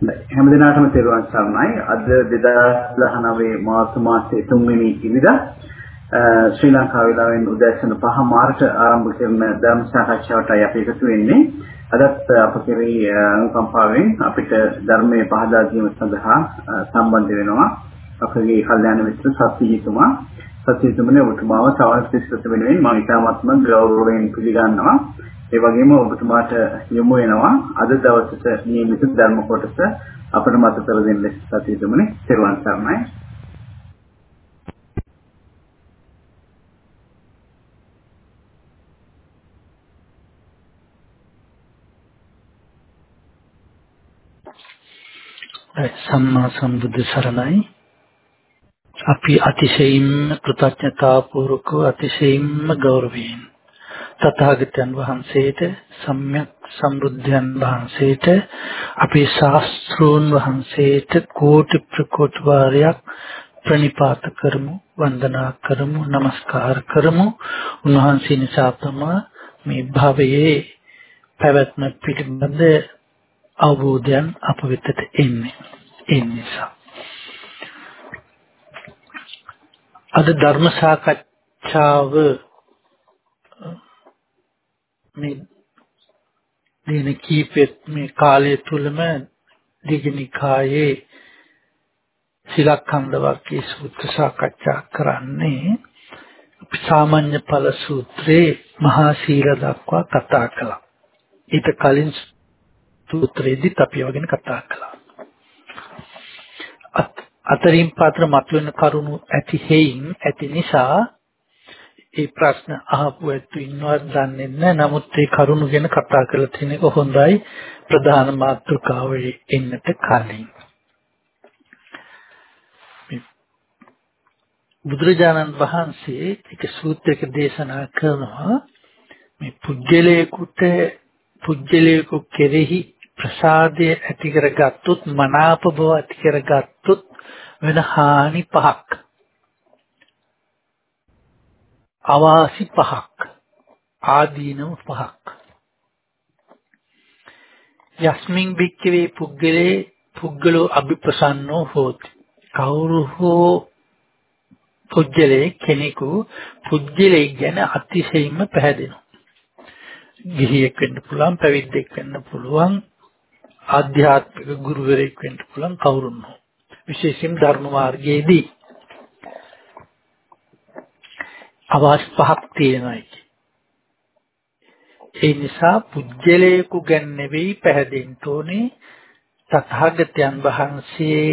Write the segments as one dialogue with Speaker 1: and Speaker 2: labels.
Speaker 1: හැමදිනාටම තෙරුවන් සරණයි. අද 2019 මාර්තු මාසයේ 3 වෙනි ඉරිදා ශ්‍රී ලංකා වේලාවෙන් උදෑසන 5 මාර්ච් ආරම්භ කරන ධර්ම සාකච්ඡාවටයි අපි එකතු වෙන්නේ. අදත් අප කෙරෙහි අනුකම්පාවෙන් අපිට ධර්මයේ පහදා දීම සඳහා සම්බන්ධ වෙනවා. අපගේ කල්යාණ මිත්‍ර සත්‍යජිතුමා සත්‍යජිතුමනේ ඔබතුමාව සවස් විශ්වත වෙනුවෙන් මම ඉතාමත්ම ගෞරවයෙන් පිළිගන්නවා. ඒ වගේම ඔබතුමාට යොමු වෙනවා අද දවසට නියමිත ධර්ම කොටස අපට මත කර දෙන්න සතියතුමනේ තෙරුවන් සරණයි.
Speaker 2: සම්මා සම්බුද්ධ සරණයි අපි අතිශයින්ම කෘතඥතා පූර්වකව අතිශයින්ම ගෞරවයෙන් තථාගතයන් වහන්සේට සම්්‍යක් සම්බුද්ධයන් වහන්සේට අපේ ශාස්ත්‍රෝන් වහන්සේට කෝටි ප්‍රකෝටි වාරයක් ප්‍රණිපාත කරමු වන්දනා කරමු নমස්කාර කරමු. උන්වහන්සේ නිසා තමයි මේ භවයේ පැවැත්ම පිළිබඳ අවබෝධයන් අප වෙතට එන්නේ. ඒ නිසා. අද ධර්ම සාකච්ඡාව මේ දින කීපෙත් මේ කාලය තුලම දීඝනිකායේ සිලක්ඛන්ද වාක්‍ය සූත්‍ර සාකච්ඡා කරන්නේ සාමාන්‍ය ඵල සූත්‍රයේ මහා සීල දක්වා කතා කළා. ඊට කලින් සූත්‍රයේදීත් අපි වගේ කතා කළා. අතරින් පාත්‍ර මතුවෙන කරුණු ඇති හේයින් ඇති නිසා ඒ ප්‍රශ්න අහපු ඇතු ඉන්නවත් දන්නේ නැහැ. නමුත් ඒ කරුණු ගැන කතා කරලා තියෙන එක හොඳයි ප්‍රධාන මාතෘකාවේ එන්නට කලින්. බුදුරජාණන් වහන්සේ එක සූත්‍රයක දේශනා කරනවා මේ පුජ්‍යලේකුට පුජ්‍යලේකු කෙරෙහි ප්‍රසාදය ඇති කරගත්තොත් මනාප බව ඇති කරගත්තොත් වෙන හානි පහක් අවාසි පහක් ආදීනව පහක්. යස්මින් බික්කවේ පුද්ගලේ පුද්ගලෝ අභිප්‍රසන්නෝ හෝති. කවුරු හෝ පුද්ගලේ කෙනෙකු පුද්ගලෙක් ගැන අතිශයින්ම පැහැදෙනවා. ගිහියෙක් වෙන්න පුළුවන් පැවිද්දෙක් වෙන්න පුළුවන් ආධ්‍යාත්මික ගුරුවරයෙක් වෙන්න පුළුවන් කවුරුන් හෝ. විශේෂයෙන් ධර්ම මාර්ගයේදී අවශ්‍ය පහක් තියෙනවා ඒ නිසා පුජ්‍යලේකු ගැන නෙවෙයි පැහැදෙන්න ඕනේ තථාගතයන් වහන්සේ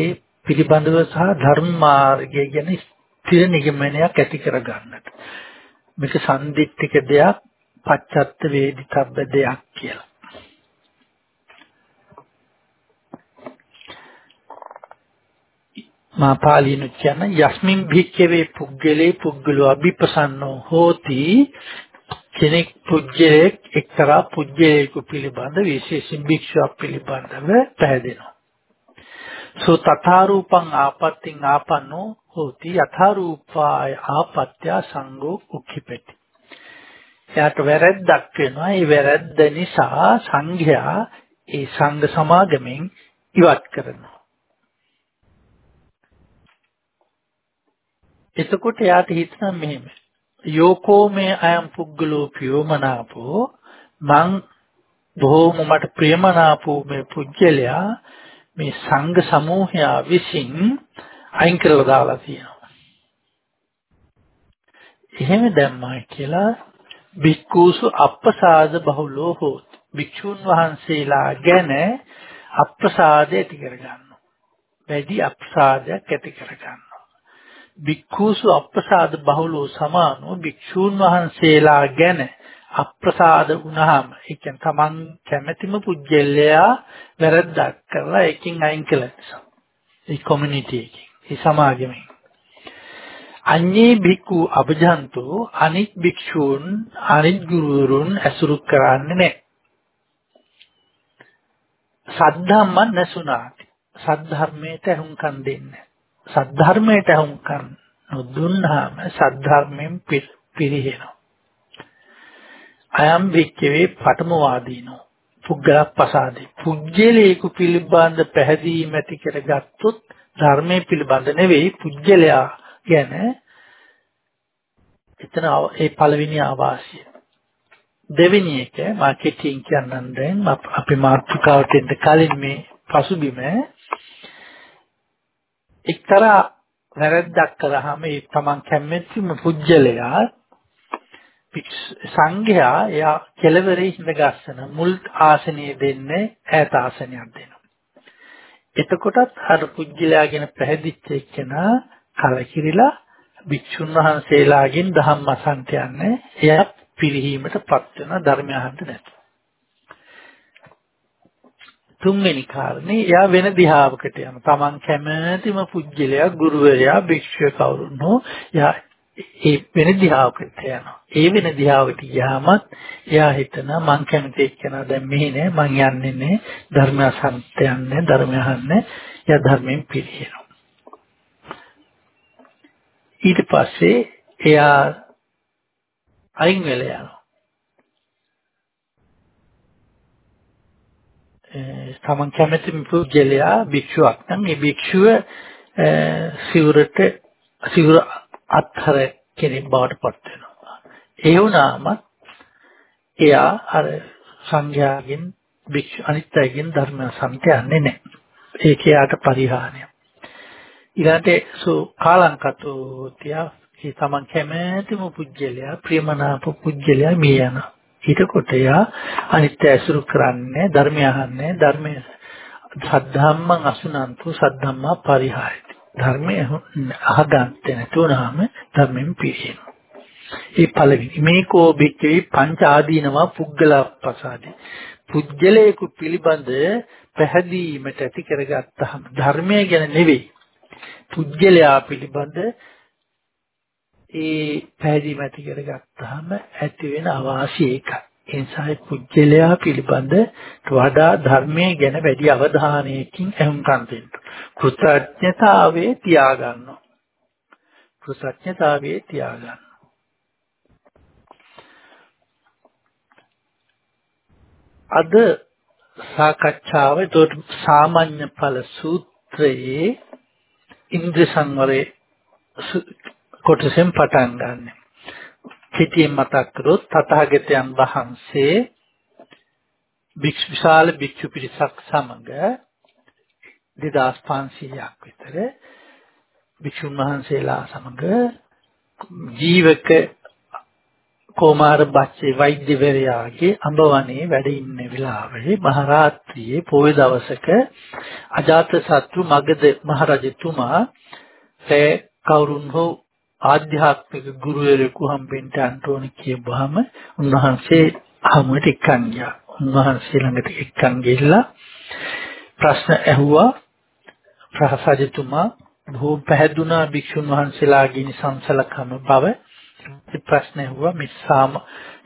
Speaker 2: පිළිබඳව සහ ධර්ම මාර්ගය ගැන ස්ථිර නිගමනයක් ඇති කර ගන්නට මේක සම්දිත්තික දෙයක් පච්චත්ත වේදිතබ්බ දෙයක් කියලා. මා පාලිනු කියන යස්මින් භික්ඛවේ පුද්ගලේ පුද්ගලෝ අභිපසන්නෝ හෝති කෙනෙක් පුජ්‍යයක් එක්තරා පුජ්‍යයෙකු පිළිබඳ විශේෂින් භික්ෂුවක් පිළිබඳව පැහැදෙනවා. සෝ තථාරූපං ආපත්තිං ආපන්නෝ හෝති යථාරූපාය ආපත්‍ය සංඝෝ උක්ඛිපති. එයාට වැරැද්දක් වෙනවා. ඒ වැරැද්ද නිසා සංඝයා ඒ සංඝ සමාගමෙන් ඉවත් කරනවා. එතකොට යාට හිතනම් මෙහෙම යෝකෝ මේ අයම් පුද්ගලෝ පියෝමනාපෝ මං බොහෝම මට ප්‍රියමනාපෝ මේ පුජ්‍යලයා මේ සංඝ සමූහයා විසින් අයින් කරලා දාලා තියෙනවා. එහෙම දැම්මා කියලා බික්කූසු අප්‍රසාද බහුලෝ හොත්. භික්ෂුන් වහන්සේලා ගැන අප්‍රසාදය ඇති කරගන්නවා. වැඩි අප්‍රසාදයක් ඇති කරගන්නවා. භික්ඛූසු අප්‍රසාද බහුලෝ සමානෝ භික්ෂූන් වහන්සේලා ගැන අප්‍රසාද වුණාම ඒ කියන්නේ තමන් කැමැතිම පුජ්‍යලයා වැරද්දක් කරලා එකකින් අයින් කළා. නිසා ඒ කොමියුනිටි එකකින් ඒ සමාගමෙන් අඤ්ඤේ භික්ඛු අභජන්තෝ අනික් භික්ෂූන් අනික් ගුරුවරුන් ඇසුරු කරන්නේ නැහැ. සද්ධම්ම නැසුණාති සද්ධර්මයට හුම්කම් දෙන්නේ සද්ධර්මයට හුම්කම් නොදුන්නාම සද්ධර්මයෙන් පිරිහෙනවා. අයම් වික්කවේ පඨමවාදීනෝ පුද්ගල පසාදේ. පුජ්‍යලේකු පිළිබඳ පැහැදීම ඇති කරගත්තොත් ධර්මයේ පිළිබඳ නෙවෙයි පුජ්‍යලයා ගැන එතන ඒ පළවෙනි ආවාසිය. දෙවෙනි එක මාකටිං කියනනම් දැන් අපි මාතෘකාවට එන්න කලින් මේ පසුබිම එක්තරා වැරද්දක් කරාම ඒ තමන් කැමැතිම පුජ්‍යලයා සංඝයා එයා කෙලවරේ හිඳ ගස්සන මුල් ආසනයේ දෙන්නේ ඈත ආසනයක් දෙනවා. එතකොටත් අර පුජ්‍යලයාගෙන පැහැදිච්ච එක්කෙනා කලකිරිලා භික්ෂුන් වහන්සේලාගෙන් ධම්ම අසන්ත යන්නේ එයා පිරිහීමටපත් වෙන ධර්මය අහන්න නැත. තුන්වෙනි කාරණේ එයා වෙන දිහාවකට යන. Taman කැමැතිම පුජ්‍යලයා ගුරුවරයා භික්ෂුව කවුරුන් හෝ එයා ඒ වෙන දිහාවකට යනවා. ඒ වෙන දිහාවට ගියාමත් එයා හිතනවා මං කැමති එක්කෙනා දැන් මෙහි නෑ මං යන්නේ නෑ ධර්ම අසන්ත යන්නේ ධර්ම අහන්නේ එයා ධර්මයෙන් පිරිහෙනවා. ඊට පස්සේ එයා අයින් වෙලා යනවා. තමන් කැමති පුද්ගලයා භික්ෂුවක් නම් මේ භික්ෂුව සිවුරට සිවුර අත්හර කෙනෙක් බවට පත් වෙනවා. ඒ වුණාම එයා අර සංඝයාගෙන් භික්ෂු අනිත් අයගෙන් ධර්ම සම්පත යන්නේ නැහැ. ඒක එයාට පරිහානිය. ඊළඟට සු කාලංකතෝ තියා ඒ තමන් කැමැතිම පුජ්‍යලයා ප්‍රියමනාප පුජ්‍යලයා මිය යනවා. ඊටකොට එයා අනිත්‍ය ඇසුරු කරන්නේ ධර්මය අහන්නේ ධර්මය සද්ධම්මං අසුනන්තු සද්ධම්මා පරිහායති. ධර්මය අහගත්තේ නැතුණාම ධර්මෙන් පිරිනවා. ඒ පළවෙනි මේකෝ බික්කේ පංච ආදීනවා පුද්ගලප්පසාදී. පුද්ගලයෙකු පිළිබඳ පැහැදීමට ඇති කරගත්තහම ධර්මය ගැන නෙවෙයි. පුද්ගලයා පිළිබඳ ඒ පැහැදීම ඇති කරගත්තාම ඇති වෙන අවාසිය ඒකයි. ඒ නිසා පුජ්‍යලයා පිළිබඳ වඩා ධර්මයේ ගැන වැඩි අවධානයකින් අහුම්කම් දෙන්න. කෘතඥතාවයේ තියාගන්නවා. කෘතඥතාවයේ තියාගන්න. අද සාකච්ඡාව ඒකට සාමාන්‍ය ඵල සූත්‍රයේ ඉන්ද්‍ර සංවරයේ කොටසෙන් පටන් ගන්න. කෙටියෙන් මතක් කරොත් තථාගතයන් වහන්සේ භික්ෂු විශාල භික්ෂු පිරිසක් සමග 2500ක් විතර භික්ෂුන් වහන්සේලා සමග ජීවක කොමාර බච්චේ වෛද්‍යවරයාගේ අඹවනේ වැඩ ඉන්න වෙලාවේ මහරාත්‍රියේ පොය දවසක අජාත සත්තු මගධ මහරජතුමා ඒ කවුරුන් හෝ ආධ්‍යාත්මික ගුරුවරයෙකු හම්බෙන්න යන්න ඕන කියවහම උන්වහන්සේ හමුවට එක්කන් ගියා. උන්වහන්සේ ළඟට එක්කන් ගිහිල්ලා ප්‍රශ්න ඇහුවා ප්‍රහසජතුමා බොහෝ පැහැදුනා භික්ෂුන් වහන්සේලාගේ නිසංසලකම බව ප්‍රශ්න ඇහුවා මිස්සාම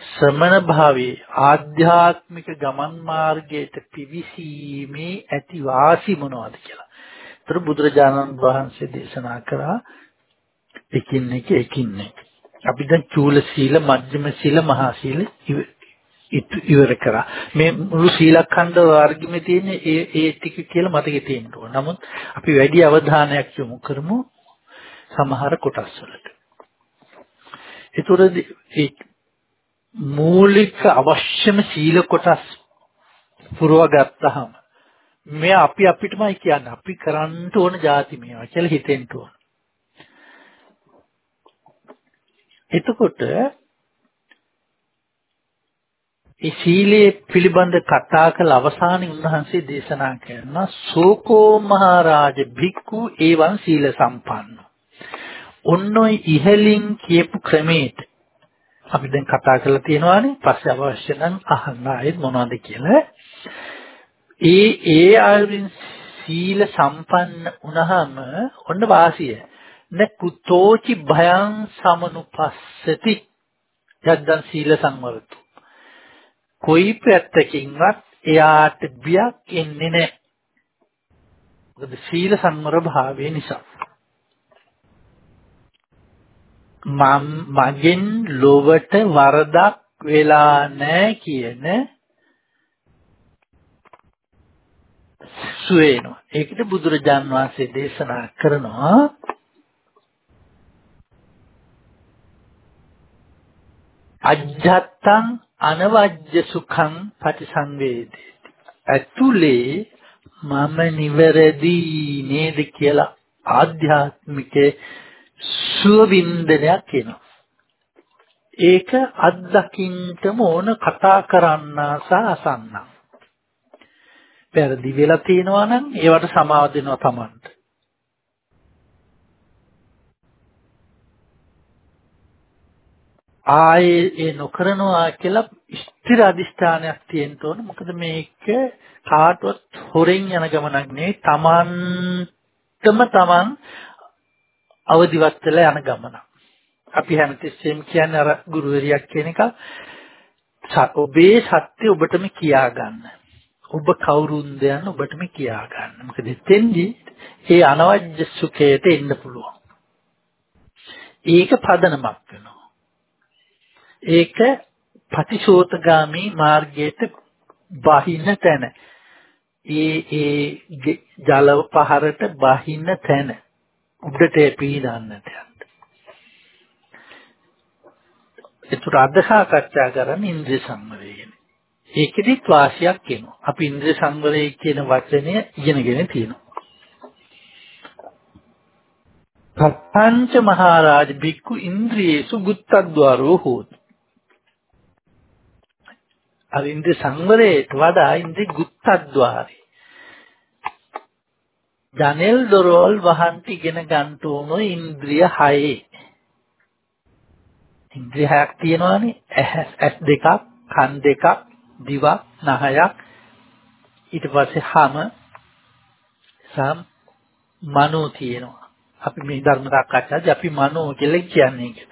Speaker 2: ශ්‍රමණ භාවයේ ආධ්‍යාත්මික ගමන් මාර්ගයට පිවිසීමේ ඇති වාසි මොනවද කියලා. ඒතර බුදුරජාණන් වහන්සේ දේශනා කරා එකින් එක එකින් එක. අපි දැන් චූල සීල, මධ්‍යම සීල, මහා සීල ඉවර කරා. මේ මුළු සීලඛණ්ඩ වර්ගෙමේ තියෙන ඒ ඒ ටික කියලා මතකේ තියෙන්න ඕන. නමුත් අපි වැඩි අවධානයක් යොමු කරමු සමහර කොටස් වලට. ඒතරදී ඒ මූලික අවශ්‍යම සීල කොටස් පුරව ගත්තාම මේ අපි අපිටමයි කියන්නේ අපි කරන්න ඕන જાති මේවා කියලා හිතෙන්න ඕන. එතකොට ඒ සීලයේ පිළිබඳ කතා කළ අවසානයේ උන්වහන්සේ දේශනා කරනවා සෝකෝ මහරජ භික්ඛු ඒවං සීල සම්පන්න. ඔන්නෝයි ඉහලින් කියපු ක්‍රමයට අපි දැන් කතා කරලා තියෙනවානේ පස්සේ අවශ්‍ය නම් අහන්න ආයෙත් මොනවද කියලා. ඒ ඒ ආයුරින් සීල සම්පන්න වුණාම ඔන්න වාසිය. න කුතෝචි භයං සමනුපස්සති. යද්දන් සීල සංවරතු. කොයි පැත්තකින්වත් එයාට බියක් එන්නේ නැහැ මොකද සීල සංවර භාවය නිසා. මම මගෙන් ලොවට වරදක් වෙලා නැහැ කියන සුවේනවා. ඒකට බුදුරජාන් වහන්සේ දේශනා කරනවා අජ්ජත්තං අනවජ්‍ය සුඛං පටිසංවේදී. ඇතුලේ මම නිවැරදි නේද කියලා ආධ්‍යාත්මික සුවවින්දනයක් එනවා. ඒක අත්දකින්නම ඕන කතා කරන්න සහ අසන්න. පෙරදි වෙලා තියෙනවා නම් ඒවට සමාව දෙනවා Tamanට. ආයේ ඒ නොකරනවා කියලා ස්ථිර අදිෂ්ඨානයක් තියෙන්න ඕන. මොකද මේක කාටවත් හොරෙන් යන ගමනක් නෙවෙයි. Tamanටම Taman අවදිවත් වෙලා යන ගමනක්. අපි හැමතිස්සෙම කියන්නේ අර ගුරුවරියක් කියන එක ඔබේ සත්‍ය ඔබටම කියා ගන්න. ඔබ කවුරුන්ද යන ඔබටම කියා ගන්න. මොකද එතෙන්දී ඒ අනවජ්‍ය සුඛයට එන්න පුළුවන්. ඒක පදනමක් වෙනවා. ඒක පටිශෝතගාමී මාර්ගයට බහින්න තැන. ඒ ඒ ජල පහරට බහින්න තැන. උඩට පීනන්නට යන්න. ඒතර අද සාකච්ඡා කරන්නේ ඉන්ද්‍රිය සංවරය ගැන. ඒකෙදිත් වාසියක් එනවා. අපි ඉන්ද්‍රිය සංවරය කියන වචනය ඉගෙනගෙන තියෙනවා. පංච මහරජ බික්කු ඉන්ද්‍රියේසු ගුත්තද්්වාරෝ හෝති. අර ඉන්ද්‍රිය සංවරයට වඩා ඉන්ද්‍රිය ගුත්තද්්වාරේ. ජනෙල් දොරවල් වහන්ට ඉගෙන ගන්න ඕන ඉන්ද්‍රිය හයේ. ඉන්ද්‍රිය හයක් තියෙනවානේ ඇස් දෙකක් කන් දෙකක් දිව නහයක් ඊට පස්සේ හම සම් මනෝ තියෙනවා අපි මේ ධර්ම සාකච්ඡාදී අපි මනෝ කියලා කියන්නේ ඒකට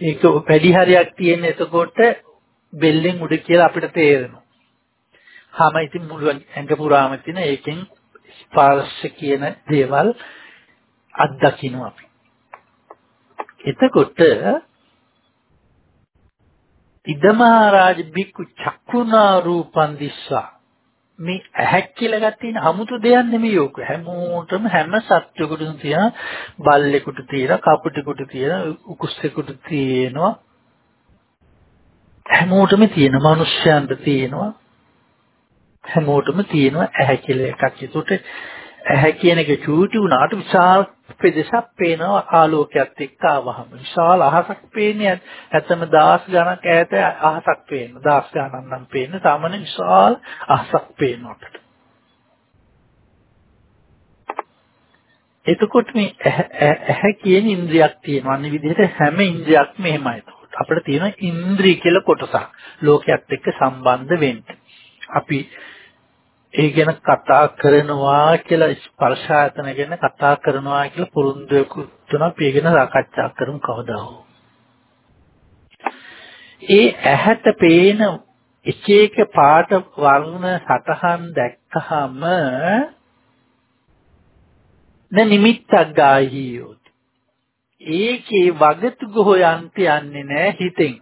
Speaker 2: ඒක පැඩි හරියක් තියෙන එතකොට බෙල්ලෙන් උඩ කියලා අපිට තේරෙනවා. හම ඉතින් මුළු ඇඟ පුරාම තියෙන ඒකෙන් ස්පර්ශ කියන දේවල් අත්දකින්න අපි. එතකොට ඉදමහරජ බික්කු චක්කුණා රූපන් දිස්සා මේ ඇහැක් කියලා ගත්තේ 아무තු දෙයක් නෙමෙයි ඕක. හැමෝටම හැම සත්වෙකුටම තියෙන බල්ලෙකුට තියෙන කපුටෙකුට තියෙන උකුස්සෙකුට තියෙනවා. හැමෝටම තියෙන මිනිස්යන්ට තියෙනවා. හැමෝටම තියෙනවා ඇහැ කියලා එකක්. ඒකට ඇහැ කියන එක චූටි වුණාට විශාල ප්‍රදේශයක් පේනවා ආලෝකයක් එක්ක ආවහම. විශාල අහසක් පේන්නේ ඇත්තම දහස් ගණක් ඈත අහසක් පේන දහස් ගණන් නම් පේන්නේ සාමාන්‍ය විශාල අහසක් පේනවා අපිට එතකොට මේ ඇහැ කියන ඉන්ද්‍රියක් තියෙනවා. අනිත් විදිහට හැම ඉන්ද්‍රියක්ම එහෙමයි. එතකොට අපිට තියෙන ඉන්ද්‍රිය කියලා කොටසක්. ලෝකයක් එක්ක සම්බන්ධ වෙන්න. අපි ඒ ගැන කතා කරනවා කියලා ස්පර්ශ ආයතන ගැන කතා කරනවා කියලා පුරුද්දකුත් තුනක් අපි ගැන සාකච්ඡා කරමු කවදා හෝ. ඒ ඇහැට පේන එක එක පාට වර්ණ සටහන් දැක්කහම න නිමිත්තක් ගාහියොත් ඒකේ වගතුග හොයන්ට යන්නේ නැහැ හිතෙන්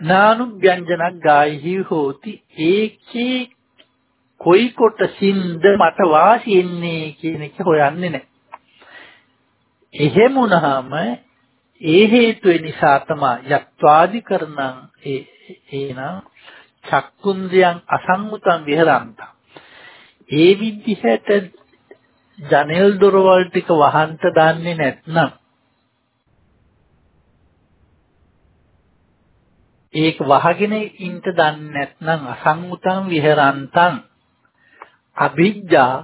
Speaker 2: නානුභ්‍යංජනක් ගායිහි හෝති ඒකේ කොයි කොටසින්ද මට වාසියෙන්නේ කියන එක හොයන්නේ නැහැ. එහෙම වුණාම ඒ හේතුව නිසා තමයි යත්වාදිකරණං ඒ එනම් චක්කුන්ද්‍රයන් අසංගතං විහරන්ත. ඒ විදිහට ජනෙල් දොරවල් ටික වහන්ත දන්නේ නැත්නම් ඒක වහගෙන ඉන්න දන්නේ නැත්නම් අසංගතං විහරන්තං අභිජ්ජා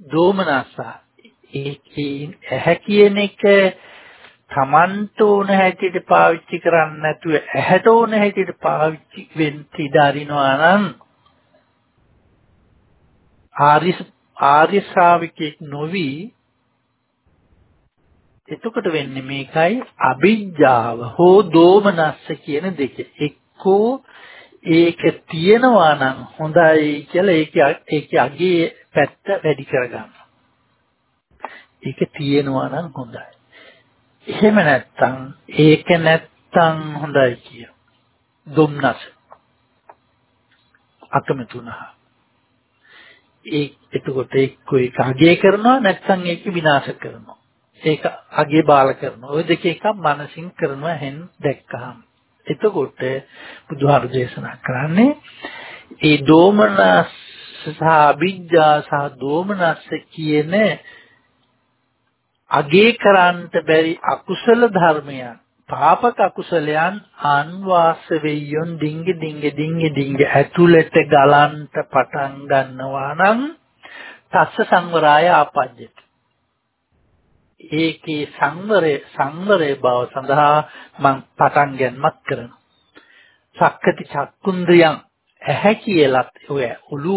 Speaker 2: දෝමනස ඒකේ ඇහැ කියන එක Tamanට ඕන හැටියට පාවිච්චි කරන්නේ නැතුව ඇහැට ඕන හැටියට පාවිච්චි වෙන්න ඉඩ අරිනවා නම් ආර්ය ආර්ය ශ්‍රාවිකෙක් නොවි එතකොට වෙන්නේ මේකයි අභිජ්ජාව හෝ දෝමනස්ස කියන දෙක. එක්කෝ ඒක තියෙනවා නම් හොඳයි කියලා ඒක ඒකේ අගේ පැත්ත වැඩි කරගන්න. ඒක තියෙනවා නම් හොඳයි. එහෙම නැත්තම් ඒක නැත්තම් හොඳයි කිය. දුම්නස්. අකමැති වුණා. ඒ එතකොට එක්ක ඒක අගය කරනවා නැත්නම් ඒක විනාශ කරනවා. ඒක අගේ බාල කරනවා. ওই දෙක එකක් මනසින් කරනවා හෙන් දැක්කහම. එතකොට බුදුහාරු දේශනා කරන්නේ ඒ දෝමනස් සහ අවිජ්ජා සහ දෝමනස්ස කියන අගේ කරන්නට බැරි අකුසල ධර්මයන් පාපක අකුසලයන් අන්වාස වෙයියොන් ඩිංග ඩිංග ඩිංග ඩිංග ඇතුළට ගලන්ට පටන් ගන්නවා නම් තස්ස සංවරාය ආපජ්ජති. ඒකේ සංවරය සංවරයේ බව සඳහා මම පටන් ගැනීමක් කරනවා. සක්කති චක්කුන්ද්‍රියන් ඇහැ කියලත් ඔය උළු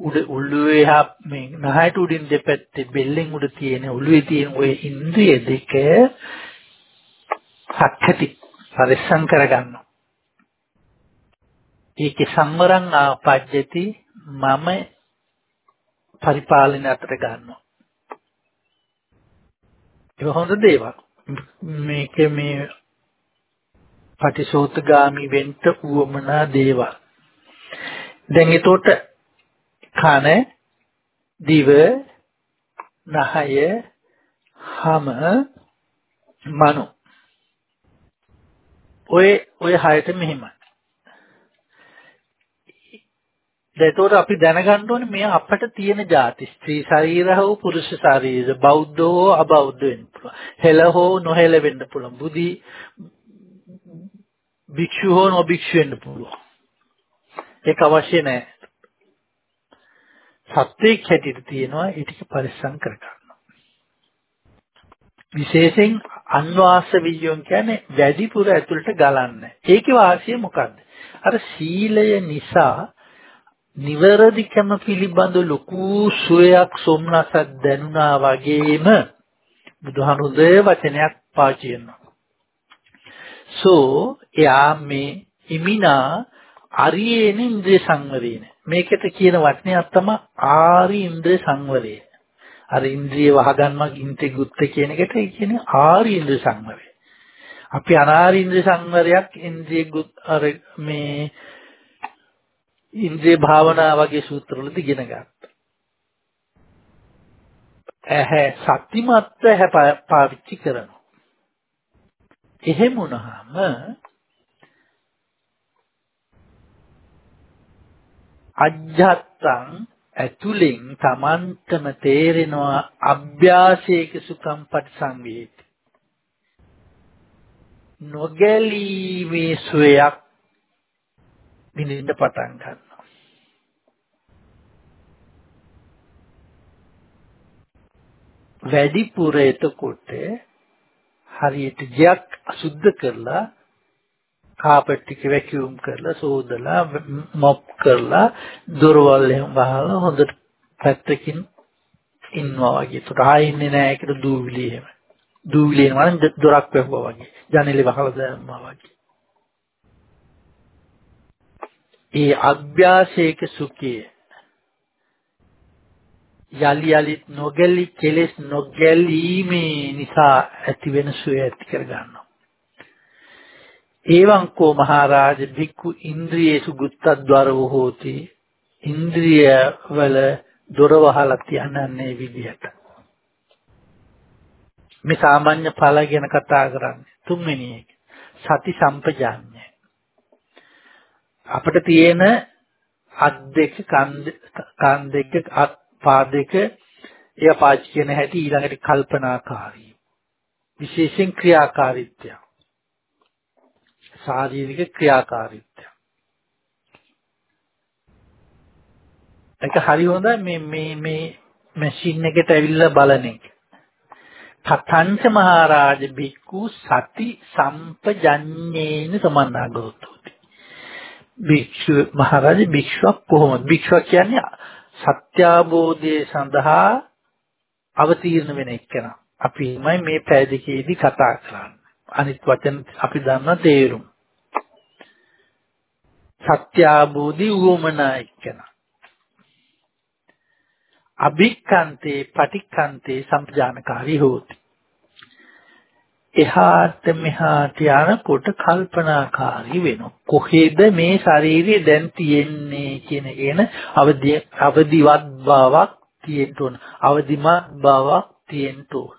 Speaker 2: උඩ උළුවේ හා මේ නහයට උඩින් දෙපැත්තේ බෙල්ලෙන් උඩ තියෙන උළුවේ තියෙන ඔය ඉන්ද්‍රිය දෙක සක්කති පරිස්සම් කරගන්නවා. ඒකේ සංවරං ආපජ්ජති මම පරිපාලනය අතර ගන්නවා. ඒක හොඳ දේවල්. මේක මේ පටිසෝතගාමි වෙන්න උවමනා දේවල්. දැන් එතකොට කන දිව නහය හම මනෝ ඔය ඔය හයට මෙහෙමයි. ඒතකොට අපි දැනගන්න ඕනේ මේ අපට තියෙන ಜಾති ස්ත්‍රී ශරීර හෝ පුරුෂ ශරීර බෞද්ධ හෝ අබෞද්ධ වෙන්න පුළුවන්. හෙළ හෝ නොහෙළ වෙන්න පුළුවන්. බුදි භික්ෂු හෝ නොභික්ෂු වෙන්න පුළුවන්. ඒක අවශ්‍ය නැහැ. සත්‍යයක් හැටියට තියෙනවා ඒ ටික පරිස්සම් කරගන්න. විශේෂයෙන් අන්වාස වියොන් කියන්නේ වැඩිපුර ඇතුළට ගලන්න. ඒකේ වාසිය මොකද්ද? අර සීලය නිසා නිවරදිකම පිළිබඳ ලොකු සුවයක් සොම්නසක් දැනුණා වගේම බුදුහාමුදුරේ වචනයක් පාවිච්චි කරනවා. සෝ එයා මේ ඉමිනා අරියේන ඉන්ද්‍රිය සංවරේන. මේකට කියන වචනයක් තමයි ආරි ඉන්ද්‍රිය සංවරය. අර ඉන්ද්‍රිය වහගන්නවා ඉන්ද්‍රිය ගුත්ත කියන එකට ඒ කියන්නේ ආරි ඉන්ද්‍රිය සංවරය. අපි අනාරි ඉන්ද්‍රිය සංවරයක් ඉන්ද්‍රිය ගුත් අර මේ ඉන්ද්‍රිය භාවනා වගේ සූත්‍රවලදී ඉගෙන ගත්තා. ඇහැ සත්‍යමත්ව ඇහැ පාවිච්චි කරනවා. එහෙම වුණාම අජ්ජත්තං ඇතුලෙන් Tamanටම තේරෙනවා අභ්‍යාසයක සුඛම් පටිසංවේති. නොගැලීමේ සුවයක් විඳින්න පටන් ගන්නවා. වැඩිපුර එතකොට හරියට ජයක් අසුද්ධ කරලා කාපට් ටික වැකියුම් කරලා සෝදලා මොප් කරලා දොරවල් එහෙම වහලා හොඳට පැත්තකින් ඉන්නවා වගේ. ඒකට ආයෙ ඉන්නේ නැහැ කියලා දූවිලි එහෙම. දූවිලි එනවා නම් දොරක් වැහුවා වගේ. ජනෙලේ වහලා දැම්මා වගේ. ඒ අභ්‍යාසයක සුඛය යලි යලිත් නොගැලි කෙලෙස් නොගැලීමේ නිසා ඇති වෙන සුවය ඇති කර ගන්නවා. එවං කෝ මහරජ භික්ඛු ඉන්ද්‍රියේසු ගුත්තද්්වාරෝ හෝති. ඉන්ද්‍රිය වල දොර වහලා තියනන්නේ විදිහට. මේ සාමාන්‍ය ඵල ගැන කතා කරන්නේ තුන්වෙනි එක. සති සම්පජාඤ්ඤය. අපිට තියෙන අත් දෙක කන් දෙක අත් පා දෙක එය පාවිච්චි කරන හැටි ඊළඟට කල්පනාකාරී. විශේෂයෙන් ක්‍රියාකාරීත්වය. ශාරීරික ක්‍රියාකාරීත්වය. ඒක හරි හොඳයි මේ මේ මේ මැෂින් එකට ඇවිල්ලා බලන එක. තතංච මහරජ බික්කු සති සම්පජඤ්ඤේන සමන්නාගතෝති. භික්ෂු මහරජ භික්ෂුවක් කොහොමද? භික්ෂුවක් කියන්නේ සත්‍ය අවබෝධය සඳහා අවතීර්ණ වෙන එක්කෙනා. අපිමයි මේ පැයදකේදී කතා කරන්නේ. අනිත් වචන අපි දන්න තේරුම්. සත්‍යාබෝධි උවමනා එක්කන. අභික්කන්තේ පටික්කන්තේ සම්පජානකාරී හෝති. එහාට මෙහාට යනකොට කල්පනාකාරී වෙනවා. කොහෙද මේ ශරීරය දැන් තියෙන්නේ කියන කියන අවදි අවදිවත් බවක් තියෙන්න ඕන. අවදිමත් බවක් තියෙන්න ඕන.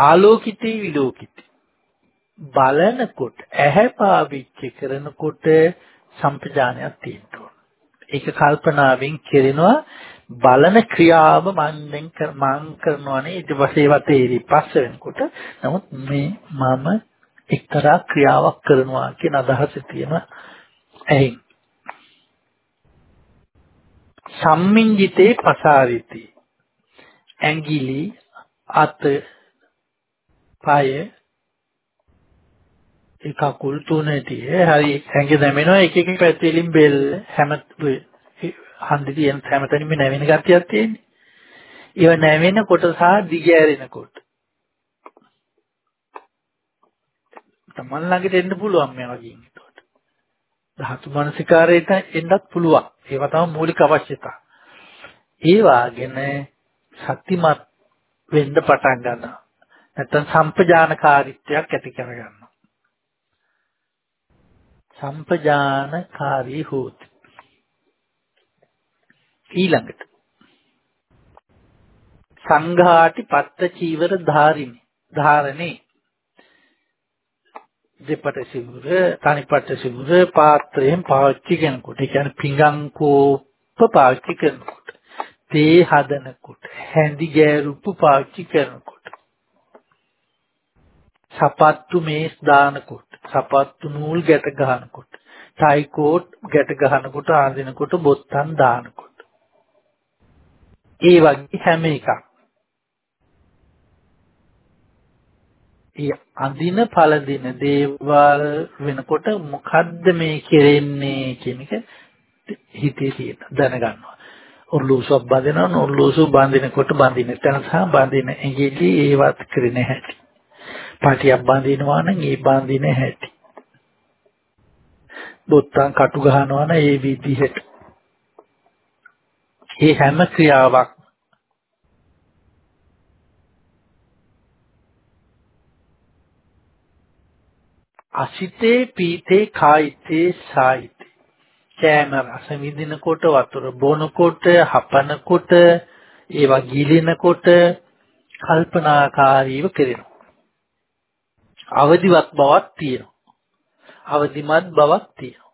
Speaker 2: ආලෝකිතේ විලෝකිතේ බලනකොට ඇහැ පාවිච්චි කරනකොට සම්පජානයක් තියෙන්න ඕන. ඒක කල්පනාවෙන් කෙරෙනවා. බලන ක්‍රියාව මම දැන් මම කරනවානේ ඊට පස්සේ ඒවා තේරි පස්ස වෙනකොට. නමුත් මේ මම එක්තරා ක්‍රියාවක් කරනවා කියන අදහස තියෙන ඇහෙන්. සම්මිංජිතේ පසාරිති. ඇඟිලි අත පාය ඒ කකුල් තුනේදී හරි ඇඟ දැමෙනවා එක එක පැතිලින් බෙල්ල හැම හන්දි තියෙන හැමතැනම නැවෙන ගතියක් තියෙන්නේ. ඒව නැවෙනකොට සහ දිගෑරෙනකොට. තමන් ළඟට එන්න පුළුවන් මේ වගේ එතකොට. ධාතු මනසිකාරයට එන්නත් පුළුවන්. ඒවා තමයි මූලික අවශ්‍යතා. ඒ වාගෙන සත්‍යමත් වෙන්න පටන් ගන්නවා. නැත්තම් සම්පජානකාරීත්වයක් ඇති කරගන්නවා. සම්පජානකාරී හෝති. ඊළඟට සංඝාටි පත්ත චීවර ධාරිනි ධාරණේ දෙපට සිවුර තනිපට සිවුර පාත්‍රයෙන් පාවිච්චි කරනකොට ඒ කියන්නේ පිඟන් කෝප්ප පාවිච්චි කරනකොට තේ හදනකොට හැඳි ගෑරුප්පු පාවිච්චි කරනකොට සපත්තු මේස් දානකොට සපත්තු නූල් ගැට ගන්නකොට ටයි කෝට් ගැට ගන්නකොට ආදිනකොට බොත්තම් දානකොට ඒ වගේ හැම එකක්. ඒ අඳින පළඳින දේවල් වෙනකොට මොකද්ද මේ කෙරෙන්නේ කියන එක හිතේ තියෙන දැනගන්නවා. ඔර්ලෝසුවක් බඳිනවා ඔර්ලෝසුව බඳිනකොට බඳින තැන සහ බඳින ඇඟිලි ඒවත් කරන හැටි. පාටියක් බඳිනවා නම් ඒ බඳින හැටි. බොත්තම් කටු ගහනවා නම් ඒ විදිහට. මේ හැම ක්‍රියාවක් අසිතේ පීතේ කායිතේ සායිතේ. කෑම රස විඳිනකොට වතුර බොනකොට හපනකොට ඒවා ගිලිනකොට කල්පනාකාරීව කෙරෙනවා. අවදිවත් බවක් තියෙනවා අවදිමත් බවක් තියෙනවා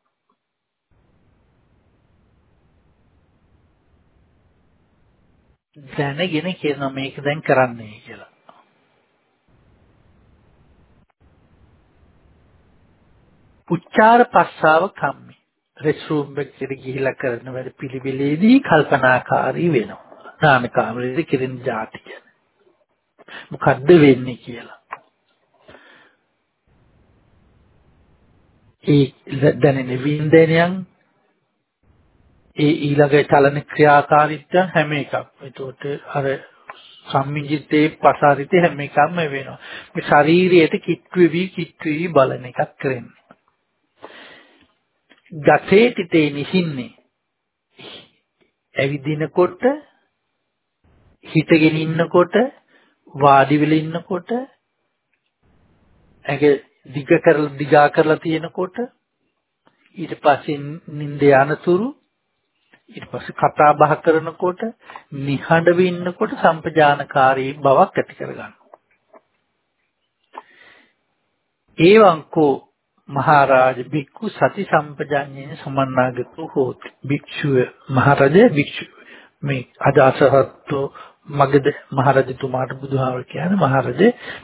Speaker 2: දැනගෙන කියනවා මේක දැන් කරන්නේ කියලා. උච්චාර පස්සාව කම්මි. රෙස්රූම් එකට ගිහිලා කරන වැඩ පිළිවිලේදී කල්පනාකාරී වෙනවා. නාම කාමරේදී කිරින් જાති කියන. මොකද්ද වෙන්නේ කියලා. ඒ දැනෙන වින්දනයන් ඒ ඊළඟ චලන ක්‍රියාකාරීත්වයන් හැම එකක්. ඒකට අර සම්මිජිතේ පසාරිතේ හැම එකක්ම වෙනවා. මේ ශරීරයට කිට්ටුවි කිට්ටුවි බලන එකක් කරන්නේ. ගතේ තිතේ නිසින්නේ. ඇවිදිනකොට හිටගෙන ඉන්නකොට වාඩි වෙලා ඉන්නකොට ඇඟ දිග කරලා දිගා කරලා තියෙනකොට ඊට පස්සේ නිින්ද යනතුරු ඊට පස්සේ කතා බහ කරනකොට නිහඬව ඉන්නකොට සම්පජානකාරී බවක් ඇති කරගන්නවා. ඒවංකෝ මහරජ භික්ඛු සති සම්පජාඤ්ඤේ සමන්නාගතෝ හෝති. භික්ෂුව මහරජ භික්ෂුව මේ අදාසහත්තු මගද මහරජතුමාට බුදුහාමර කියන්නේ මහරජ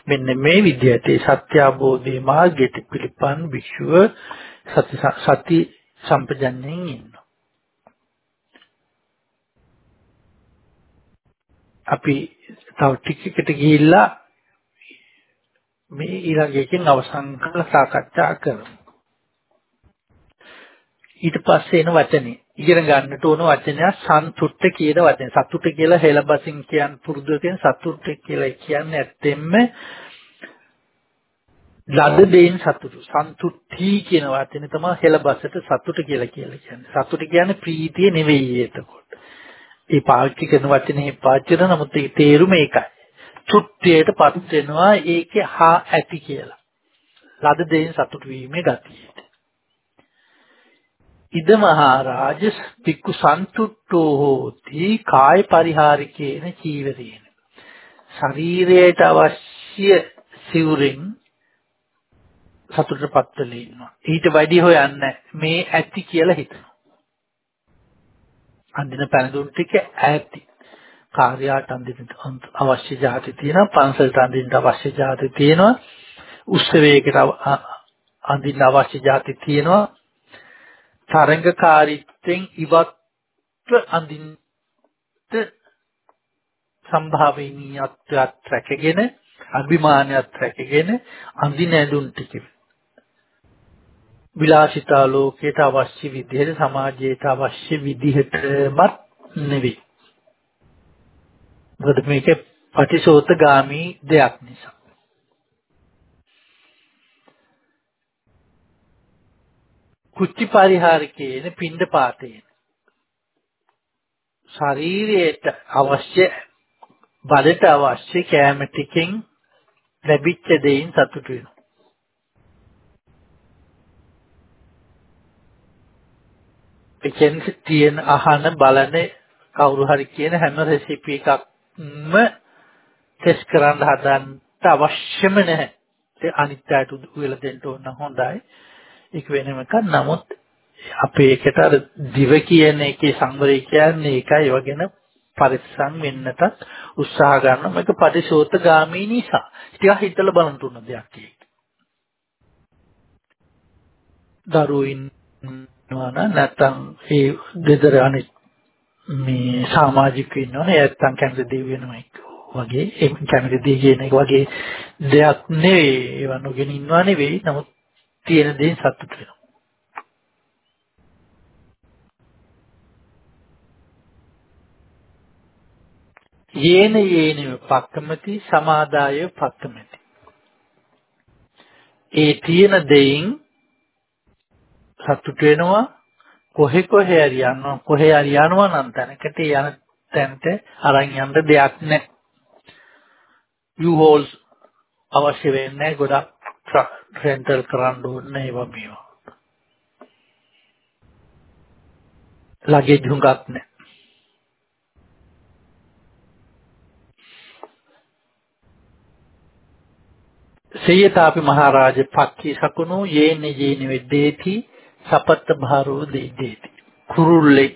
Speaker 2: මෙන්න මේ විදිහට සත්‍ය අවබෝධයේ මාර්ගයට පිළිපන් භික්ෂුව සති සති සම්පජඤ්ඤයෙන් ඉන්නවා. අපි තව ටිකකට ගිහිල්ලා මේ ඊළඟ එකෙන් අවසන් කරලා සාකච්ඡා කරමු. ඊට පස්සේ එන වචනේ ඉගෙන ගන්නට ඕන වචනය සන්තුට්ඨ කියන වචනේ. සතුට කියලා හෙළබසින් කියන් පුරුදු තියෙන සතුට්ඨ කියලා කියන්නේ ඇත්තෙන්ම ලද දෙයින් සතුටු. සන්තුට්ඨී කියන වචනේ තමයි හෙළබසට සතුට කියලා කියලා කියන්නේ. සතුට කියන්නේ ප්‍රීතිය නෙවෙයි එතකොට. ඒ පාවිච්චි කරන වචනේ පාවිච්චි කරන නමුත් ඒකේ තේරුම ඒකයි. තෘප්තියටපත් වෙනවා ඒකේ හා ඇති කියලා. ලද දෙයින් සතුටු වීමේ ගතියට. ඉදමහාරාජ පික්කු සන්තුට්ඨෝ හෝති කාය පරිහාරිකේන චීවරේන ශරීරයට අවශ්‍ය සිවුරෙන් සතුටටපත් වෙලා ඉන්නවා. ඊට වැඩි හොයන්නේ මේ ඇති කියලා හිතනවා. අඳින පැනදුම් ටික ඇති. කාර්යාට අඳින්න අවශ්‍ය જાති තියෙනවා. පන්සලට අඳින්න අවශ්‍ය જાති තියෙනවා. උත්සවයකට අඳින්න අවශ්‍ය જાති තියෙනවා. තරංගකාරීත්වයෙන් ඉවත්ව අඳින්න සම්භාවනීයත්වයක් රැකගෙන අභිමානයක් රැකගෙන අඳින ඇඳුම් ටික විලාසිතා ලෝකයට අවශ්‍ය විදිහට සමාජයට අවශ්‍ය විදිහටමත් නෙවෙයි. මොකද මේක පටිසෝතගාමි දෙයක් නිසා. කුච්චි පරිහාරකේන පින්ඩ පාතේන ශරීරයට අවශ්‍ය බඩට අවශ්‍ය කැම ටිකෙන් ලැබිච්ච දෙයින් සතුටු වෙනවා. එකින් තියෙන අහන බලන කවුරු හරි කියන හැම රෙසිපි එකක්ම ටෙස්ට් කරන්න හදන්න අවශ්‍යම නැහැ. ඒ අනිත්‍යයට උදෙලා දෙන්න ඕන හොඳයි. ඒක වෙනම එකක්. නමුත් අපේ එකට අර දිව කියන එකේ සංවරය කියන්නේ ඒකයි වගේන පරිස්සම් වෙන්නට උත්සාහ ගන්න මේක පරිශෝතගාමී නිසා. ටිකක් හිතලා බලන්න තුන දෙයක් ඒක. දරුවෝ ඉන්නවා නැත්නම් ඒ ගෙදර අනිත් මේ සමාජිකයෝ ඉන්නවනේ නැත්නම් කැමති දේ වෙනවා වගේ ඒ කැමති දේ කියන එක වගේ දෙයක් නෙවෙයි ඒව නොගෙන ඉන්නවා නෙවෙයි නමුත් තියෙන දේ සතුට වෙනවා. යේන යේන පක්කමති සමාදාය පක්කමති. ඒ තියෙන දෙයින් සතුට වෙනවා කොහෙ කොහෙ හරි යනවා කොහෙ හරි යනවා නම් තැනකට යන තැනට අරන් යන්න දෙයක් නැහැ. U-hauls අවශ්‍ය වෙන්නේ ගොඩක් රෙන්ටල් කරන්න ඕනේ ඒවා මේවා. ලගේජ් හුඟක් නැහැ සේයතාපි මහරජ පක්ඛී සකුණෝ යේන යේන වෙද්දේති සපත්ත භාරෝ දෙද්දේති කුරුල්ලෙක්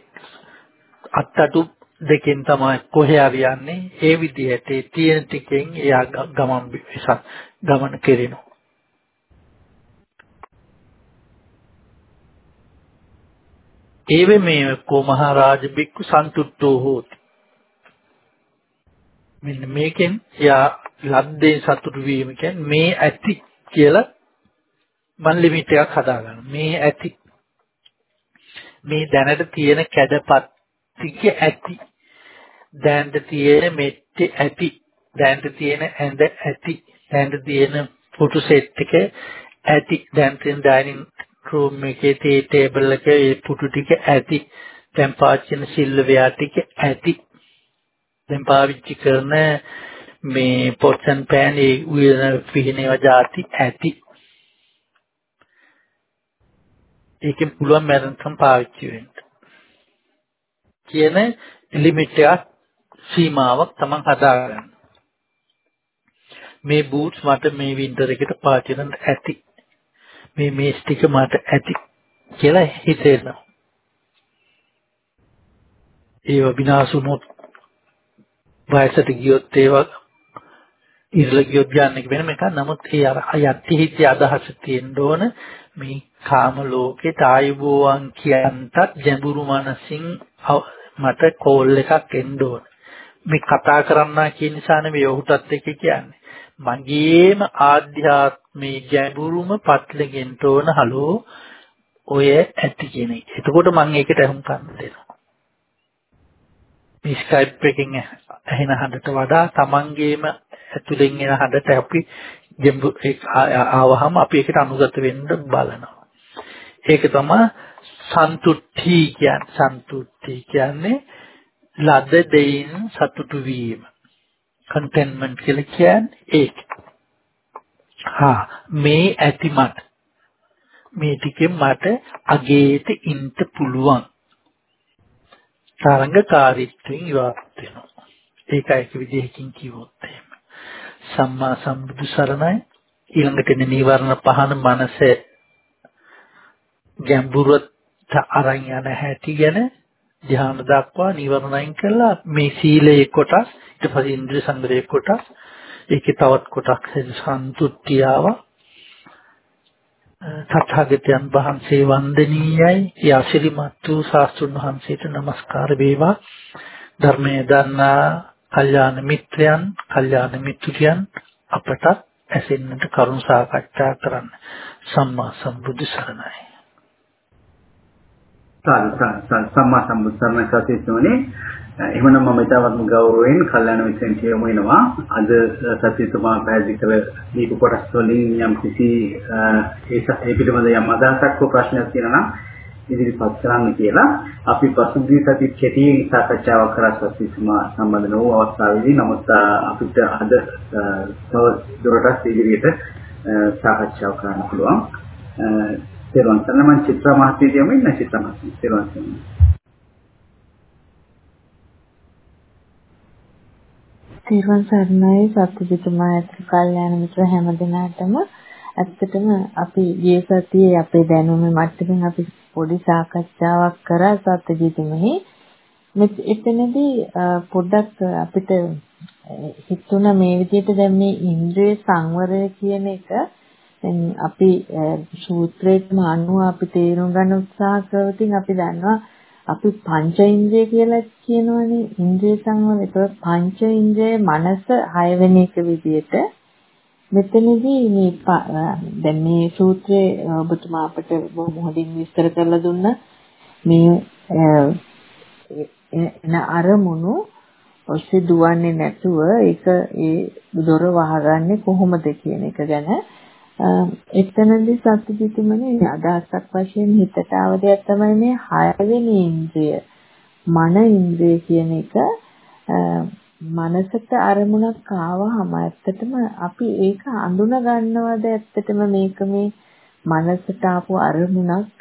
Speaker 2: අත්තටු දෙකෙන් තමයි කොහේ හරි යන්නේ. ඒ විදිහට තියෙන ටිකෙන් එයා ගමන් විසක් ගමන කෙරෙනවා. ඒවෙ මේ කෝ මහරජ බික්කු සන්තුට්ඨෝ හෝති මෙන්න මේකෙන් එයා ලද්දේ සතුටු වීම කියන්නේ මේ ඇති කියලා මන් ලිමිට් එකක් හදාගන්න. මේ ඇති මේ දැනට තියෙන කැඩපත් ටික ඇති. දැනට තියෙන මෙට්ටි ඇති. දැනට තියෙන ඇඳ ඇති. දැනට තියෙන ෆොටෝ සෙට් එක ඇති. දැන් තියෙන ඩයිනින් රූම් එකේ තේ ටේබල් එකේ ඒ පුටු ටික ඇති. දැන් පාවිච්චි කරන සිල්වර් ටික ඇති. දැන් පාවිච්චි කරන මේ පොට්ස් ඇන් පෑන් ඒ උයන පිහිනේව જાති ඇති. ඒකෙන් පුළුවන් මරණකම් පාවිච්චි වෙන්න. කියන ලිමිට් එකක් සීමාවක් තමන් හදාගන්න. මේ බූට්ස් මට මේ වින්ටර් එකට පාවිච්චි කරන්න ඇති. මේ මේස් ටික මට ඇති කියලා හිතෙනවා. ඒව විනාශ වුණොත් වයසට ගියොත් ඒවා ඉරලා ගියොත් ගන්න වෙනම එකක්. නමුත් ඒ අර යටි හිතේ අදහස තියෙන්න ඕන මේ කාම ලෝකේ තායිබෝවන් කියන්ටත් ජඹුරු මනසින් මට කෝල් එකක් එන්න ඕන. මේ කතා කරන්නා කියන නිසා නෙවෙයි ඔහුටත් එක කියන්නේ. මගේම ආධ්‍යාත්මී ගැඹුරුම පත්ලෙගෙන්න ඕන හලෝ ඔය ඇති කියන එක. එතකොට මම ඒකට අහුම්කම් දෙනවා. මේ ස්කයිප් එකකින් ඇහෙන හඬට වඩා තමන්ගේම ඇතුලෙන් එන හඬට අපි ආවහම අපි ඒකට අනුගත වෙන්න බලනවා. ඒක තමයි සන්තුට්ටි කියන්නේ. සන්තුට්ටි කියන්නේ ලද දෙයින් සතුටු වීම. contentment කියලා කියන්නේ ඒක. හා මේ ඇති මට මේ ටිකෙන් මට අගේට ඉන්න පුළුවන්. තරංගකාරීත්වයෙන් ඉවත් වෙනවා. ඒකයි එක විදිහකින් කිව්වොත් එහෙම. සම්මා සම්බුදු සරණයි ඊළඟට එන නීවරණ පහන මනසේ ගැඹුරට අරන් යන හැටි ගැන ධ්‍යාන දක්වා නීවරණ අයින් කරලා මේ සීලයේ කොටස් ඊට පස්සේ ඉන්ද්‍රිය සංවරයේ කොටස් ඒකේ තවත් කොටස් සන්තුට්ඨියාව. තථාගතයන් වහන්සේ වන්දනීයයි. යාසිරිමත් වූ ශාස්ත්‍රුන් වහන්සේට নমස්කාර වේවා. ධර්මයේ දන්නා කල්යාණ මිත්‍රයන් කල්යාණ මිත්‍රයන් අපට ඇසෙන්නට කරුණ සාකච්ඡා කරන්න. සම්මා සම්බුදු සරණයි.
Speaker 1: සම්මා සම්බුදු සරණයි සතිතුමනි එහෙමනම් මම ඊටවත්ම ගෞරවයෙන් කල්යාණ මිත්‍රයන් කියමු වෙනවා. අද සතිතුමා පැහැදිලි කළ දීප කොටස් වලින් යම් කිසි ඒ පිළිබඳ යම් අදහසක් හෝ ප්‍රශ්නයක් තියෙනවා නම් ඉදිරිපත් කරන්න කියලා. අපි පසුගිය සති කෙටියෙන් සාකච්ඡාවක් කරා සතිතුමා සම්බන්ධ වූ අවස්ථාවේදී. නමුත් අපිට අද තව දුරටත් ඉදිරියට සාකච්ඡාවක් කරන්න පුළුවන්. තේරුම් ගන්න මම චිත්‍ර මහත්මිය කියමු ඉන්න චිත්‍ර මහත්මිය තේරුම් ගන්න.
Speaker 3: තේරුවන් සරණයි සත්‍යජිතුමා ඇතුළු කල්යාණ මිත්‍ර හැම දිනාටම. ඇත්තටම අපි ගිය සතියේ අපේ දැනුම මට්ටමින් අපි පොඩි සාකච්ඡාවක් කරා සත්‍යජිතුමනි මෙත් එතනදී පොඩ්ඩක් අපිට හිතුණ මේ විදිහට දැන් මේ ඉන්ද්‍රිය සංවරය කියන එක දැන් අපි සූත්‍රයේම අනුව අපි තේරුම් ගන්න උත්සාහ කරවතින් අපි දන්නවා අපි පංච ඉන්ද්‍රිය කියලා කියනවනේ ඉන්ද්‍රිය සංවර. ඒතකොට පංච ඉන්ද්‍රිය මනස හය වෙන එක විදිහට මෙතනදී මේ දැන් මේ සූත්‍රයේ ඔබතුමා අපට බොහොම හොඳින් විස්තර කරලා දුන්නා මේ එන අරමුණු ඔස්සේ දුවන්නේ නැතුව ඒක ඒ දොර වහගන්නේ කොහොමද කියන එක ගැන එතනදී සත්‍යජිතුමනේ අදහසක් වශයෙන් හිතට ආව දෙයක් තමයි මේ හයවෙනි ඉන්ද්‍රිය මන ඉන්ද්‍රිය කියන එක. මනසට අරමුණක් ආවහම ඇත්තටම අපි ඒක අඳුන ගන්නවද? ඇත්තටම මේක මේ මනසට ආපු අරමුණක්?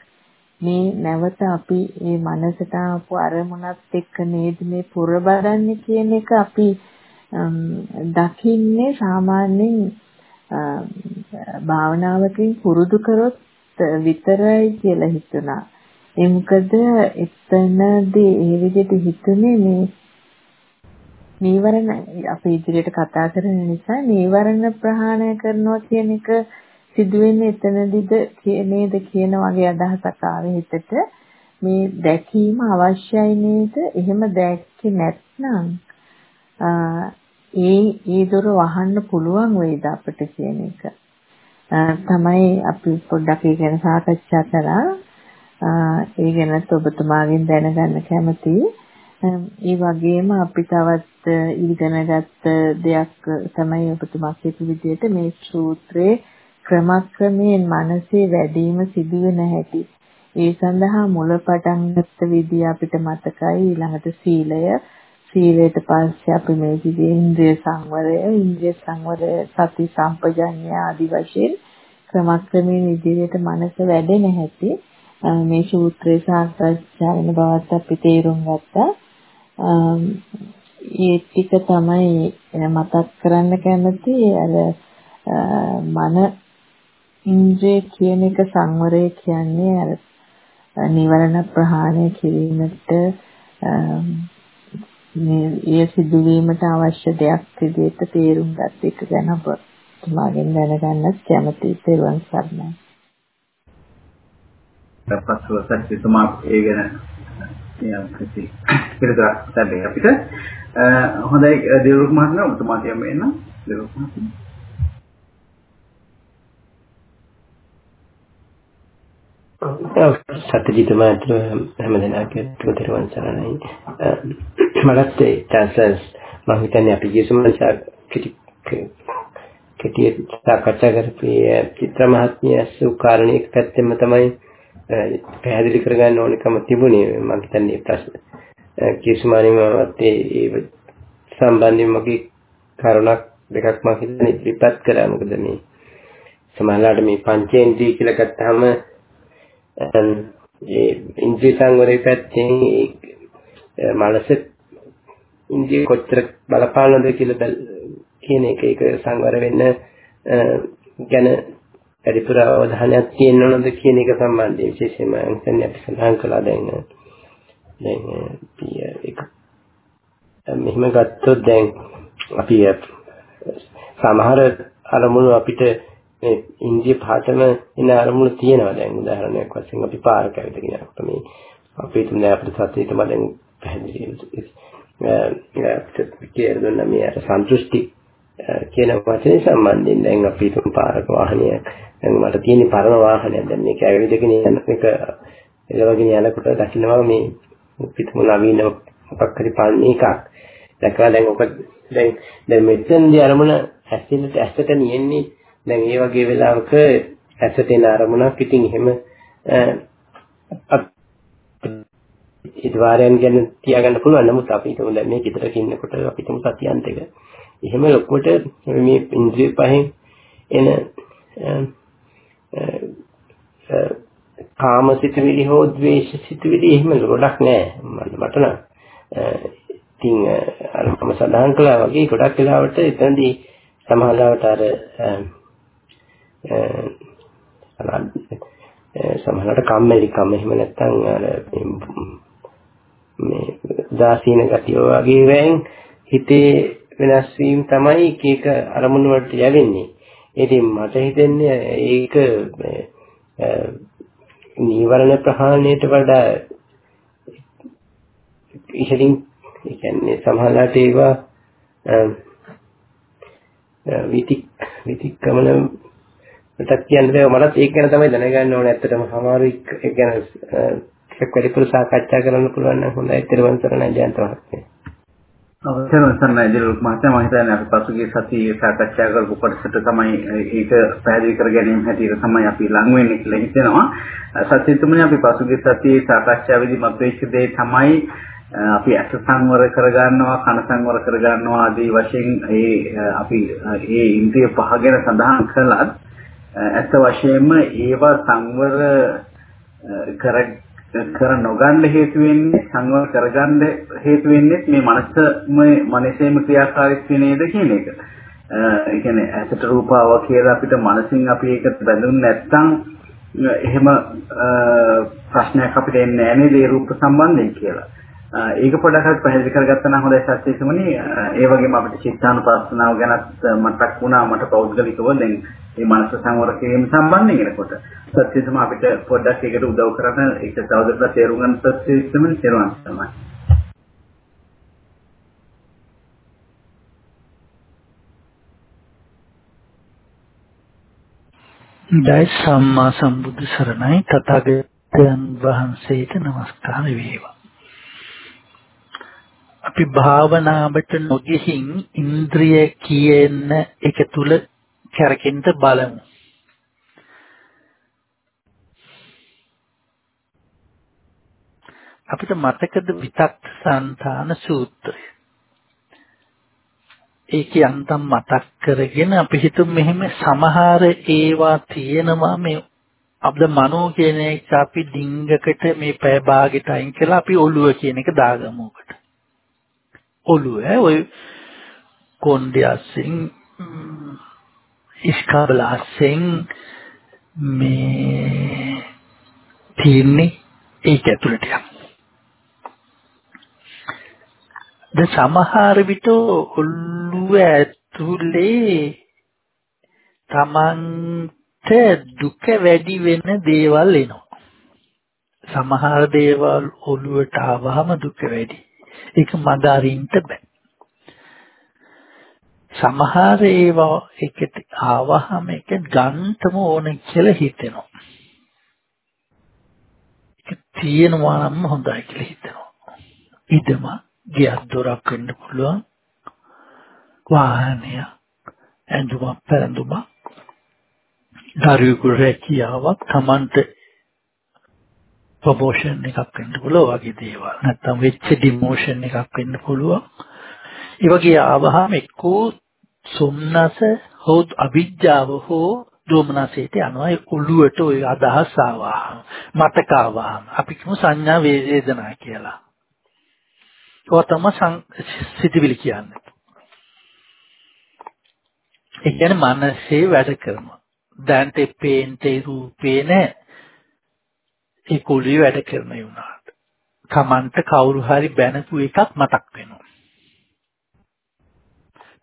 Speaker 3: මේ නැවත අපි මේ මනසට ආපු අරමුණත් එක්ක නේද මේ පුරබරන්නේ කියන එක අපි දකින්නේ සාමාන්‍යයෙන් භාවනාවකින් පුරුදු කරොත් විතරයි කියලා හිතුණා. ඒ මොකද එතනදී ඒ විදිහට හිතුනේ මේ නීවරණ අපි ඉදිරියට කතා කරන නිසා නීවරණ ප්‍රහාණය කරනවා කියන එක සිදුවෙන්නේ එතනදිද නේද කියන වගේ අදහසක් ආවේ හිතට මේ දැකීම අවශ්‍යයි නේද එහෙම දැක්කේ නැත්නම් ඒ ඒ දොර වහන්න පුළුවන් වේද අපිට කියන එක. තමයි අපි පොඩ්ඩක් ඒ ගැන සාකච්ඡා කරා. ඒ ගැනත් ඔබතුමාගෙන් දැනගන්න කැමතියි. ඒ වගේම අපි තවත් ඉගෙනගත්ත දෙයක් තමයි ඔබතුමා කියපු විදිහට මේ සූත්‍රයේ ක්‍රමක්‍රමයෙන් මනසේ වැඩිම සිදුවෙන හැටි. ඒ සඳහා මුල පටන් ගත්ත විදිය අපිට මතකයි ඊළඟට සීලය සීලයට පස්සේ අපි මේ විදිහේ ඉන්ද්‍රිය සංවරය, ඉන්ද්‍රිය සංවරය, සති සම්පජඤ්ඤය ආදි වශයෙන් ක්‍රමක්‍රමයෙන් ඉදිරියට මනස වැඩෙන හැටි මේ සූත්‍රයේ සාකච්ඡා වෙන බවත් අපි තේරුම් ගත්තා. ඒ ටික තමයි මතක් කරන්න කැමති අර මන ඉන්ද්‍රිය කියන එක සංවරය කියන්නේ අර නිවරණ ප්‍රහාණය කිරීමට මේ ඒ සිදුවීමට අවශ්‍ය දෙයක් විදිහට තේරුම් ගන්න එක ගැන ඔබ තුමාගෙන් දැනගන්නත් කැමතියි තෙරුවන් සරණයි.
Speaker 1: පස්ව සත්‍යතුමා ඒ ගැන යම් කිසි පිළිතුරක් ලැබෙයි අපිට. හොඳයි දේවරුක් මහත්මයා ඔබතුමාට යන්න එන්න. දේවරුක් මහත්මයා
Speaker 4: සත්‍යජිතමාත්‍ර හැමදෙනාගේ තුතරුවන් සරණයි. මලත් ට්‍රාන්ස්ලර්ස් මම හිතන්නේ අපි ගිය සමාචාර කෙටි කෙටි සාකච්ඡා කරපේ චිත්‍ර මහත්මිය අසු කාරණේක පැත්තෙම තමයි පැහැදිලි කරගන්න ඕනකම තිබුණේ. මම හිතන්නේ ප්‍රශ්න කිසිමානිමවත් ඒ සම්බන්ධයෙන් මගේ කරුණක් දෙකක් මම හිතන්නේ ඉදිරිපත් කරා මොකද මේ සමහරවිට මේ පංචේන්ද්‍රිය කියලා ගත්තාම ඒ ඉන්ද්‍රිය සංවරයේ පැත්තෙන් මනස ඉන්ද්‍රිය කොච්චර බලපානවද කියලා කියන එක ඒක සංවර වෙන්න ගැන පරිපුර අවධානයක් තියෙන්න ඕනද කියන එක සම්බන්ධයෙන් විශේෂයෙන්ම අන්තන්නේ අපි සඳහන් කළා දැන් දැන් ඒක මෙහෙම ගත්තොත් දැන් අපි සමහර අරමුණු අපිට මේ ඉන්දිය පාඨම එන අරමුණු තියෙනවා. දැන් උදාහරණයක් වශයෙන් අපි පාරක ඇවිදගෙන යනකොට මේ අපේ තුන අපිට සත්‍යය තමයි දැන් පැහැදිලි අපිට කියන මේ අර සන්තුෂ්ටි කියන වචනේ සම්බන්ධයෙන් දැන් අපි තුන් පාරක වාහනයක්. දැන් මට තියෙන පරණ වාහනයක්. දැන් මේක ඇවිදගෙන යන එක එළවගෙන යනකොට දකින්නවා මේ පිටුම නවීන මොකක් හරි පන්නේ එකක්. දැකලා දැන් ඔක දැන් දැන් මෙතෙන්දී අරමුණ ඇසිලට ඇසට නියන්නේ දැන් ඒ වගේ වෙලාවක ඇසට එන අරමුණක් ඉතින් එහෙම ඉදවාරයන් ගැන තියාගන්න පුළුවන්. නමුත් අපි හිතමු දැන් මේ ගෙදරක ඉන්නකොට අපි හිතමු සතියන්ත එක. එහෙම ලොකුවට මේ ඉන්ද්‍රිය පහෙන් එන කාම සිතුවිලි හෝ ද්වේෂ සිතුවිලි එහෙම ගොඩක් නෑ. මට නම් ඉතින් අර මම සඳහන් කළා වගේ ගොඩක් වෙලාවට එතනදී සමහරවට අර සමහරවට කම්මැලිකම එහෙම නැත්නම් අර මේ දාසීන ගතිය වගේ වෙන් හිතේ වෙනස් වීම තමයි එක එක අරමුණු වලට යවෙන්නේ. ඉතින් මට හිතෙන්නේ ඒක නීවරණ ප්‍රහාණයට වඩා ඉහළින් ඒ කියන්නේ සමහරවිට ඒවා විතික් විතික්කමන මටත් කියන්න බෑ මටත් ඒක ගැන තමයි දැනගන්න ඕනේ ඇත්තටම සමහර ඒ ගැන ටිකක් වැඩිපුර සාකච්ඡා කරන්න පුළුවන් නම් හොඳයි ත්‍රිවන් සරණයි ජයන්ත මහත්මයා.
Speaker 1: අවසරයි සරණයි දිලුක් මහත්මයා මම හිතන්නේ අපි පසුගිය සතියේ සාකච්ඡා කරපු කොටසට තමයි ඒක පැහැදිලි කර ගැනීම හැටියට තමයි අපි ලඟ වෙන්නේ කියලා හිතෙනවා. සත්‍යතුමනි අපි පසුගිය සතියේ සාකච්ඡාවේදී මතවෙච්ච දේ තමයි අපි ඇස සංවර කරගන්නවා කන සංවර කරගන්නවා ආදී වශයෙන් ඒ අපි ඒ ඉන්ද්‍රිය පහ ගැන සඳහන් කළත් ඇත්ත වශයෙන්ම ඒවා සංවර කර කර නොගන්න හේතු වෙන්නේ සංවර කරගන්න හේතු වෙන්නේ මේ මනස මේ මනසේම ක්‍රියාකාරීත්වය නේද කියන එක. ඒ කියන්නේ ඇසට රූපාව කියලා අපිට මනසින් අපි ඒක බැඳුනේ නැත්නම් එහෙම ප්‍රශ්නයක් අපිට එන්නේ නැහැ නේද ඒ රූප සම්බන්ධයෙන් කියලා. ඒක පොඩ්ඩක් පැහැදිලි කරගත්තා නම් හොඳයි සත්‍යසමනි. ඒ වගේම අපිට චිත්තානුපස්සනාව ගැනත් මතක් වුණා මට පෞද්ගලිකව දැන් මේ මනස සංවර කිරීම සම්බන්ධයෙන් එනකොට. සත්‍යසම අපිට පොඩ්ඩක් ඒකට උදව් කරන ඒක තවදුරටත් තේරුම් ගන්න සත්‍යසමනි තේරුම් තමයි.
Speaker 2: ජය සම්මා සම්බුදු සරණයි තථාගතයන් වහන්සේට নমස්කාර වේවා. අපි භාවනාවට නොගිහින් ඉන්ද්‍රිය කියන එක තුල කැරකෙන්න බලමු. අපිට මතකද විතක් සංතාන සූත්‍රය. ඒකේ අන්තම් මතක් කරගෙන අපි හිතමු මෙහෙම සමහර ඒවා තියෙනවා මේ අපද මනෝ කියන එක අපි ඩිංගකට මේ පය භාගෙට අයින් කරලා අපි ඔළුව කියන එක දාගමු උකට. ඔළුව ඔය කොණ්ඩයස්ෙන් ඉස්කාබලාසෙන් මේ තියන්නේ ඒක ඇතුළට යනවා. ද සමහර විට ඔළුව ඇතුලේ තමන්ට දුක වැඩි වෙන දේවල් එනවා. සමහර දේවල් ඔළුවට ආවම දුක වැඩි. ඒක මඟ අරින්න බෑ. සමහර ඒවා එකට ආවහම ඒක ගන්නටම ඕන කියලා හිතෙනවා. ඒක තියෙනවා නම් හොඳයි කියලා හිතෙනවා. ඉදම ගියක් දොරක් වෙන්න පුළුවන්. වාහනය ඇඳුමක් පැළඳුමක් දරුවෙකු රැකියාවක් Tamante ප්‍රොමෝෂන් එකක් වෙන්න පුළුවන් වගේ දේවල්. නැත්තම් වෙච්ච ඩිමෝෂන් එකක් වෙන්න පුළුවන්. ඒ වගේ ආවහම එක්කෝ සොම්නස හෝ අවිජ්ජාව හෝ දෝමනසයට යනවා ඒ ඔළුවට ওই අදහස් ආවා මතක ආවා අපි කියමු සංඥා වේදනා කියලා. ඒවා තමයි සිතිවිලි කියන්නේ. ඒ කියන්නේ මනසේ වැඩ කරනවා. දැන් තේ පේන්ටේ රූපේ නැහැ. ඒ කුලිය වැඩ කරන යුණාට. Tamanට කවුරු හරි බැනපු එකක් මතක් වෙනවා.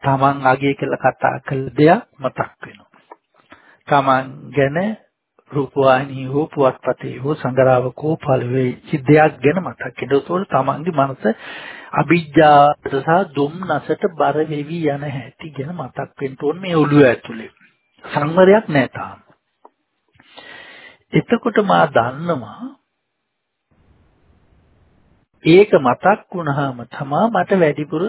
Speaker 2: Taman අගය කළ කතා කළ දෙයක් මතක් වෙනවා. Taman ගැන රූපවාහිනී හෝ පුවත්පතේ හෝ සංගරාවක හෝ පළවෙච්ච දෙයක් ගැන මතක් වෙනවා. ඒතකොට Tamanගේ මනස අභිජ්ජාට සහ දුම්නසට බර වෙවි යන හැටි ගැන මතක් වෙන්න ඕනේ මේ ඔළුව ඇතුලේ. සංවරයක් නැහැ තාම. එතකොට මා දන්නවා ඒක මතක් වුණාම තමා මට වැඩිපුර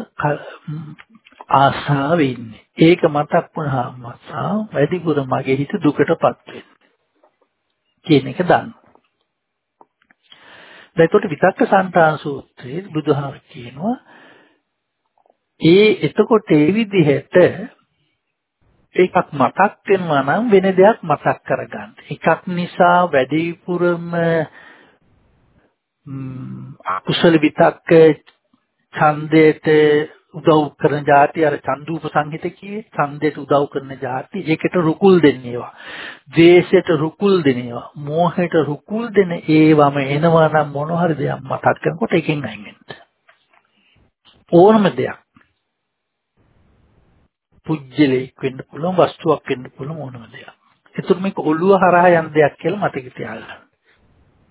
Speaker 2: ආසාව ඉන්නේ. ඒක මතක් වුණාම වැඩිපුර මගේ හිත දුකටපත් වෙන්නේ. කියන එක දන්න. එතකොට විතක්ක සංතාන සූත්‍රයේ බුදුහාම කියනවා ඒ එතකොට ඒ විදිහට එකක් මතක් වෙනවා නම් වෙන දෙයක් මතක් කරගන්න. එකක් නිසා වැඩිපුරම අකුසල විතක්ක ඡන්දයට උදව් කරන જાති අර චන්දූප සංහිත කියේ ඡන්දයට උදව් කරන જાති. ඒකට රුකුල් දෙන්නේවා ද්වේෂයට රුකුල් දෙනේවා මෝහයට රුකුල් දෙන ඒවම එනවා නම් මොන හරි දෙයක් මතක් කරනකොට එකෙන් අයින් වෙන්න. ඕනම දෙයක්. පුජ්‍යලයක් වෙන්න පුළුවන් වස්තුවක් වෙන්න පුළුවන් ඕනම දෙයක්. ඒතුර මේක ඔළුව හරහා යන දෙයක් කියලා මතක තියාගන්න.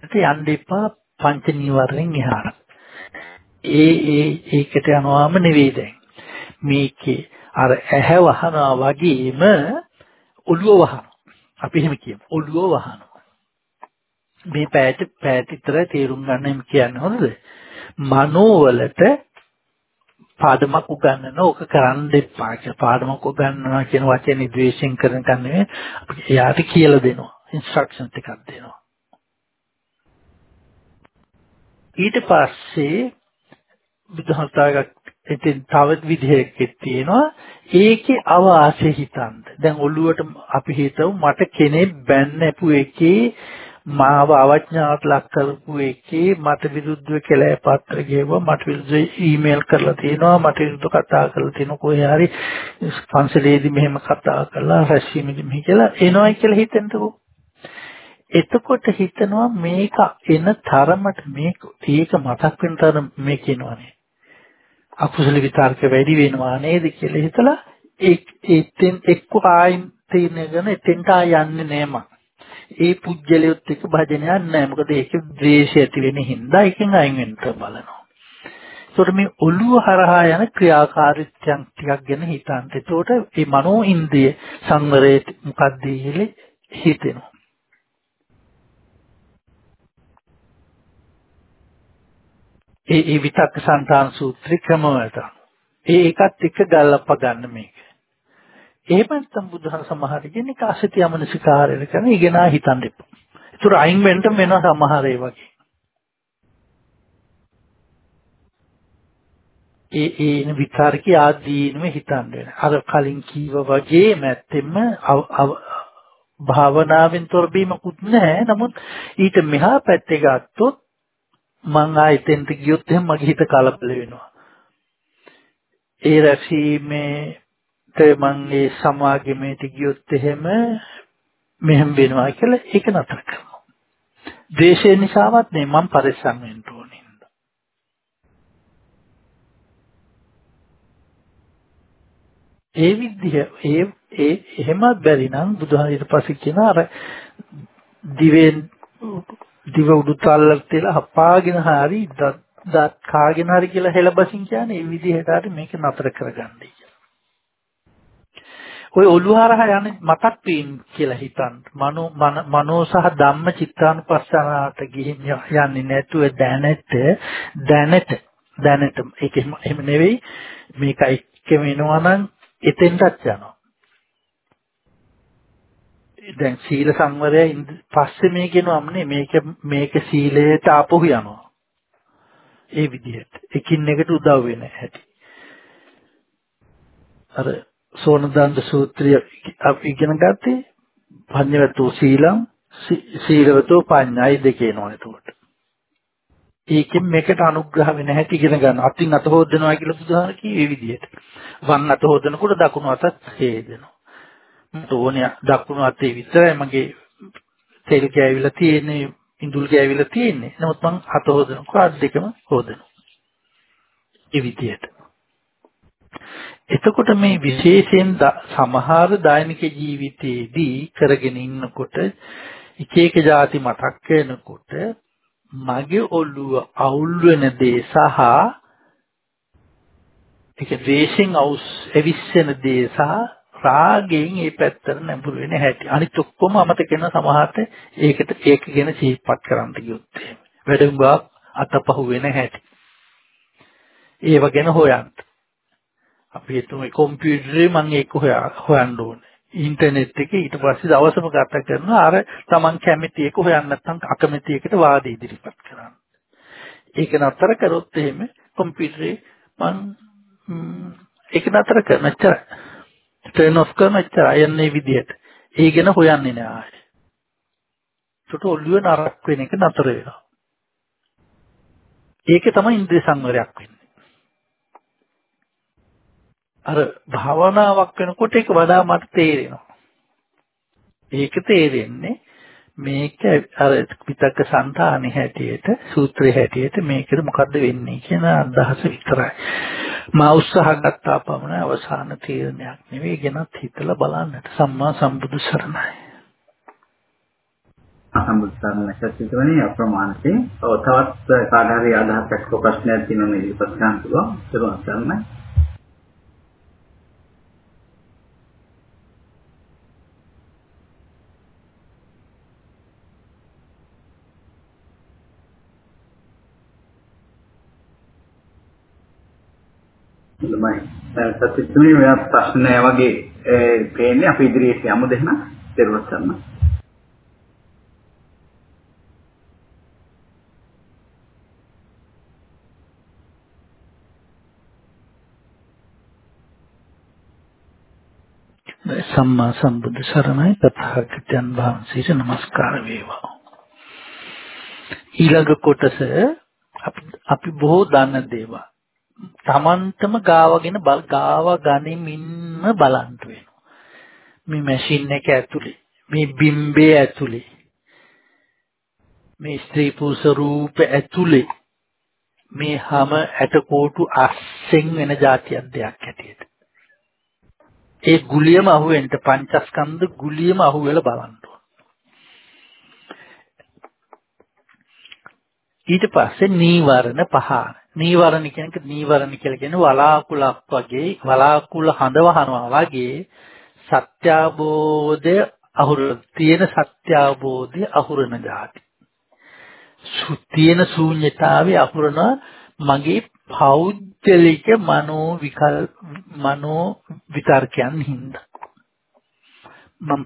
Speaker 2: ඒක යන්න එපා පංච නීවරණෙන් එහාට. ඒ ඒ ඒකට යනවාම නෙවෙයි දැන්. මේකේ අර ඇහැ වහනවා වගේම ඔළුව වහනවා. අපි එහෙම කියමු. ඔළුව වහනවා. මේ පැයට පැයට විතර තේරුම් ගන්න එහෙම කියන්නේ හොඳද? මනෝවලට පාඩමක් උගන්වන ඕක කරන්න එපා කියලා පාඩමක් උගන්වනවා කියන වචනේ ද්වේෂයෙන් කරන කන්නේ නෙවෙයි අපි එයාට කියලා දෙනවා ඉන්ස්ට්‍රක්ෂන් ටිකක් දෙනවා ඊට පස්සේ බුදුහතාවක් ඉතින් තවත් විදිහකින් තියෙනවා. ඒකේ අවාසය හිතන්න. දැන් ඔළුවට අපි හිතමු මට කෙනෙක් බැන්නපු එකේ මාව අවඥාවට ලක් කරපු එකේ මට විරුද්ධව කියලා පත්‍ර ගෙවුවා මට විරුද්ධව ඊමේල් කරලා තියෙනවා මට විරුද්ධව කතා කරලා තියෙනවා කොහේ හරි පන්සලේදී මෙහෙම කතා කරලා රැස්වීමේදී මෙහි කියලා එනවයි කියලා හිතෙන්නකෝ. එතකොට හිතනවා මේක එන තරමට මේක ඒක මතක් වෙන තරම මේ කියනවානේ අකුසල විතර්ක වැඩි වෙනවා නේද කියලා හිතලා ඒ එතෙන් එක්ක ආයින් තීරණයගෙන එතෙන්ට ආයන්නේ නෑ මම. ඒ පුජ්‍යලියොත් එක්ක භජනයක් නෑ. මොකද ඒකේ ද්වේෂය ඇති වෙන හින්දා එකෙන් අයින් වෙන්න බලනවා. ඒතකොට මේ ඔළුව හරහා යන ක්‍රියාකාරීත්වයන් ටිකක් ගැන හිතන්න. ඒතකොට මේ මනෝ ඉන්ද්‍රිය සංවරයේ මොකක්ද හිතෙනවා. ඒ ඒ විතක්ක සංතාන සූත්‍රේ ක්‍රමවලට. ඒ එකත් එක්ක ගල්ලප ගන්න මේක. එහෙම නැත්නම් බුදුහන් සමහර කියන්නේ කාසිත යමනසිකාරය කරන ඉගෙනා හිතන්න එපා. ඒතර අයින් වෙන්න වෙන සමහර ඒ වගේ. ඒ ඒ විතරකී ආදීනම හිතන්න වෙන. අර කලින් කීව වගේ මැත්තෙම භාවනාවෙන් තොර බීමකුත් නැහැ. නමුත් ඊට මෙහා පැත්තේ ගත්තොත් මං ආයෙතෙන්ට ගියොත් එහෙනම් මගේ හිත කලබල වෙනවා. ඒ රැසීමේට මං ඒ සමාගමේට ගියොත් එහෙම මෙහෙම වෙනවා කියලා ඒක නතර කරනවා. ද්වේෂය නිසාවත් නේ මං පරිස්සම් වෙන්න ඕනේ. ඒ විදිහ ඒ ඒ එහෙමත් බැරි නම් බුදුහාම ඊට පස්සේ කියන අර දිවෙන් දිව උඩුතල්ලක් තියලා හපාගෙන හරි දත් කාගෙන හරි කියලා හෙලබසින් කියන්නේ මේ විදිහට හරි මේක නතර කරගන්නයි ඔය ඔළුහරහා යන්නේ මතක් වීම කියලා හිතන්න. මනෝ මනෝ සහ ධම්ම චිත්තානුපස්සනාවට ගිහින් යන්නේ නැතුව දැනට දැනට දැනට ඒක එහෙම නෙවෙයි මේක එක්කම එනවා නම් එතෙන්ටත් යනවා. දැන් සීල සංවරය පස්සේ මේ කියනවාමනේ මේක මේක සීලයට ආපහු යනවා. ඒ විදිහට. එකින් එකට උදව් වෙන හැටි. අර සෝනදන්ද සූත්‍රය අපි ඉගෙන ගත්තේ පඤ්ඤවතු සීලං සීලවතෝ පඤ්ඤායි දෙකේ නෝ එතකොට. ඒකෙන් මේකට අනුග්‍රහ වෙන හැටි ඉගෙන ගන්න. අතින් අත හොදනවා කියලා බුදුහාම කිව්වේ විදිහට. වම් අත හොදනකොට දකුණු අතත් හේදෙනවා. මට ඕනේ දකුණු අතේ විතරයි මගේ තෙල් ගෑවිලා තියෙන්නේ, ඉඳුල් ගෑවිලා තියෙන්නේ. නමුත් මං අත හොදනකොට අත් දෙකම හොදනවා. ඒ විදිහට. එතකොට මේ විශේෂයෙන් සමහර දෛනික ජීවිතයේදී කරගෙන ඉන්නකොට එක එක જાති මතක් වෙනකොට මගේ ඔළුව අවුල් වෙන දේ සහ ඒක ද්වේෂෙන් අවුස් එවිස්සෙන දේ සහ රාගයෙන් ඒ පැත්තට නැඹුරු වෙන හැටි. අනිත් ඔක්කොම අමතක වෙන සමහරට ඒකට ඒක ගැන සිහිපත් කරන්න කිව්වොත් එහෙම. වැඩමුවා අතපහුව වෙන හැටි. ඒව ගැන හොයන්න. අපි හිතමු කම්පියුටරේ මම ඒක හොයන්න ඕනේ. ඉන්ටර්නෙට් එකේ ඊට පස්සේ දවසම ගත කරනවා අර Taman කැමති එක හොයන්න නැත්නම් අකමැති එකට වාද ඉදිරිපත් කරන්න. ඒක නතර කරොත් එහෙම කම්පියුටරේ මම ඒක නතර කරන එච්චරයි. ටර්න් ඔෆ් කරන එච්චරයි යන්නේ විදියට. ඒ ගැන හොයන්නේ නෑ ආයේ. ඒකට ඔළුව නරක් වෙන එක නතර වෙනවා. ඒකේ තමයි ඉන්ද්‍රිය සංවරයක් වෙන්නේ. අර භාවනාවක් වෙනකොට ඒක වඩා මට තේරෙනවා. ඒක තේරෙන්නේ මේක අර පිටක సంతානෙ හැටියට සූත්‍රයේ හැටියට මේකද මොකද්ද වෙන්නේ කියන අදහස විතරයි. මා උත්සාහ ගත්තා පමණ අවසාන තීරණයක් නෙවෙයි ගැනත් හිතලා බලන්නට සම්මා සම්බුදු සරණයි.
Speaker 1: සම්බුදු සරණයි සත්‍යවනේ අප්‍රමාණසේ. ඔව් තවත් කාට හරි අදහසක් ප්‍රශ්නයක් තියෙනවා මේ ඉස්සත් ගන්න පුළුවන්. ඒක තමයි. හොඳයි. සත්‍යතුමනි ඔය ප්‍රශ්නය වගේ පේන්නේ අපි ඉදිරියට යමු දෙන්න. දරුවත් ගන්න.
Speaker 2: සම්මා සම්බුදු සරණයි තථාගතයන් වහන්සේට নমස්කාර වේවා. ඊළඟ කොටස අපි බොහෝ දන්න දේවල්. Tamanටම ගාවගෙන බල ගාව ගනිමින්ම බලන්න වෙනවා. මේ මැෂින් එක ඇතුලේ මේ බිම්බේ ඇතුලේ මේ ස්ත්‍රී පුරුෂ රූප ඇතුලේ මේ හැම ඇටකොටු අස්සෙන් වෙන જાතියක් දෙයක් හැටියට. ඒ ගුලියම අහුවෙන්න පංචස්කන්ධ ගුලියම අහුවෙලා බලන්න ඊට පස්සේ නීවරණ පහ. නීවරණ කියන එක නීවරණ කියලා කියන්නේ වලාකුලක් වගේ වලාකුල හඳවහනවා වගේ සත්‍යාබෝධය අහුර තියෙන සත්‍යාබෝධය අහුරන જાති. තියෙන ශූන්‍යතාවේ අහුරන මගේ පෞද්ගලික මනෝ විකල් මනෝ විතර්කයන් හින්දා. මම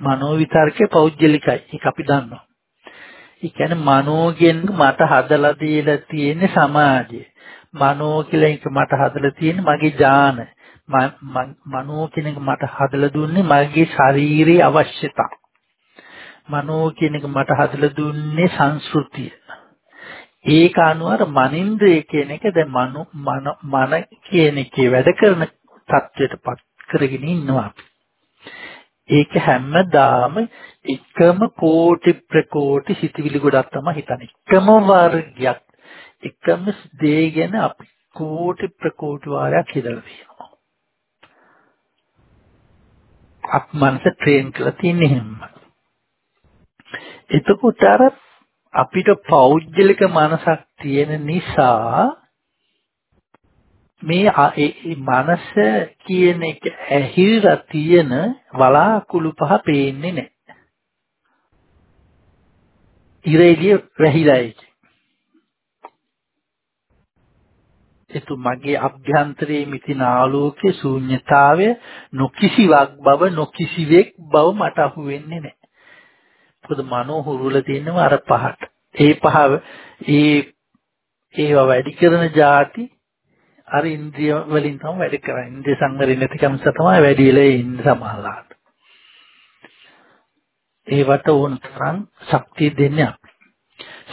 Speaker 2: මනෝ විතර්කේ පෞද්ගලිකයි. ඒක අපි දන්නවා. ඒ කියන්නේ මනෝගෙන් මට හදලා දීලා තියෙන සමාජය. මනෝ කියලා එක මට හදලා තියෙන මගේ ඥාන. මනෝ කියන එක මට හදලා දුන්නේ මගේ ශාරීරික අවශ්‍යතා. මනෝ කියන එක මට හදලා දුන්නේ සංස්කෘතිය. ඒක අනුව මනින්ද්‍රය කියන එක දැන් මන මන කියන එකේ වැඩ කරන தත්වයටපත් කරගෙන ඉන්නවා. ඒක හැමදාම එකම කෝටි ප්‍රකෝටි සිතවිලි ගොඩක් තමයි හිතන්නේ. එකම වර්ගයක් එකම දේ ගැන අපි කෝටි ප්‍රකෝටි වාරයක් හිතලා තියෙනවා. අප මනස ට්‍රේන් කරලා තියෙන්නේ එහෙම. එතකොට අර අපිට පෞද්ගලික මනසක් තියෙන නිසා මේ මනස කියන එක ඇහිලා තියෙන වලාකුළු පහ පේන්නේ නැහැ. ඉර එළිය වැහිලා ඒක. එතු මගේ අභ්‍යන්තරයේ මිතින ආලෝකයේ ශූන්‍යතාවය නොකිසිවක් බව නොකිසිවෙක් බව මට අහු වෙන්නේ නැහැ. මොකද මනෝ හුරුල තියෙනවා අර පහට. ඒ පහ ඒ ඒවා වැඩි කරන જાති අර ඉන්ද්‍රිය වලින් තමයි වැඩ කරන්නේ. ඉන්ද්‍රිය සංවරය නැතිකම නිසා තමයි වැඩි වෙලා ඉන්නේ සමහරලාට. ඒවට ඕන තරම් ශක්තිය දෙන්නේ අපි.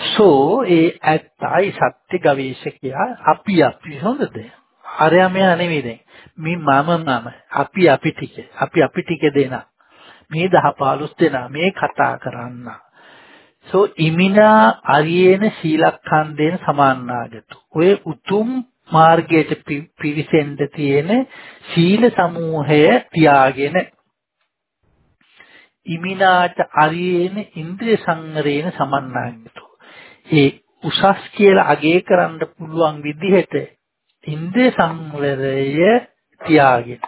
Speaker 2: සෝ ඒ ඇත්තයි සත්‍ය ගවේෂකයා අපි අපි හොඳද? අරයා මෙයා නෙවෙයි දැන්. මේ මම මම අපි අපි ටික අපි අපි ටික දෙනා. මේ 10 15 දෙනා මේ කතා කරන්න. සෝ ඉමිනා අරියේන සීලඛණ්ඩේන සමාන්නාගතු. ඔය උතුම් මාර්ගයට පිවිසෙන්න තියෙන සීල සමූහය තියාගෙන ඉමිනාච අරියේන ඉන්ද්‍රිය සංවරේන සමන්නාගතු. ඒ උසස් කියලා අගය කරන්න පුළුවන් විදිහට ඉන්ද්‍රිය සංවරය තියාගෙන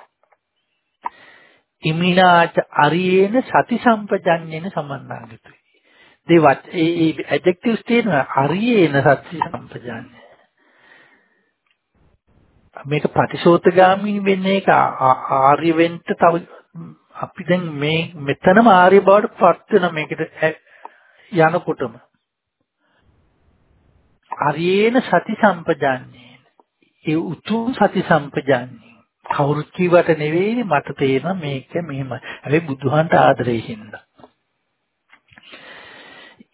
Speaker 2: ඉමිනාච අරියේන සති සම්පජඤ්ඤේන සමන්නාගතුයි. දේවත් ඒ ඒ ඇඩ්ජෙක්ටිව්ස් තියෙනවා අරියේන සති සම්පජඤ්ඤය. මේක ප්‍රතිශෝතගාමී වෙන්නේ ඒක ආර්ය වෙන්න තව අපි දැන් මේ මෙතනම ආර්ය බවට පත් වෙන මේකට යනකොටම. අරියේන සති සම්පජාන්නේ ඒ උතුම් සති සම්පජාන්නේ කවුරුත් කිව්වට නෙවෙයි මට තේරෙන මේක මෙහෙමයි. හැබැයි බුදුහන්ට ආදරේ හින්දා.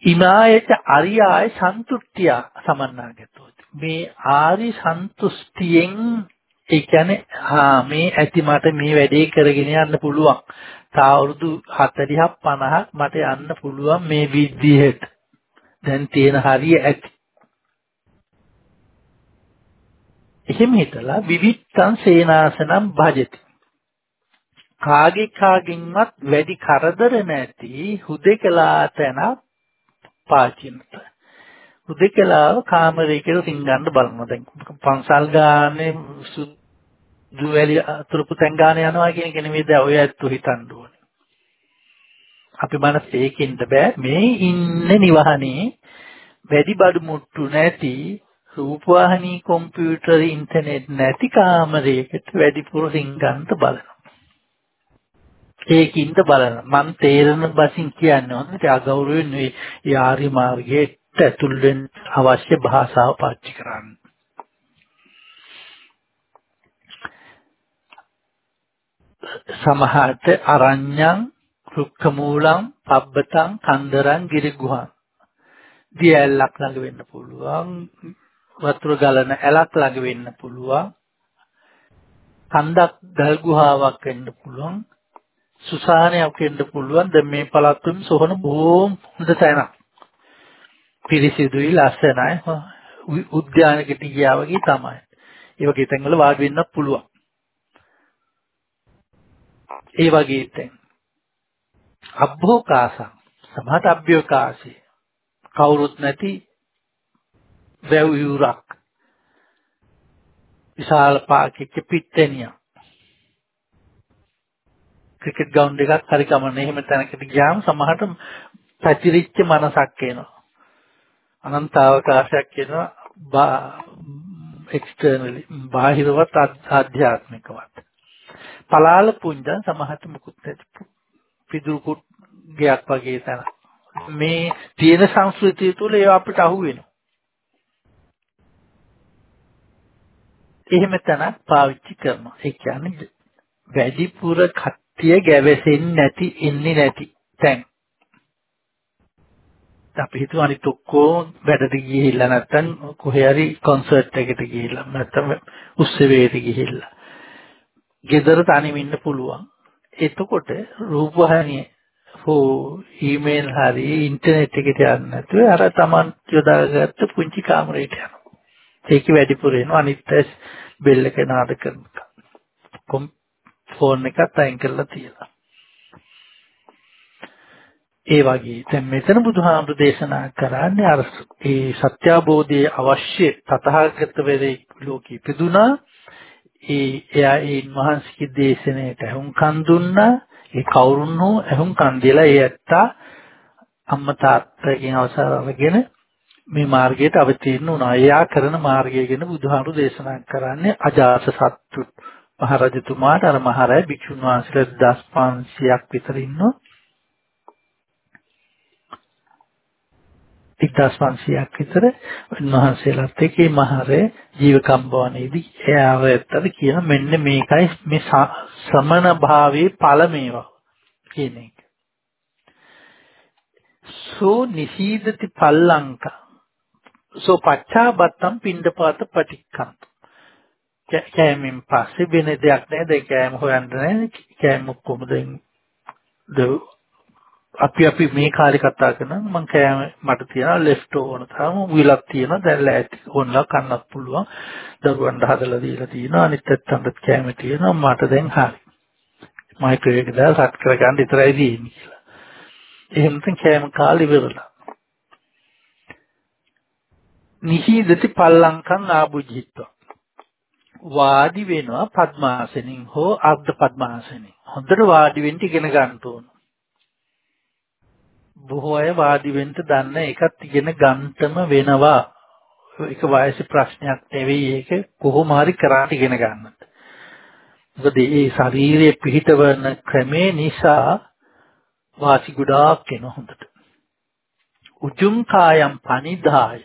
Speaker 2: ඉමායච අරියාය සන්තුට්ඨිය සමන්නාගතෝ මේ ආරි සන්තුෂ්ටියෙන් ඒ කියන්නේ හා මේ ඇති මට මේ වැඩේ කරගෙන යන්න පුළුවන්. තා අවුරුදු 40ක් 50ක් මට යන්න පුළුවන් මේ විදිහට. දැන් තියෙන හරිය ඇති. එහෙම හිතලා විවිත්තං සේනාසනම් භජති. කාගේ කාගින්වත් වැඩි කරදර නැති හුදෙකලා තැන පාචිනත. හුදෙකලාව කාමරයකට සිංගන්න බලනවා. දැන් පන්සල් ගානේ දුවැලි අතුරුපු තැන් ගාන යනවා කියන එක නෙමෙයි දැන් ඔය ඇත්තු හිතන්න ඕනේ. අපි මනස ඒකින්ද බෑ මේ ඉන්න නිවහනේ වැඩි බඩු මුට්ටු නැති රූපවාහිනී කම්පියුටර් ඉන්ටර්නෙට් නැති කාමරයකට වැඩිපුර සිංගන්ත බලනවා. ඒකින්ද බලන මම තේරෙන බසින් කියන්නේ හොඳට අගෞරවයෙන් මේ යාරි මාර්ගයට ඇතුල් වෙන්න අවශ්‍ය භාෂාව පාවිච්චි කරන්න. සමහරට අරඤ්ඤං රුක්ඛ මූලං පබ්බතං කන්දරං ගිරිගුහං. දිය ඇලක් ළඟ වෙන්න පුළුවන්. වතුර ගලන ඇලක් ළඟ වෙන්න පුළුවන්. කන්දක් ගල් ගුහාවක් වෙන්න පුළුවන්. සුසානයක් වෙන්න පුළුවන්. දැන් මේ පළාත්වල සොහන බොහොම හොඳ තැනක්. පිරිසිදුයි ලස්සනයි. උද්‍යානයකට ගියා වගේ තමයි. ඒ වගේ තැන්වල වාඩි වෙන්න පුළුවන්. ඒ වගේ තැන්. අභෝකාසං සමහත අභ්‍යෝකාසී කවුරුත් නැති වැව් යුරක් විශාල පාර්කයක පිට්ටනිය ක්‍රිකට් ග්‍රවුන්ඩ් එකක් හරි කමන්නේ එහෙම තැනකට ගියාම සමහරට පැතිරිච්ච මනසක් එනවා. අනන්ත අවකාශයක් එනවා එක්ස්ටර්නලි බාහිරවත් ආධ්‍යාත්මිකවත් පලාල පුංජන් සමහරට මුකුත් නැති පිදුරු කුත් ගයක් වගේ තැන. මේ තියෙන සංස්කෘතිය තුළ ඒවා අපිට අහු වෙනවා. එහෙම තැනක් පාවිච්චි කරනවා. ඒ කියන්නේ වැඩිපුර කට්ටිය ගැවසෙන්නේ නැති ඉන්නේ නැති තැන්. අපි හිතුවා අනිත් ඔක්කොම වැඩට ගිහිල්ලා නැත්තම් කොහේ හරි කොන්සර්ට් එකකට ගිහිල්ලා නැත්තම් උත්සවයකට ගිහිල්ලා ගෙදර තනියම ඉන්න පුළුවන්. එතකොට රූපවාහිනිය හෝ ඊමේල් හරි ඉන්ටර්නෙට් එකට යන්න නැතුව අර Taman යොදාගත්ත පුංචි කාමරයට යනවා. ඒක වැඩිපුර එනවා අනිත් ඇස් බෙල් එක නාද කරනකම්. කොම් ෆෝන් එකත් අයින් කරලා තියලා. ඒ වගේ දැන් මෙතන බුදුහාමුදුරු දේශනා කරන්නේ අර ඒ සත්‍ය අවබෝධයේ අවශ්‍ය තථාගත වෙරේ ලෝකෙ පිදුනා ඒ එයා ඒ මහන්සිය දේශනාවට අහුම්කන් දුන්නා ඒ කවුරුන් හෝ අහුම්කන් දීලා ඒ ඇත්තා අම්මා තාත්තගෙන් අවසර අරගෙන මේ මාර්ගයට අවතීර්ණ වුණා. එයා කරන මාර්ගය ගැන බුදුහාමුදුරු දේශනා කරන්නේ අජාත සත්තු මහරජතුමාට අර මහරය භික්ෂුන් වහන්සේලා 1500ක් විතර ඉන්නවා. 1500ක් විතර උන්වහන්සේලාත් එක්කේ මහරය ජීවකම්බවනේදී එයාව ඇත්තට කියන මෙන්න මේකයි මේ සමන භාවයේ ඵල මේවා කියන එක. සෝ නිසීදති පල්ලංක. සෝ පච්චාබත්තම් පිණ්ඩපාත පටික්කන්ත කෑමෙන් පස්සේ වෙන දෙයක් නැහැ. දැන් කෑම හොයන්න නැහැ. කෑම ඔක්කොම දැන් අපි අපි මේ කාලේ කතා කරන මම කෑම මට තියෙනවා ලෙෆ්ට් ඕන තාම විලක් තියෙනවා. දැන් ලෑස්ති ඕනලා කන්නත් පුළුවන්. දරුවන්ට හදලා දීලා තියෙනවා. අනිත් පැත්තට කෑම තියෙනවා. මට දැන් හරි. මයික්‍රෝවේව් එක දාලා සට් කරගන්න විතරයි තියෙන්නේ කියලා. එහෙම නැත්නම් කෑම කාලේ ඉවරලා. නිහීදති පල්ලංකම් ආභුජිත්වා. වාඩි වෙනවා පద్මාසනෙන් හෝ අර්ධ පద్මාසනෙන් හොඳට වාඩි වෙන්න ඉගෙන ගන්න ඕන. බොහෝ අය වාඩි වෙන්න දන්න එකත් ඉගෙන ගන්නටම වෙනවා. ඒක වයසේ ප්‍රශ්නයක් නෙවෙයි ඒක කොහොම හරි කරාට ඉගෙන ගන්නත්. මොකද මේ ශරීරයේ පිහිටවන ක්‍රමේ නිසා වාසි ගොඩාක් එන හොඳට. උජුම් කායම් පනිදාය.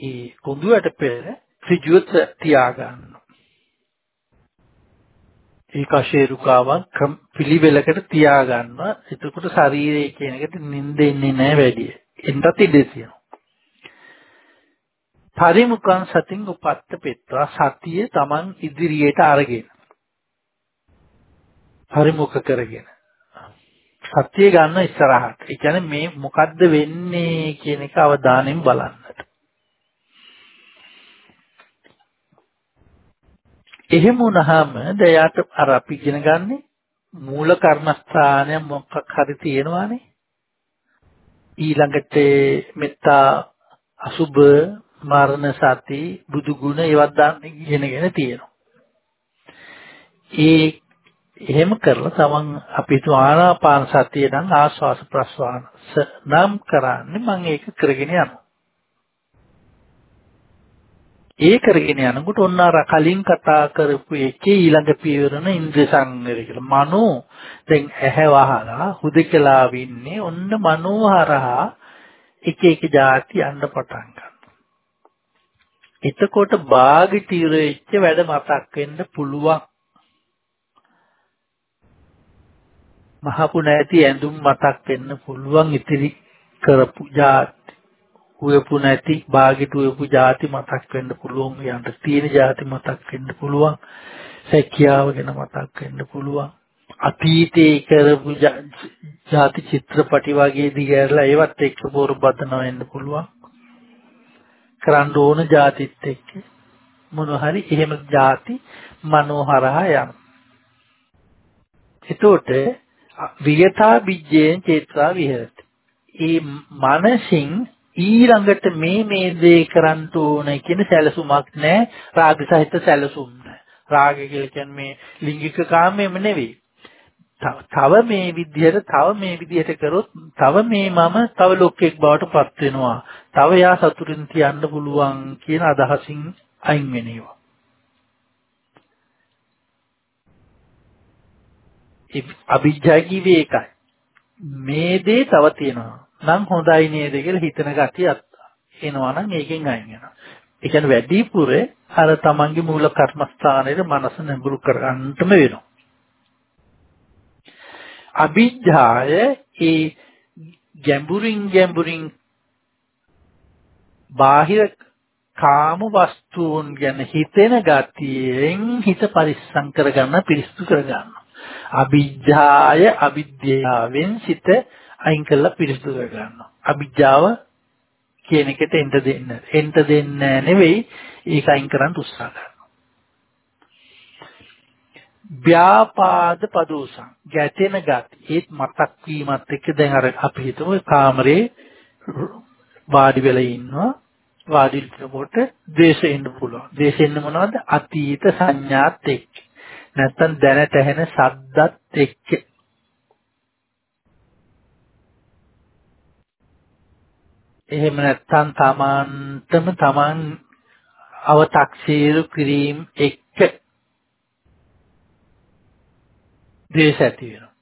Speaker 2: ඒ කොඳුයට පෙර ඍජුව තියාගන්න. ඒ කශේරුකාවක් පිළිවෙලකට තියාගන්නවා. එතකොට ශරීරය කියන එකට නිින්දෙන්නේ නැහැ වැඩි. එන්නත් ඉඩ තියෙනවා. පරිමුඛං සතින් උපත්ත පෙත්වා සතිය Taman ඉදිරියට අරගෙන. පරිමුඛ කරගෙන. සතිය ගන්න ඉස්සරහට. ඒ කියන්නේ මේ මොකද්ද වෙන්නේ කියන එක අවධානයෙන් බලන්නට. එහෙම වුණාම එයාට අර අපි ඉගෙන ගන්නෙ මූල කර්මස්ථානය මොකක් හරි තියෙනවානේ. ඊළඟට මෙත්තා අසුබ මරණ සති බුදු ගුණ ඒවත් දාන්න ඉගෙනගෙන තියෙනවා. ඒ එහෙම කරලා තමන් අපි හිතුව ආනාපාන සතිය නම් ආස්වාස ප්‍රස්වාස නම් කරන්නේ මම ඒක කරගෙන යනවා. ඒ කරගෙන යනකොට ඔන්න අර කලින් කතා කරපු එකේ ඊළඟ පියවරන ඉන්ද්‍රිය සංවරය කියලා. මනෝ දැන් ඇහැ වහලා හුදකලා වින්නේ ඔන්න මනෝ හරහා එක එක જાති යන්න පටන් ගන්නවා. එතකොට බාගි තීරෙච්ච වැඩ මතක් වෙන්න පුළුවන්. මහපු නැති ඇඳුම් මතක් වෙන්න පුළුවන් ඉතිරි කරපු જાති උයපු නැති බාගෙට උයපු ಜಾති මතක් වෙන්න පුළුවන් යන්න තියෙන ಜಾති මතක් වෙන්න පුළුවන් සැකියාව ගැන මතක් වෙන්න පුළුවන්. අතීතේ කරපු ಜಾති චිත්‍රපටි වගේ දිගහැරලා ඒවත් එක්ක බොරු බතනවා වෙන්න පුළුවන්. කරන්න ඕන ಜಾතිත් එක්ක. මොනවා හරි එහෙම ಜಾති මනෝහරහා යන එතකොට විගතා බිජ්ජයෙන් චේත්‍රා විහෙරති. ඒ මනසින් ඊළඟට මේ මේ දේ කරන්න ඕනේ කියන සැලසුමක් නැහැ. රාග සහිත සැලසුම් නැහැ. රාගය කියලා කියන්නේ මේ ලිංගික කාමයේම නෙවෙයි. තව මේ විදිහට තව මේ විදිහට කරොත් තව මේ මම තව ලොක්ෙක් බවට පත් වෙනවා. තව යා සතුටින් තියන්න පුළුවන් කියන අදහසින් අයින් වෙනවා අභිජ්ජා කිව්වේ ඒකයි. මේ දේ තව තියෙනවා. නම් හොඳයි නේද කියලා හිතන ගතියක් එනවා නම් ඒකෙන් අයින් වෙනවා. ඒ කියන්නේ වැඩිපුරේ අර තමන්ගේ මූල කර්මස්ථානයේ මනස නැඹුරු කරගන්නටම වෙනවා. අභිජ්ජාය ඒ ගැඹුරින් ගැඹුරින් බාහිර කාම වස්තුන් ගැන හිතෙන ගතියෙන් හිත පරිස්සම් කරගන්න පිරිසිදු කරගන්න. අභිජ්ජාය අවිද්‍යාවෙන් සිත අයින් කරලා පිරිසිදු කරගන්නවා. අභිජ්ජාව කියන එකට එන්න දෙන්න. එන්න දෙන්න නෙවෙයි ඒක අයින් කරන්න උත්සාහ කරනවා. ව්‍යාපාද පදෝසං. ගැටෙන ගති. ඒත් මතක් වීමත් එක්ක දැන් අර අපි හිතමු කාමරේ වාඩි වෙලා ඉන්නවා. වාඩි වෙනකොට ද්වේෂෙන්න පුළුවන්. ද්වේෂෙන්න මොනවද? අතීත සංඥාත් එක්ක. නැත්තම් දැනට ඇහෙන සද්දත් එක්ක. එහෙම නැත්නම් තමන්ටම තමන් අව탁සීරු කිරීම එක්ක ද්වේෂ ඇති වෙනවා.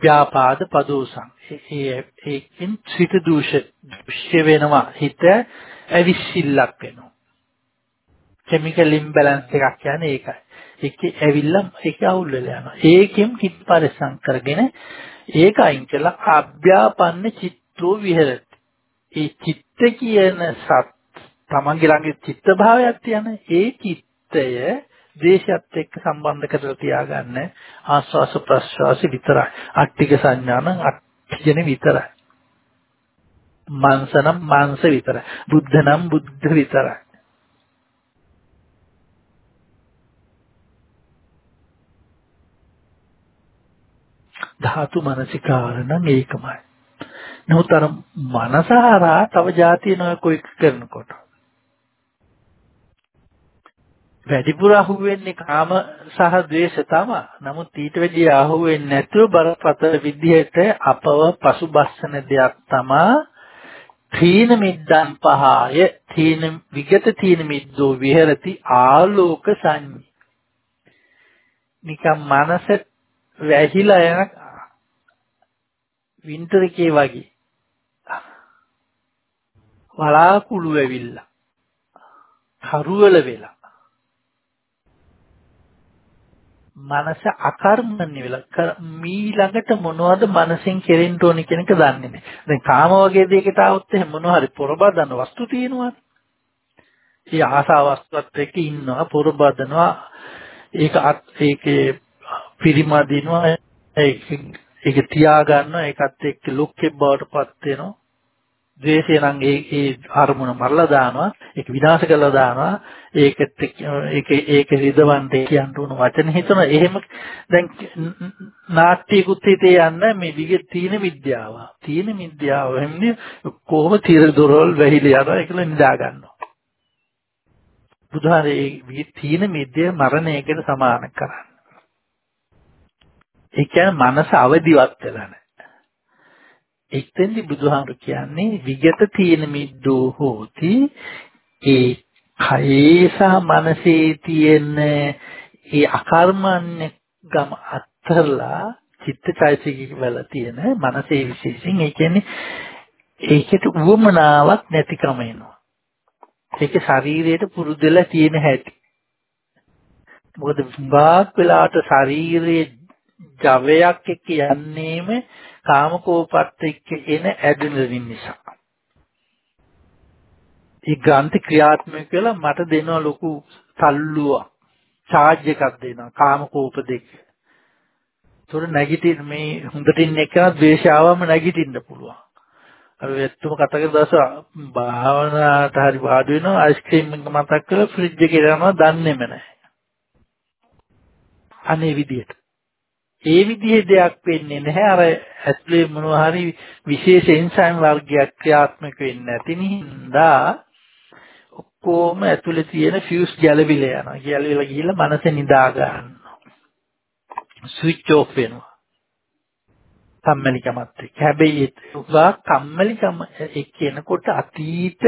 Speaker 2: ව්‍යාපාද පදෝසං. ඒ ඒකෙන් සිත දූෂ දෘශ්‍ය වෙනවා. හිත ඇවිස්සිල්ලක් වෙනවා. කෙමිකල් ඉම්බැලන්ස් එකක් කියන්නේ ඒකයි. ඒකේ ඇවිල්ලා ඒක අවුල් වෙලා යනවා. ඒකෙන් හිත පරිසම් කරගෙන ඒක අයින් කළා අභ්‍යාපන්න චිත්තෝ විහෙරති. ඒ චිත්ත කියන සත් තමන්ගේ ළඟ චිත්ත භාවයක් තියෙන ඒ චිත්තය දේශයත් එක්ක සම්බන්ධ කරලා තියාගන්න ආස්වාස ප්‍රස්වාස විතරයි. අට්ටික සංඥාන අට්ටිජන විතරයි. මාංශ නම් මාංශ විතරයි. බුද්ධ නම් බුද්ධ විතරයි. ධාතු මනසිකාර නම් ඒකමයි. නමුත් අර මනසහරා තව જાතිය නොයෙකුත් කරනකොට වැඩිපුර අහුවෙන්නේ කාම සහ ද්වේෂ තමයි. නමුත් ඊට වැඩිය අහුවෙන්නේ නැතුව බරපතල විදිහට අපව පසුබස්සන දෙයක් තමයි තීන මිද්දන් පහය තීන විගත තීන මිද්දෝ විහෙරති ආලෝක සංඤ්ඤ. නිකම් මනස වැහිලා යන වින්ටර් එකේ වගේ වලාකුළු වෙවිලා. කරුවල වෙලා. මනස අකර්මණ්‍ය වෙලා. මීළඟට මොනවද මනසෙන් කෙරෙන්න ඕනි කියන එක දන්නේ නැහැ. දැන් කාම වගේ දෙයකට આવොත් එහෙම මොනවා හරි පොරබදන වස්තු තියෙනවානේ. ඒ ආසා වස්තුවත් එක්ක ඉන්නවා පොරබදනවා. ඒක ඒකේ පිරිමදිනවා. ඒක ඒක තියා ගන්නවා ඒකත් එක්ක ලොක්කෙක් බවට පත් වෙනවා. ද්වේෂය නම් ඒ ඒ අරමුණ මරලා දානවා ඒක විනාශ කරලා දානවා. ඒකත් ඒක ඒක රිදවන්ට කියන්න උණු වචන හිතන එහෙම දැන් නාට්‍යකුත් හිතේ යන්න මේ විග තීන විද්‍යාව තීන විද්‍යාව එන්නේ කොහොම තීර දොරවල් වැහිලා යනවා ඒකල නිදා ගන්නවා. බුදුහාරේ මේ තීන විද්‍යාව මරණයකට සමාන කරන්නේ. ඒ කියන්නේ මනස අවදිවත් වෙලා නැහැ. එතෙන්දි බුදුහාමුදුරු කියන්නේ විගත තීන මිද්දෝ හෝති ඒ කයේ සහ මනසේ තියෙන ඒ අකර්මණ්‍ය ගම අත්තරලා චිත්තචෛතසික වල තියෙන මනසේ විශේෂයෙන් ඒ කියන්නේ ඒකට උවමනාවක් නැතිකම එනවා. ඒක ශරීරයට පුරුදුලා තියෙන හැටි. මොකද වාක් වෙලාවට ශරීරයේ ජවයක් එක්ක යන්නේම කාමකෝපත් එක්ක එන ඇඩ්‍රිනලින් නිසා. ඒ ග්‍රන්ථි ක්‍රියාත්මක වෙලා මට දෙනවා ලොකු තල්ලුවක්. චාර්ජ් එකක් දෙනවා කාමකෝප දෙක. ඒතොර නැගිටින් මේ හොඳට ඉන්න එක ද්වේෂාවම නැගිටින්න පුළුවන්. අර වෙත්තම කතා කර දවස භාවනාවට හරි වාඩි වෙනවා අයිස්ක්‍රීම් එක මතක් කරලා ෆ්‍රිජ් එකේ දානවා දන්නේම නැහැ. අනේ විදියට. ඒ විදිහේ දෙයක් වෙන්නේ නැහැ අර ඇතුලේ මොනවා හරි විශේෂ එන්සයිම් වර්ගයක් ක්‍රියාත්මක වෙන්නේ නැති නින්දා ඔක්කොම ඇතුලේ තියෙන ෆියුස් ගැලවිලා යනවා. ගැලවිලා ගිහිල්ලා මනස නිදා ගන්නවා. ස්විච් ඔෆ් වෙනවා. කම්මැලිකමත් එක්ක. හැබැයි ඒක කම්මැලිකම එක්කෙනකොට අතීත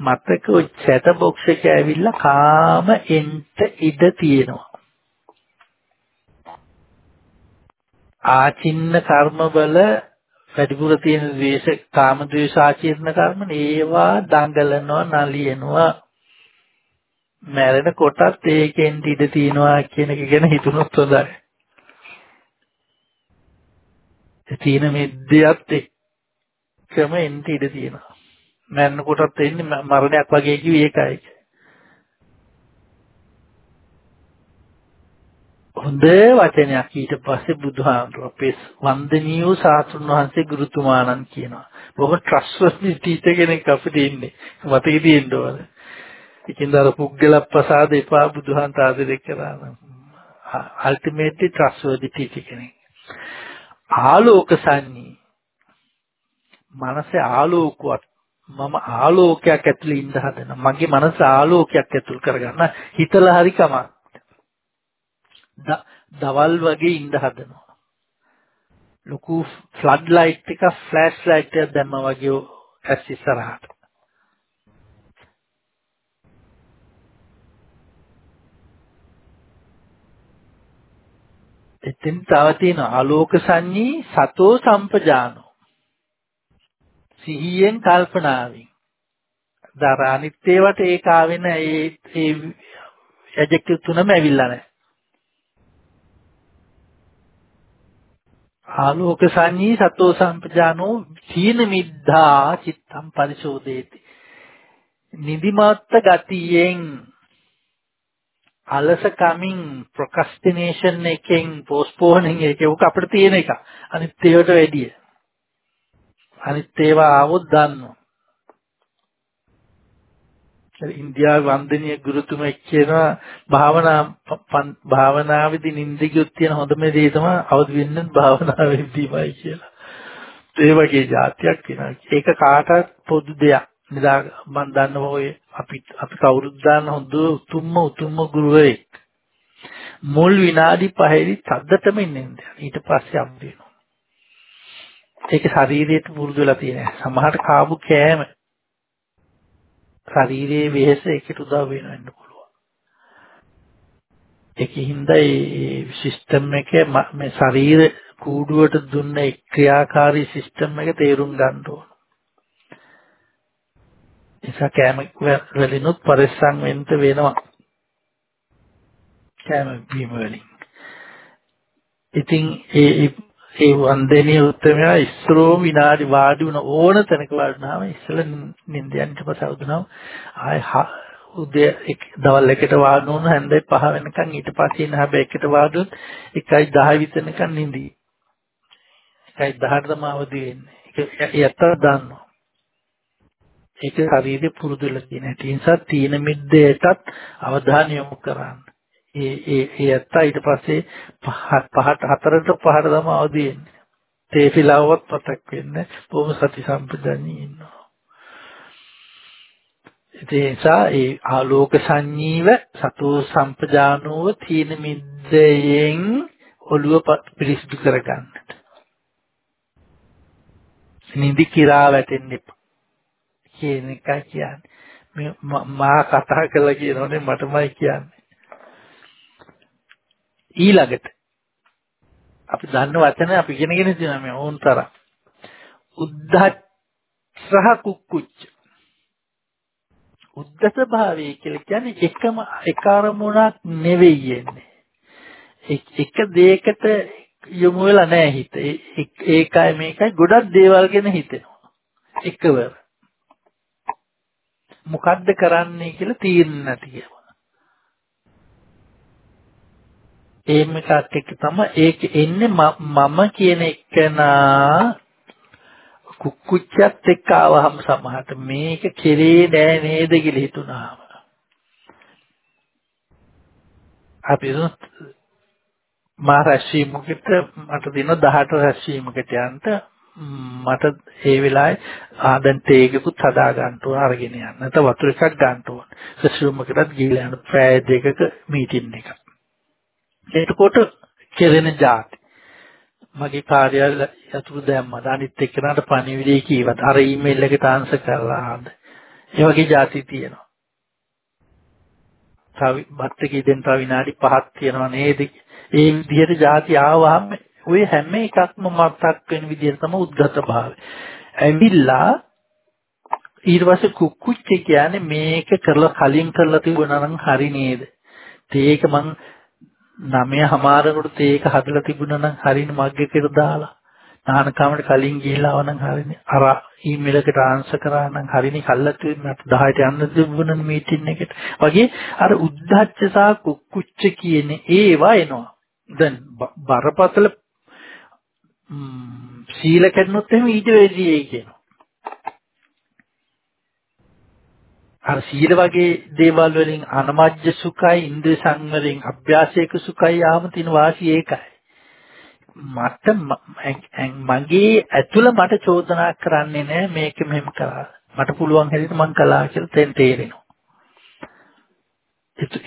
Speaker 2: මතක ඔය චැට බොක්ස් එක ඇවිල්ලා කාම එන්ට ඉඩ තියෙනවා. ආචින්න කර්මවල වැඩිපුර තියෙන ද්වේෂ කාම ද්වේෂ ආචින්න කර්ම ඒවා දඟලනවා නලියනවා මැරෙන කොටත් ඒකෙන් ඉඳ තියනවා කියන එක ගැන හිතුනොත් හොඳයි. ඒ තීන මිද්දයත් එක්කම එන්න ඉඩ තියෙනවා. මැරෙන කොටත් එන්නේ මරණයක් වගේ කිව්වේ ඒකයි. හොඳ වචනයක් ඊට පස්සේ බුදුහාමුදුරුවෝ අපේ වන්දනීය සාතුන් වහන්සේ ගුරුතුමාණන් කියනවා. බොහොම ට්‍රස්ට්වර්ති ටීචර් කෙනෙක් අපිට ඉන්නේ. මතකෙ තියෙන්න ඕන. ඉතින් අර පුද්ගල ප්‍රසාද එපා බුදුහන්ත ආදරය කරා නම් අල්ටිමේට්ලි ට්‍රස්ට්වර්ති ටීචර් කෙනෙක්. ආලෝක සංඤී මනසේ ආලෝකවත් මම ආලෝකයක් ඇතුලේ ඉඳ හදන මගේ මනස ආලෝකයක් ඇතුල් කරගන්න හිතලා හරි කමක් දවල් වගේ ඉඳ හදනවා. ලොකු ෆ්ලඩ් ලයිට් එක ෆ්ලෑෂ් ලයිට් එකක් දැම්මා වගේ ඇස් ඉස්සරහට. එතෙන් තව තියෙන ආලෝක සංඤී සතෝ සම්පජානෝ. සිහියෙන් කල්පනාවෙන්. දර අනිත් ඒවට ඒක ආවෙන ඒ ඒ ඇඩ්ජෙක්ටිව් තුනම ඇවිල්ලා නැහැ. ආලෝක සංඤී සතෝ සම්පජානෝ සීන මිද්ධා චිත්තම් පරිශෝදේති. නිදිමත් ගතියෙන් අලස කමින් ප්‍රොක්‍රස්ටිනේෂන් එකෙන් පෝස්ට්පෝනින් එක උක අපිට තියෙන එක. අනිත් ඒවට වැඩිය. අනිත් ඒවා ආවොත් දන්නවා. ඉන්දියාවේ වන්දනීය ගුරුතුමෙක් කියනවා භාවනා භාවනාවේදී නිින්දකියොත් තියෙන හොඳම දේ තමයි අවදි වෙන්න භාවනාවේදීමයි කියලා. ඒ වගේ જાතියක් වෙනවා. ඒක කාටවත් පොදු දෙයක්. නිදා මම දන්නවා ඔය අපි අපි කවුරුත් දාන්න හොඳ උතුම්ම උතුම්ම ගුරුවරයෙක්. මුල් විනාඩි 5ෙදි තද්දටම ඉන්නේ ඊට පස්සේ අම්බ වෙනවා. ඒක ශරීරයට පුරුදු වෙලා තියෙන. සමහරට කාපු කෑම ශරීරයේ වෙහෙස ඒකට උදව් වෙන්න පුළුවන්. ඒකින්ද මේ සිස්ටම් එකේ මේ ශරීර කූඩුවට දුන්න ක්‍රියාකාරී සිස්ටම් එක තේරුම් ගන්න ඕන. නිසා කෑම වලිනුත් පරිස්සම් වෙන්න වෙනවා. කෑම බීම වලින්. ඉතින් ඒ ඒ වන්දනීය උත්තරමයා ඉස්සරෝ විනාඩි වාඩි වුණ ඕන තැනක වඩනාම ඉස්සල නිින්ද යන්න පස්සේ අවදුනම ආය උදේ දවල් එකට වාඩි වුණ හැන්දේ පහ වෙනකන් ඊට පස්සේ ඉන්න හැබැයි එකට වාඩි වුත් 1:10 විතරනකන් නිින්දි 1:10ට තමයි අවදි වෙන්නේ. ඒක යත්තර දාන්නවා. ඒක ශරීරේ පුරුදු වෙලා තියෙන හැටි. නිසා තීන මිද්දේටත් අවධානය යොමු කරන්න. ඒ ඒ ඒ ඇත්ත ඊට පස්සේ පහට හතරට පහට තමයි අවදි වෙන්නේ. තේසිලාවත් පතක් වෙන්නේ බොහොම සති සම්පජඤ්ඤී ඉන්නවා. ඒ නිසා ඒ ආලෝක සංජීව සතෝ සම්පජානෝව තීන මිද්දයෙන් ඔළුව පිරිසිදු කරගන්නට. නිදි කිරා වැටෙන්න එපා. කියන එක කියන්නේ මා කතා කළා කියනෝනේ මටමයි කියන්නේ. ඊළඟට අපි දන්න වචන අපි ඉගෙනගෙන තියෙනවා මේ ඕන් තරම්. උද්ධච්චහ කුක්කුච්ච. උද්දත භාවය කියලා කියන්නේ එකම එක අරමුණක් නෙවෙයි යන්නේ. එක දෙයකට යොමු වෙලා නැහැ හිත. ඒකයි මේකයි ගොඩක් දේවල් ගැන හිතෙනවා. එකවර. මොකද්ද කරන්නේ කියලා තීරණ නැති කියලා. එහෙම එකක් එක්ක තමයි ඒක එන්නේ මම කියන එකනා කුක්කුච්චත් එක්ක ආවහම සමහරට මේක කෙරේ නෑ නේද කියලා හිතුණාම අපි මා රැස්වීමකට මට දින 18 රැස්වීමකට යන්න මට ඒ වෙලාවේ ආ දැන් තේගකුත් හදා ගන්න ඕන අරගෙන යන්න. නැත්නම් වතුර එකක් ගන්න ඕන. රැස්වීමකටත් ගිහලා යන පැය දෙකක මීටින් එකක්. එතකොට කෙරෙන જાති. මගේ කාර්යාල යතුරු දැම්මද? අනිත් එක්කනට පණිවිඩය කීවත් අර ඊමේල් එකට ආන්සර් කරලාද? ඒ වගේ જાති තියෙනවා. තව බත් එකේ දැන් තව විනාඩි 5ක් තියෙනවා නේද? ඒ විදිහට જાති ආවහම ওই හැම එකක්ම මතක් වෙන විදිහට තමයි උද්ගත භාවය. ඇවිල්ලා ඊට පස්සේ කුක්කුච්ච කියන්නේ මේක කරලා කලින් කරලා තිබුණා නම් හරි නේද? ඒක මං නමය හමාරකට තේක හදලා තිබුණා නම් හරින මග්ගයකට දාලා නාන කාමරේ කලින් ගිහිල්ලා ආවනම් හරිනේ. අර ඊමේල් එකට ආන්සර් කරා නම් හරිනේ කල්ලාතු මට 10ට යන්න තිබුණා මීටින් එකට. වගේ අර උද්දච්ච සහ කුක්කුච්ච කියන ඒවා එනවා. දැන් බරපතල සීල කැඩුණොත් එහෙම ඊට වෙදී ඒ කියනවා අර සීල වගේ දේවල් වලින් අනමජ්ජ සුඛයි ඉන්ද්‍රිය සංවරයෙන් අභ්‍යාසයක සුඛයි ආම තින වාසිය ඒකයි. මට මගේ ඇතුළ මට චෝදනා කරන්නේ නැහැ මේක මෙහෙම කරා. මට පුළුවන් හැටියට මං කළා කියලා තෙන් තේරෙනවා.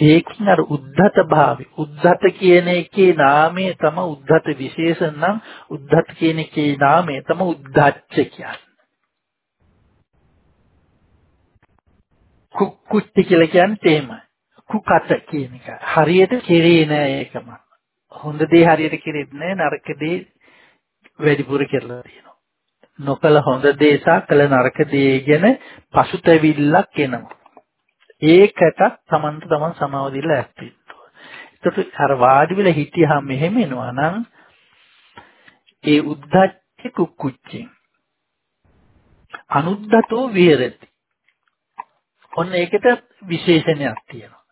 Speaker 2: ඒකින් අර උද්ධත භාවය උද්ධත කියන එකේ නාමය තම උද්ධත විශේෂණ නම් උද්ධත කියන එකේ නාමය තම උද්ධච්ච කියන්නේ. කුක්කුච්චි කියලා කියන්නේ එහෙමයි. කුකට කියන එක. හරියට කෙරේ නෑ ඒකම. හොඳ දේ හරියට කෙරෙන්නේ නෑ නරක දේ වැඩිපුර කරලා තියෙනවා. නොකල හොඳ දේ සහ කළ නරක දේ ගැන පසුතැවිල්ලක් එනවා. ඒකට තමන්ට තමන් සමාව දීලා ඇස්තින්න එතකොට අර වාඩි වෙලා හිටියාම මෙහෙම එනවා නම් ඒ උද්දච්ච කුක්කුච්චෙන් අනුද්දතෝ විහෙරති. ඔන්න ඒකට විශේෂණයක් තියෙනවා.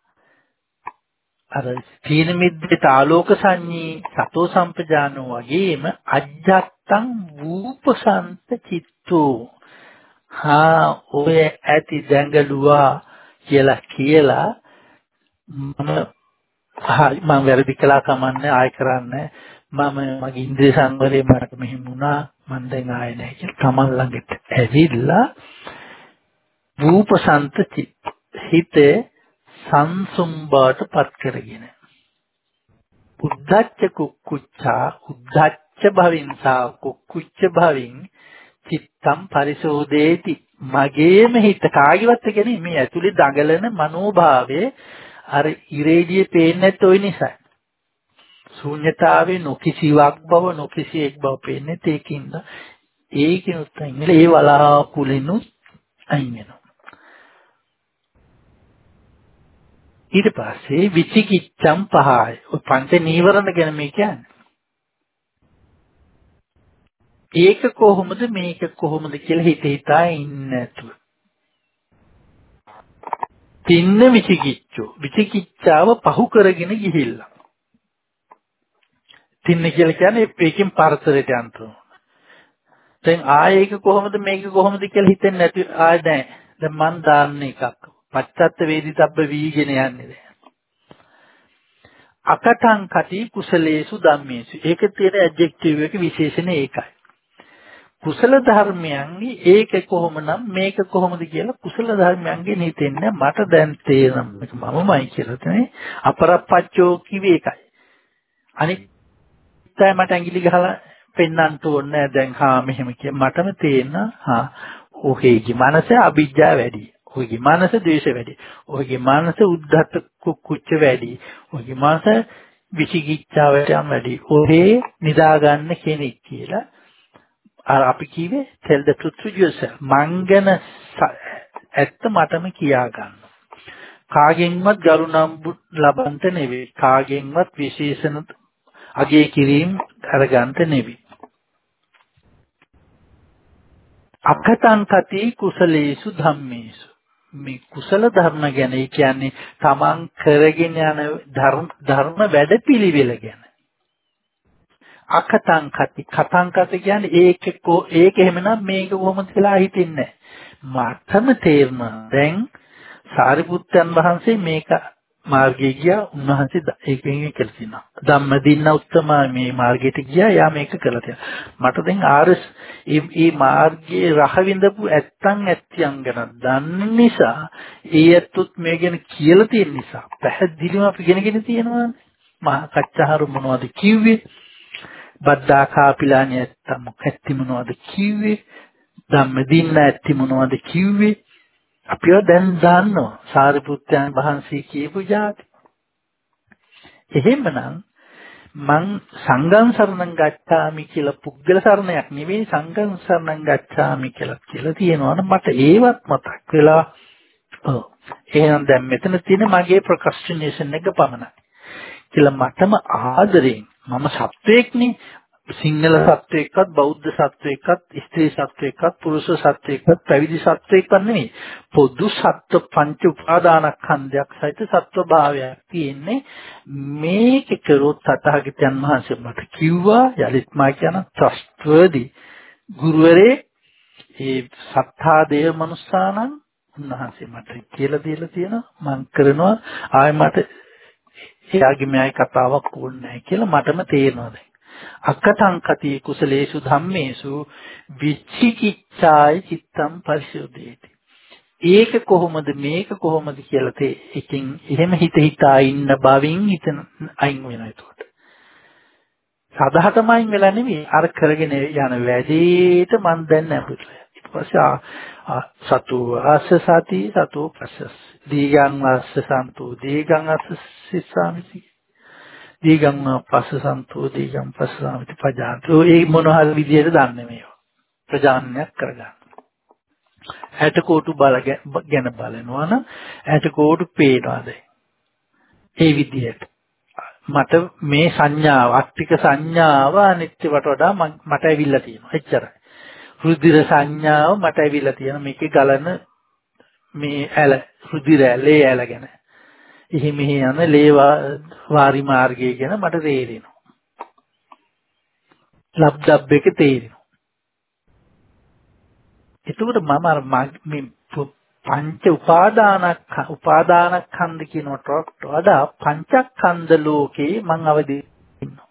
Speaker 2: අර තීන මිද්දේ ආලෝක සංඤී සතෝ සම්පජානෝ වගේම අජ්ජත්තං වූපසන්ත චිත්තෝ හා ඔය ඇති දැඟලුවා කියලා කියලා මම හරි මම වැරදි කළා කමන්නේ ආය කරන්නේ මම මගේ ඉන්ද්‍රිය සංවරය මට මෙහෙම වුණා මම දැන් ආයේ නැහැ කියලා තමන් ළඟට ඇවිල්ලා රූපසන්ත හිතේ සංසුම් බවට පත් කරගෙන උද්දච්ච කුක්කුච්චා උද්දච්ච භවින් සා කුක්කුච්ච භවින් චිත්තම් පරිශෝදේති මගේම හිත කාගේවත් කියන්නේ මේ ඇතුලේ දඟලන මනෝභාවයේ අර ඉරේඩියේ පේන්නේ නැත් ওই නිසා. ශූන්‍යතාවේ නොකිසිවක් බව නොකිසියෙක් බව පේන්නේ ඒකින්ද ඒකිනුත් අයින් වෙලා ඒ වලාකුලිනුත් අයින් වෙනවා. ඊට පස්සේ විචිකිච්ඡම් පහයි. ඔය පංච නීවරණ ගැන මේ කියන්නේ. ඒක කොහොමද මේක කොහොමද කියලා හිත හිතා ඉන්නේ නැතුව. තින්න විචිකිච්ඡෝ. විචිකිච්ඡාව පහු කරගෙන ගිහිල්ලා. තින්න කියලා කියන්නේ ඒකෙන් පරතරයට යන්න දැන් ආයේ ඒක කොහොමද මේක කොහොමද කියලා හිතෙන්නේ නැති ආය දැන් දැන් මන් දාන්න එකක්. පච්චත්ත වේදිතබ්බ වීගෙන යන්නේ දැන්. අකටං කටි කුසලේසු ධම්මේසු. ඒක තියෙන ඇඩ්ජෙක්ටිව් එක විශේෂණ ඒකයි. කුසල ධර්මයන්ගේ ඒක කොහොමනම් මේක කොහොමද කියලා කුසල ධර්මයන්ගෙන් හිතෙන්නේ මට දැන් තේරෙන මේක මමමයි කියලා තමයි අපරප්පච්චෝ කිව්වේ ඒකයි. අනිත් අය මට ඇඟිලි ගහලා පෙන්වන්න ඕනේ දැන් හා මෙහෙම කිය මටම තේරෙන හා ඔහේගේ මනස අවිජ්ජා වැඩි. ඔහේගේ මනස ද්වේෂ වැඩි. ඔහේගේ මනස උද්ධත කුච්ච වැඩි. ඔහේගේ මනස විචිකිච්ඡාවට යම් වැඩි. ඔහේ නිදාගන්න කෙනෙක් කියලා අර අපි කිව්වේ tell the truth to yourself. මං ගැන ඇත්ත මටම කියා ගන්න. කාගෙන්වත් ගරුණම්බු ලබන්ට නෙවෙයි. කාගෙන්වත් විශේෂණ අගේ කිරීම අරගන්ට නෙවෙයි. අකතං කති කුසලේසු ධම්මේසු මේ කුසල ධර්ම ගැන. කියන්නේ තමන් කරගෙන යන ධර්ම වැඩපිළිවෙල ගැන. අකතං කති. කතං කති කියන්නේ ඒක ඒක එහෙමනම් මේක කොහොමද කියලා හිතින්නේ මටම තේරෙනවා දැන් සාරිපුත්තයන් වහන්සේ මේක මාර්ගයේ ගියා. උන්වහන්සේ ඒකෙන් කියලා තියෙනවා. ධම්මදින්න උත්තමා මේ මාර්ගයට ගියා. යා මේක කළා තියෙනවා මට දැන් ආරස් මේ මාර්ගයේ රහ විඳපු ඇත්තන් ඇත්තියන් ගැන දන්න නිසා ඒ ඇත්තොත් මේ ගැන කියලා තියෙන නිසා පැහැදිලිව අපි ඉගෙනගෙන තියෙනවානේ. මහා කච්චහරු මොනවද කිව්වේ? බද්දා කාපිලාණි ඇත්තම ඇත්ති මොනවද කිව්වේ? ධම්මදින්න ඇත්ති මොනවද කිව්වේ? අපිව දැන් දන්නවා. සාරිපුත්යන් වහන්සේ කියපු જાති. එහෙමනම් මං සංඝං සරණං ගච්ඡාමි කියලා පුද්ගල සරණයක් නෙවෙයි සංඝං සරණං ගච්ඡාමි කියලා කියලා තියෙනවනේ මට ඒවත් මතක් වෙලා ඔව් එහෙනම් දැන් මෙතන තියෙන මගේ ප්‍රොක්‍රස්ටිනේෂන් එක පමණයි. කියලා මටම ආදරෙන් මම සත්වයක්නේ සිංහල සත්වයක්වත් බෞද්ධ සත්වයක්වත් ස්ත්‍රී සත්වයක්වත් පුරුෂ සත්වයක්වත් පැවිදි සත්වයක්වත් නෙමෙයි. පොදු සත්ව පංච උපාදානස්කන්ධයක් සහිත සත්ව භාවයක් තියෙන්නේ. මේක කරොත් තථාගතයන් වහන්සේ මට කිව්වා යලිත් මා කියන trustworthy ගුරුවරේ ඒ සත්තා දේව මනුස්සානම් උන්වහන්සේ මට කියලා දීලා තියෙනවා. මම කරනවා ආයෙ මට එයාගේ මෙයි කතාවක් ඕනේ නැහැ කියලා මටම තේරෙනවා දැන්. අකටං කති කුසලේසු ධම්මේසු විචිකිච්ඡාය චිත්තම් පරිශෝධේති. ඒක කොහොමද මේක කොහොමද කියලා තේ එකකින් එහෙම හිත හිතා ඉන්න බවින් හිතන අයින් වෙනවා එතකොට. සදාහටම අයින් වෙලා නෙමෙයි අර කරගෙන යන වැඩේට මන් දැන් නැඹුරුලා. ඊට පස්සේ සතු ආස්ස සති සතු පස්ස දීගං ආස්ස සන්තු දීගං ආස්ස සිස්සාමිති දීගං පස්ස සන්තු දීගං පස්ස සාමිති පජාන්තු ඒ මොන හරි විදියට දන්නේ මේවා. ප්‍රජානනයක් කරගන්න. ඇට කෝටු බල ගැන බලනවා නම් ඇට කෝටු පේනවාද ඒ විදියට. මට මේ සංඥාව අට්ටික සංඥාව අනිත්‍යවට වඩා මට ඇවිල්ලා තියෙනවා. එච්චරයි. රුධිර සංඥාව මට ඇවිල්ලා තියෙනවා. මේකේ ගලන මේ ඇල රුධිර ඇලේ ඇල ගැන. එහි මෙහි යන ලේ වාරි මාර්ගය ගැන මට තේරෙනවා ලබ්ඩබ් එක තේරෙනවා එතකොට මම අර මේ පංච උපාදානක් උපාදානස්කන්ධ කියනට වඩා පංචස්කන්ධ ලෝකේ මම අවදි ඉන්නවා.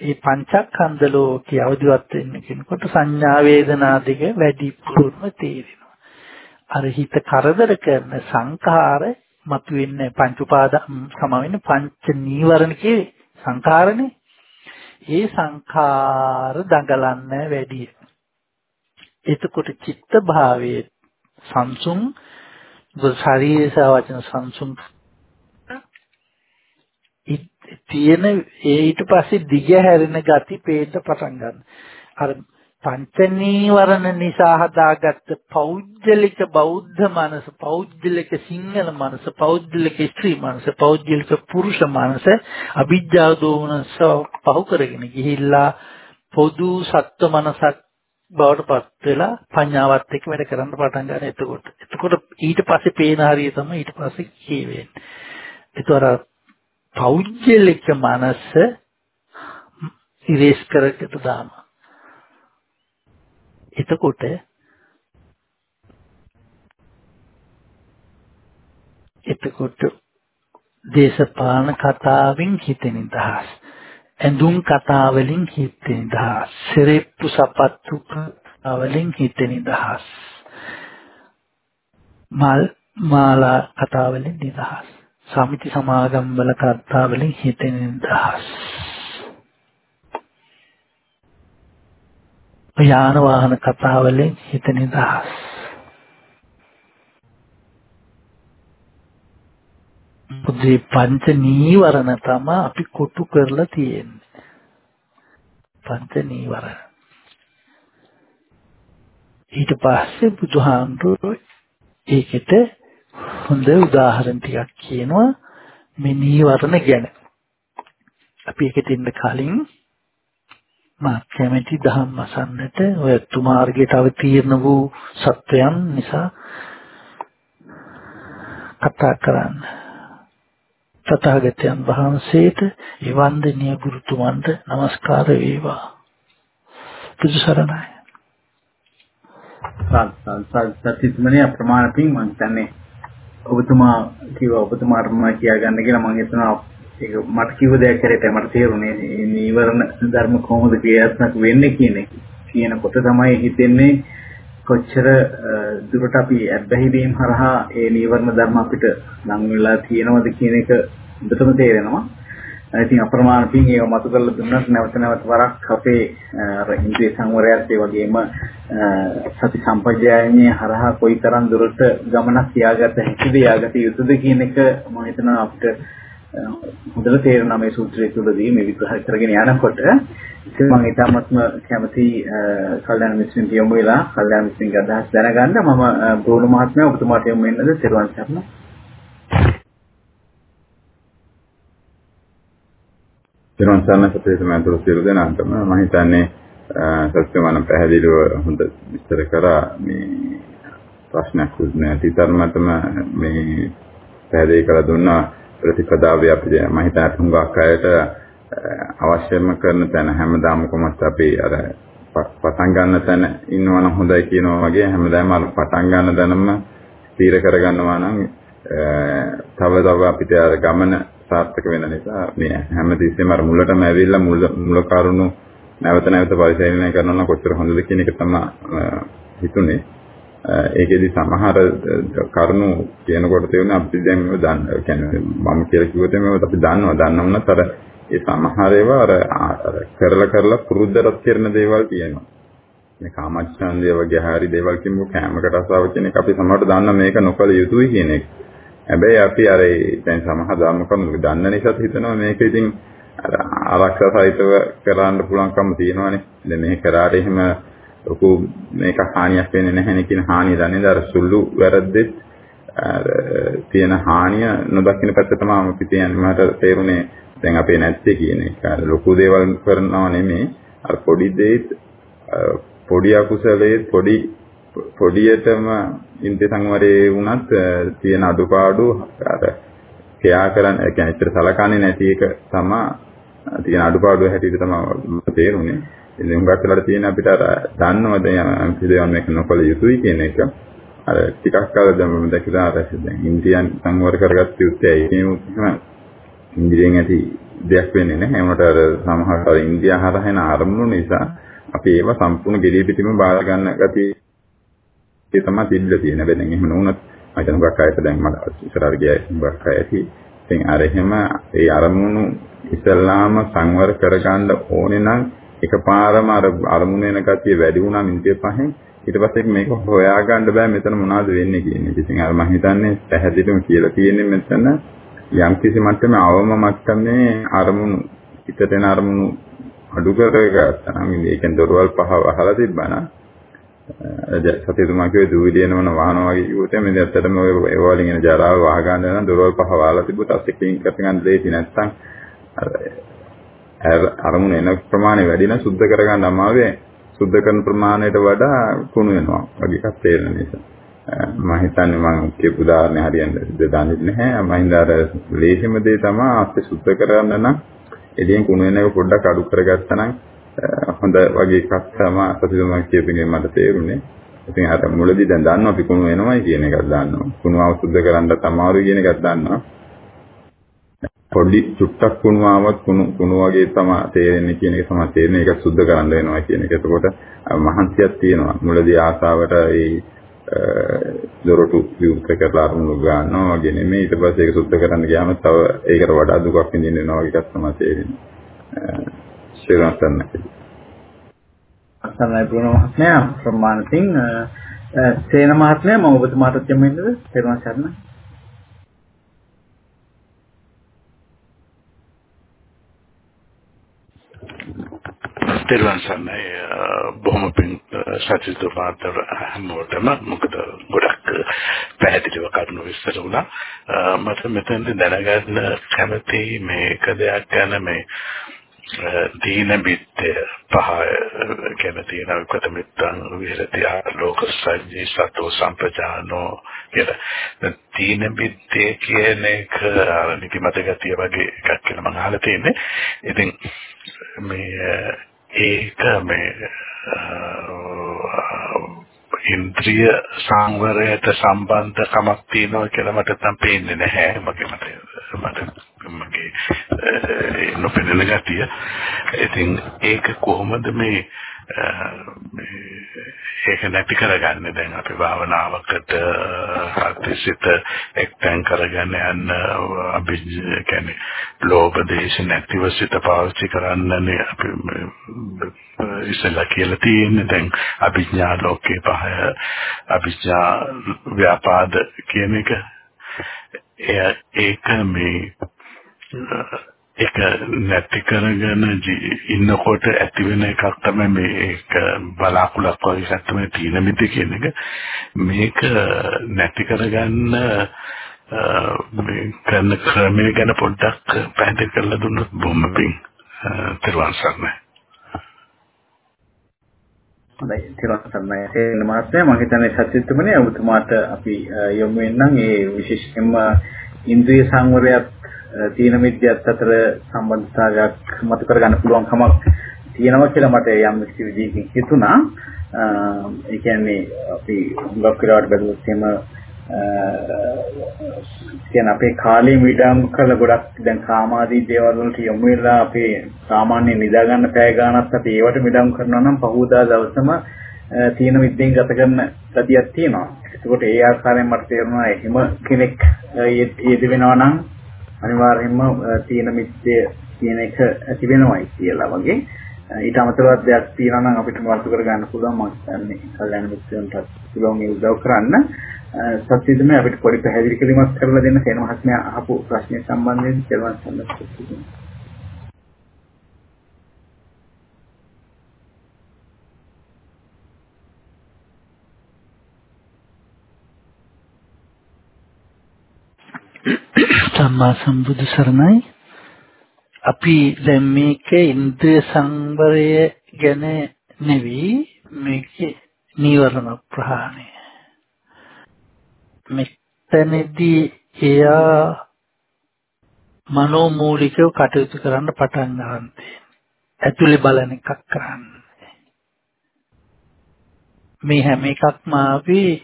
Speaker 2: ඒ පංචස්කන්ධ ලෝකේ අවදිවත් වෙන්න කෙනකොට සංඥා වේදනා දෙක වැඩිපුරම තේරෙනවා. අර හිත කරදර කරන සංඛාර මතුවෙන්නේ පංච උපාදාන සම වෙන්නේ පංච නීවරණ කියේ සංඛාරනේ. ඒ සංඛාර දඟලන්න වැඩි. එතකොට චිත්ත භාවයේ සංසුන් ශරීරය සහ වචන සංසුන් තියෙන ඒ ඊට පස්සේ දිග හැරෙන ගති පේන්න පටන් ගන්න. අර පංච නීවරණ නිසා හදාගත්ත පෞද්ගලික බෞද්ධ මනස, පෞද්ගලික සිංහල මනස, පෞද්ගලික ස්ත්‍රී මනස, පෞද්ගලික පුරුෂ මනස අභිජ්ජා දෝමනස පහු කරගෙන ගිහිල්ලා පොදු සත්ව මනසක් බවට පත් වෙලා පඤ්ඤාවත් එක්ක වැඩ කරන්න පටන් ගන්න එතකොට. එතකොට ඊට පස්සේ පේන හරිය තමයි ඊට පස්සේ කියවෙන්නේ. ඒතර පෞද්ගලික මනස ඉරේස් කරකට දානවා. එතකොට එතකොට දේශපාලන කතාවෙන් හිතෙන දහස් ඇඳුම් කතා වලින් හිතෙන නිදහස්. සිරෙප්පු සපත්තු කතා වලින් හිතෙන නිදහස්. මල් මාලා කතා වලින් නිදහස්. සමිති සමාගම් වල කතා වලින් හිතෙන නිදහස්. යාන වාහන කතා වලින් හිතෙන නිදහස්. බුද්ධි පංච නීවරණ තමයි අපි කොටු කරලා තියෙන්නේ. පංච නීවරණ. ඊට පස්සේ බුදුහාමුදුරුවෝ ඒකට හොඳ උදාහරණ ටිකක් කියනවා මේ නීවරණ ගැන. අපි ඒකට ඉන්න කලින් මා කැමැති දහම් අසන්නට ඔය තුමාර්ගයට අවතීර්ණ වූ සත්වයන් නිසා කතා කරන්න. තථාගතයන් වහන්සේට ඒ වන්දනීය ගුරුතුමන්ට নমස්කාර වේවා. බුදු සරණයි.
Speaker 1: සත්‍යත්මනේ අප්‍රමාණ පින් මම හිතන්නේ ඔබතුමා කිව්වා ඔබතුමාට මම කියා ගන්න කියලා මම හිතනවා ඒක මට කිව්ව දෙයක් කරේට මට තේරුනේ මේ නීවරණ ධර්ම කොහොමද ක්‍රියාත්මක වෙන්නේ කියන එක. කියනකොට තමයි හිතෙන්නේ කොච්චර දුරට අපි අත්බැහි වීම හරහා ඒ නීවරණ ධර්ම අපිට ලං වෙලා තියෙනවද කියන එක හොඳටම තේරෙනවා. ඉතින් අප්‍රමාණ පින් ඒව මතු කරලා දුන්නත් නැවත නැවත වරක් අපේ ඉන්ද්‍රිය සංවරයත් ඒ වගේම සති සම්පජායනයේ හරහා කොයිතරම් දුරට ගමනක් තියාගත හැකිද යාගත යුතුද කියන එක මම හිතනවා අපිට හොඳට තේරෙනවා මේ සූත්‍රය තුළදී මේ විග්‍රහ කරගෙන යනකොට. ඉතින් මම ඊටමත්ම කැමති කල්යාණ මිත්‍රන් කියමු වෙලා කල්යාණ මිත්‍රන්ගේ අදහස් දැනගන්න මම බ්‍රෝණ මහත්මයා ඔබතුමාට යොමු වෙන්නද සෙරුවන් සරණ
Speaker 5: සෙරුවන් සරණ සපේතම අතුරු සියලු දෙනාටම. මම හිතන්නේ සත්‍යමන පැහැදිලිව හොඳ විස්තර කරා මේ ප්‍රශ්නයක් නැති තරමටම මේ පැහැදිලි කරලා දුන්නා. ප්‍රතිපදාවේ අපි මම හිතා තුඟක් අයට අවශ්‍යම කරන තැන හැමදාම කොහොමද අපි අර පටන් ගන්න තැන ඉන්නවනම් හොඳයි කියනවා වගේ හැමදාම අර පටන් ගන්න දැනම ස්ථීර කරගන්නවා නම් තව තව අපිට අර ගමන සාර්ථක වෙන නිසා මේ හැමතිස්සෙම අර මුලටම ඇවිල්ලා මුල මුල කරුණු නැවත නැවත පරිශීලනය කරනවා නම් කොච්චර හොඳද කියන එක තමයි හිතුනේ. ඒකෙදි සමහර කරුණු කියනකොට තේරෙන අපි දැන් මේව දන්න කියන්නේ මම කියලා කිව්වොත් මේව අපි දන්නවා දන්නවුනත් අර ඒ සමහර ඒවා අර කරලා කරලා පුරුද්දට කරන දේවල් තියෙනවා මේ කාමච්ඡන්දය වගේ හරි දේවල් කිම්බු කැමකට අසාව කියන එක අපි සමහරට දන්න මේක නොකල යුතුයි කියන එක. හැබැයි අපි අර දැන් සමහර ධර්ම කරුණු දන්න නිසා හිතනවා මේක ඉතින් අර ආරක්ෂා සහිතව කරන්න පුළුවන්කම තියෙනවානේ. දැන් මේ කරාට එහෙම ලොකු මේක හානියක් වෙන්නේ නැහැ නේ කියන හානිය දන්නේ අර සුළු වැරද්දෙත් අර තියෙන හානිය නොදකින්න පැත්ත තමයි අපි කියන්නේ මට තේරුනේ දැන් අපේ නැත්තේ කියන එක. අර ලොකු දේවල් කරනවා නෙමෙයි අර පොඩි දෙයත් පොඩි අකුසලයේ පොඩි පොඩියටම ඉන්ද්‍රිය සංවරයේ වුණත් තියෙන අඩුපාඩු අර කෙයා කරන්න ඒ කියන්නේ ඉතර සලකන්නේ නැති එක තමයි තියෙන අඩුපාඩුව හැටියට තමයි තේරුනේ. ඉතින් හුඟක් වෙලාවට තියෙන අපිට අර දන්නවද යම් පිළිවන් මේක නොකළ යුතුයි කියන එක. අර ටිකක් කාල දැන් දැකලා අර දැන් ඉන්ද්‍රියන් සංවර කරගත්ත යුත්තේ ඒ ඉන්ද්‍රියෙන් ඇති දෙයක් වෙන්නේ නැහැ. ඒකට අර සමහර අර ඉන්ද්‍රිය හරහාන අරමුණු නිසා අපි ඒව සම්පූර්ණ ගෙඩිය පිටින්ම බාර ගන්න ගතිය ඒ තමයි තිබිලා තියෙන. හැබැයි දැන් එහෙම නොවුනත් මම හිතන ගොඩක් අයට දැන් මට ඉස්සරහට ගියා ගොඩක් අය ඇති. ඉතින් අර එහෙම ඒ අරමුණු ඉස්සල්ලාම සංවර කරගන්න ඕනේ නම් එකපාරම අර අරමුණ වෙන ගතිය වැඩි වුණා මිනිත්තු පහෙන් ඊට පස්සේ මේක හොයාගන්න බෑ මෙතන මොනවද වෙන්නේ කියන එක. ඉතින් අර මම හිතන්නේ පැහැදිලිවම කියලා තියෙන්නේ මෙතන යම් කිසි මට්ටමේ අවම මට්ටමේ අරමුණු හිතට එන අරමුණු අඩු කරගත්තා නම් ඒ කියන්නේ දොරවල් පහ වහලා තිබ්බනම් සතියතුමා කිව්වේ දූවිලි එනවන වහනවා වගේ කිව්වොත් මේ ඇත්තටම ඔය ඒ වලින් එන ජරාව වහ ගන්න නම් දොරවල් පහ වහලා තිබ්බොත් අස්සේ ක්ලීන් කරගන්න දෙයක් නැත්නම් අර අරමුණ එන ප්‍රමාණය වැඩි නම් සුද්ධ කරගන්න අමාරුයි සුද්ධ කරන ප්‍රමාණයට වඩා කුණු වෙනවා වගේ එකක් තේරෙන නිසා මම හිතන්නේ මම කියපු උදාහරණය හරියන්නේ දන්නේ නැහැ මම හින්දා අර ලේසිම දේ තමයි අස්සේ සුද්ධ කරගන්න නම් එළියෙන් කුණු වෙන එක පොඩ්ඩක් අඩු කරගත්තා නම් හොඳ වගේ එකක් තමයි සතිතුමා කියපිනේ මට තේරුනේ. ඉතින් අර මුලදී දැන් දන්නවා අපි කුණු වෙනවයි කියන එකක් දන්නවා. කුණු අවසුද්ධ කරන්න අමාරුයි කියන එකක් දන්නවා. පොඩි චුට්ටක් කුණු ආවත් කුණු කුණු වගේ තමයි තේරෙන්නේ කියන එක තමයි තේරෙන්නේ. ඒක සුද්ධ කරන්න වෙනවා කියන එක. එතකොට මහන්සියක් තියෙනවා. මුලදී ආසාවට ඒ දොරටු විවෘත කරලා අරමුණු ගන්නවා වගේ නෙමෙයි. ඊට පස්සේ ඒක සුද්ධ කරන්න ගියාම තව ඒකට වඩා දුකක් විඳින්න වෙනවා වගේ එකක් තමයි තේරෙන්නේ. ශ්‍රී ලංකන්න
Speaker 1: අසන්නයි බුණ මහත්මයා. ප්‍රමාණ සිං සේන මහත්මයා. මම ඔබතුමාට දෙමින්ද තේරුම් ගන්න
Speaker 6: තෙරුවන් සරණයි. බොහොම පිං සත්‍යතුමාට හැමෝටම. මොකද ගොඩක් පැහැදිලිව කරුණු විස්තර වුණා. මට මෙතෙන්ද දැනගන්න කැමති මේක දෙයක් ගැන මේ දීන බිත්තය පහ කියන තියෙන විකත මිත්තන් විහෙරති ආලෝක සජ්ජී සතෝ සම්පජානෝ කියලා දීන බිත්තේ කියන එක නිදිමත ගතිය වගේ එකක් කියලා මම අහලා තියෙන්නේ. ඉතින් මේ ඒක මේ ඉන්ද්‍රිය සංවරයට සම්බන්ධකමක් තියෙනවා කියලා මට තම පේන්නේ නැහැ මගේ මට මට මගේ නොපෙනෙන ගතිය. ඉතින් ඒක කොහොමද මේ ඒක නැති කරගන්නේ. දැන් අපි භාවනාවකට හත්සිත එක්තෙන් කරගෙන යන අපි කියන්නේ ලෝභ දේශ නැතිව සිත පාවිච්චි කරන්නනේ අපි ඉස්සෙල්ලා කියලා තියෙන්නේ. දැන් අභිඥා ලෝකේ පහය අභිඥා ව්‍යාපාද කියන එක. ඒක මේ ඒක නැති කරගෙන ඉන්නකොට ඇති වෙන එකක් තමයි මේක බලාකුලක් වගේ එකක් තමයි තීන මිති කියන එක. මේක නැති කරගන්න මේ කරන ක්‍රමය ගැන පොඩ්ඩක් පැහැදිලි කරලා දුන්නොත් බොහොම පිං තිරුවන් සරණයි.
Speaker 1: හොඳයි. තිරුවන් සරණයි. ඒ මාත්‍යා මම හිතන්නේ සත්‍යත්වමනේ. ඔබතුමාට අපි යොමු වෙනනම් ඒ විශේෂයෙන්ම ඉන්ද්‍රිය සංවරයත් තීන මිද්‍යත් අතර සම්බන්ධතාවයක් මතු කරගන්න පුළුවන් කමක් තියෙනවා කියලා මට යම් කිසි විදිහකින් හිතුණා. ඒ කියන්නේ අපි හුඟක් වෙලාවට බැලුවොත් එහෙම කියන අපේ කාලේ මීඩම් කරලා ගොඩක් දැන් කාමාදී දේවල් වලට යොමු වෙලා අපේ සාමාන්‍ය නිදා ගන්න පැය ගාණක් අපි ඒවට මීඩම් කරනවා නම් පහුදා දවසම තීන මිද්දෙන් ගත කරන ගතියක් තියෙනවා. ඒකට ඒ ආකාරයෙන් මට තේරුණා එහෙම කෙනෙක් යෙද වෙනවා නම් අනිවාර්යයෙන්ම තීන මිද්දේ කියන එක ඇති වෙනවයි කියලා වගේ. ඊට අමතරව දෙයක් තියෙනවා නම් අපිට වර්තු කර ගන්න පුළුවන් මම හිතන්නේ කල්යනා මිත්‍රයන්ට පුළුවන් ඒ උදව් කරන්න. සත්‍යදම අපිට පොඩි පැහැදිලි කිරීමක් කරලා දෙන්න. සේන මහත්මයා අහපු ප්‍රශ්නය සම්බන්ධයෙන් කියලා සම්බන්ධ
Speaker 2: සම්මා සම්බුදු සරණයි. අපි දැන් මේක ඉන්ද්‍රිය සංවරය ගැන නෙවෙයි මේකේ නීවරණ ප්‍රහාණය. මෙතනදී එයා මනෝමූලිකව කටයුතු කරන්න පටන් ගන්න ඇතුලේ බලන එකක් කරන්නේ. මේ හැම එකක්ම ආවේ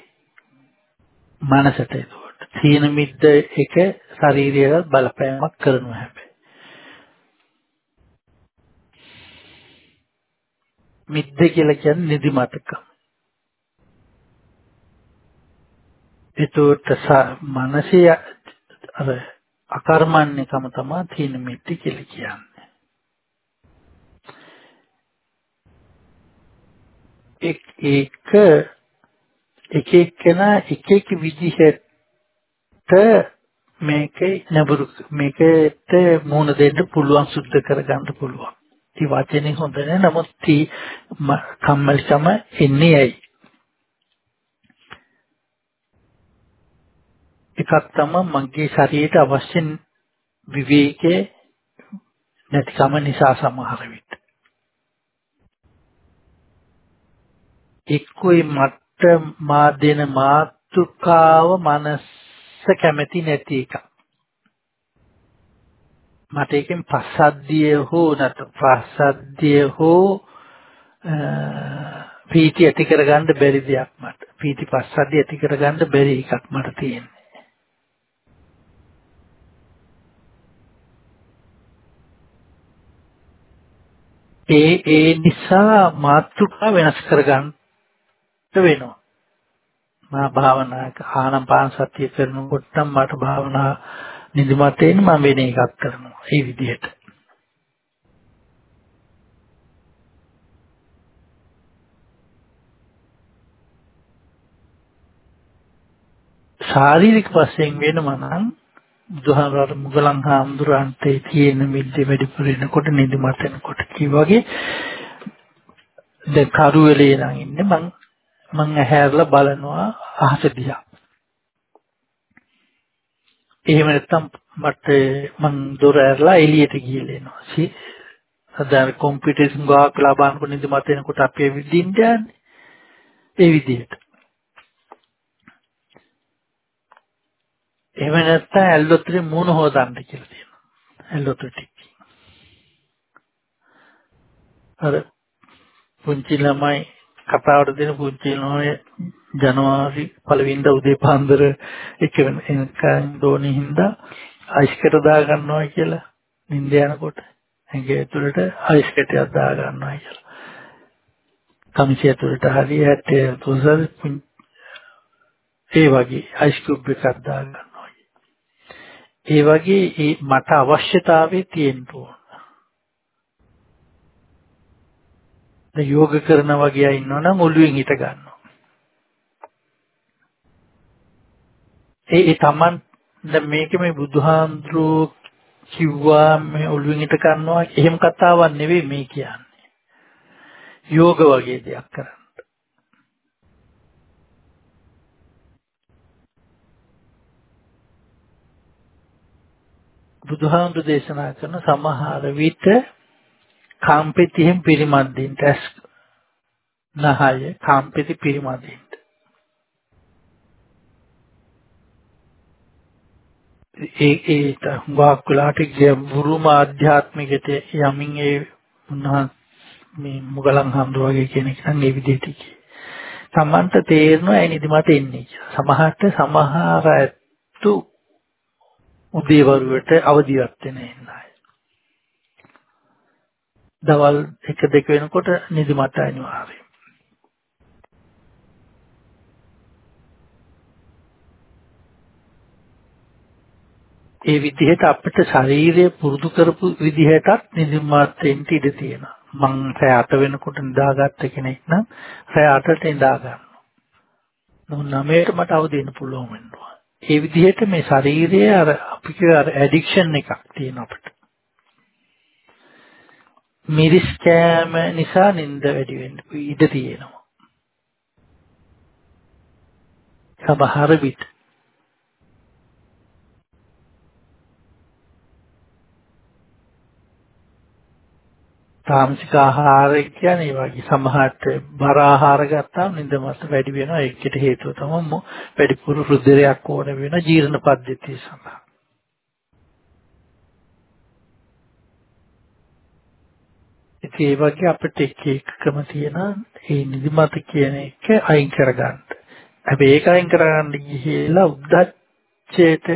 Speaker 2: මනසට ඒකට සීන මිද්ද එක ශරීරයට බලපෑමක් කරනවා හැබැයි මිද්ද කියලා කියන්නේ නිදිමතකම ඒතොට මනසේ අර අකර්මණ්‍යකම තමයි තීන මිත්‍ති කියලා කියන්නේ. එක් එක එක එක්කෙනා එක එක විදිහට මේකේ නබුරු මේකට මුණ දෙන්න පුළුවන් සුද්ධ කරගන්න පුළුවන්. ඉති වචනේ හොඳ නෑ නමුත් තී කම්මැලිකම එන්නේ ඇයි? එකක් තමයි මගේ ශරීරයට අවශ්‍ය විවේකයේ නැතිකම නිසා සමහර විට එක්කෝයි මට මා දෙන මාතුකාව මනස කැමති නැති එක. මට එකෙන් පස්සද්ධිය හෝ නැත්නම් පස්සද්ධිය හෝ පීති ඇති කරගන්න බැරි දෙයක් මට. පීති පස්සද්ධිය ඇති කරගන්න බැරි එකක් මට තියෙනවා ඒ ඒ නිසා මාතෘකා වෙනස් කරගන්න වෙනවා. මා භාවනා ආනපාන සතිය කරනකොට නම් මට භාවනා නිදිමත එන්නේ මම වෙන එකක් කරනවා. ඒ විදිහට. ශාරීරික වශයෙන් වෙනම නම් බුදුහාමරට මුගලන් හාමුදුරන්ට තියෙන මිද්දේ වැඩිපුර එනකොට නිදිමත එනකොට කිව්වාගේ දැන් කරුවලේ නම් ඉන්නේ මං මං ඇහැරලා බලනවා අහස දිහා. එහෙම නැත්තම් මට මං දොර ඇරලා එළියට ගිහලා එනවා. අදාර කම්පියුටර් ගාක් ලබන්න නිදිමත එනකොට අපි විදිහින් යන්නේ. ඒ විදිහට. එහෙම නැත්නම් ඇල්ලොත්‍රි මූණ හොදන්න කියලා තියෙනවා. ඇල්ලොත්‍රි ටික. අර පුංචි ළමයි කතාවට දෙන පුංචි ළමයි ජනවාරි පළවෙනිදා උදේ පාන්දර එක වෙනකන් දෝණි හින්දා අයිස්කට දා ගන්නවා කියලා නිින්ද යනකොට ඇඟේ ඇතුළට අයිස්කටයක් දා ගන්නවා කියලා. කමිසිය ඇතුළට හරි හැටේ තුසල් ඒ වගේ අයිස් කියුබ් එකක් දා ගන්න. ඒ වගේ ඒ මට අවශ්‍යතාවය තියෙන්න ඕන. දැන් යෝග කරන වගේ අය ඉන්නවනම් ඔළුවෙන් හිට ගන්නවා. ඒ ඒ Taman දැන් මේක මේ බුදුහාඳුරෝ කිව්වා මේ ඔළුවෙන් හිට ගන්නවා එහෙම කතාවක් නෙවෙයි මේ කියන්නේ. යෝග වගේ දෙයක් කරන්න. බුදුහාමුදුරු දේශනා කරන සමහර විට කාම්පිතියෙන් පිරිමද්දින් ඇස් නහය කාම්පිති පිරිමද්දින් ඒ ඒ වාක්කුලාට ගැඹුරුම ආධ්‍යාත්මිකයට යමින් ඒ උන්වහන්සේ මේ මුගලන් හඳු වගේ කෙනෙක් නම් ඒ විදිහට කියේ. සමන්ත තේරෙනවා ඇයි නිදිමත එන්නේ කියලා. සමහරට සමහර ඇත්තු උදේවරුවට අවදිවත් වෙන ඉන්නයි. දවල් 1 2 වෙනකොට නිදිමත අනිවාර්යයි. ඒ විදිහට අපිට ශරීරය පුරුදු කරපු විදිහටත් නිදිමතෙන් ඉඩ තියෙනවා. මං රෑ 8 වෙනකොට නිදාගත්ත කෙනෙක් නම් රෑ 8ට නිදා ගන්නවා. නමුත් 9ට මට අවදි වෙන්න පුළුවන් වෙනවා. ඒ විදිහට මේ ශරීරයේ අර අපි කිය අර ඇඩික්ෂන් එකක් තියෙනවා අපිට. මිරිස් කෑම නිසා නිින්ද වැඩි වෙන්න ඉඩ තියෙනවා. සමහර විට තාමසික ආහාර කියන්නේ ඒ වගේ සමහරට බර ආහාර ගත්තාම නිින්ද මත වැඩි වෙනවා ඒකට හේතුව තමයි වැඩිපුර රුධිරයක් ඕන වෙන ජීර්ණ පද්ධතිය සඳහා. ඉතින් ඒ වගේ අපිට එක එකකම තියෙන ඒ නිදිමත කියන එක අයින් කරගන්න. හැබැයි ඒක අයින් කරගන්න ගිහිල්ලා උද්දච්චයට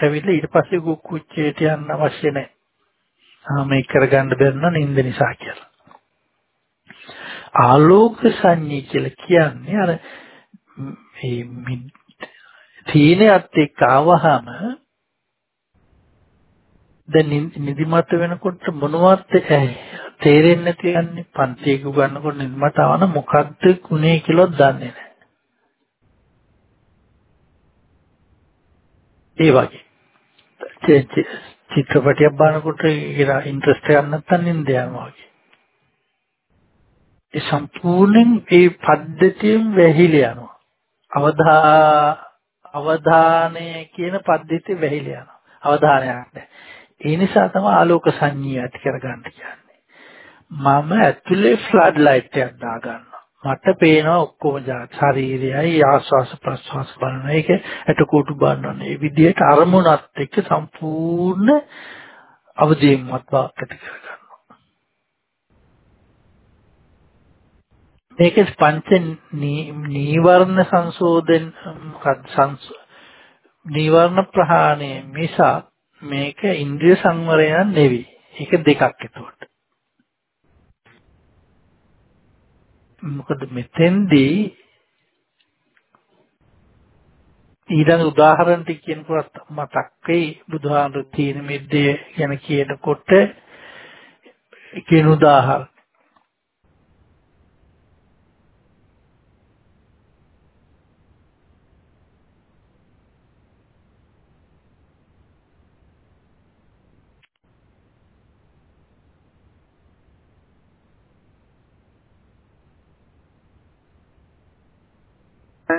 Speaker 2: ඇවිල්ලා ඊට පස්සේ කුක්කුච්චයට යන්න අවශ්‍ය නැහැ. මේක කරගන්න බැරි නම් නිින්ද නිසා කියලා. ආලෝක සංඤී කියලා කියන්නේ අර මේ තීනයත් එක්ක ආවහම දැන් නිදිමත වෙනකොට මොනවත් තේරෙන්නේ නැති යන්නේ පන්තියක ගන්නකොට නිදිමත ආවන මොකද්ද ගුණේ කියලා දන්නේ නැහැ. ඒ වගේ චිත්‍රපටයක් බලනකොට ඒක ඉන්ට්‍රස්ට් එකක් නැත්තම් නින්ද යනවා වගේ. ඒ සම්පූර්ණයෙන් ඒ පද්ධතියෙන් වැහිලා යනවා. අවධා අවධානය කියන පද්ධතිය වැහිලා යනවා. අවධානයක් නැහැ. ඒ නිසා තමයි ආලෝක සංඤ්ඤය ඇති කරගන්න කියන්නේ. මම ඇතුලේ ෆ්ලඩ් ලයිට් එකක් දාගන්නවා. මට පේනවා ඔක්කොම ශරීරයයි ආස්වාස ප්‍රස්වාස බලන එක එතකොට බලනවා මේ විදිහට අරමුණත් එක්ක සම්පූර්ණ අවදීන්වත් වාක්‍යත කරගන්නවා. මේකේ පංච නීවරණ සංශෝධන මොකක්ද නීවරණ ප්‍රහාණය මිස මේක ඉන්ද්‍රිය සංවරය නෙවෙයි. ඒක දෙකක් එතකොට මොකද මෙතෙන්දී ඊළඟ උදාහරණ ටික කියනකොට මතක් වෙයි බුදුහාමුදුරු තීන මිද්දේ ගැන කියනකොට කියන උදාහරණ.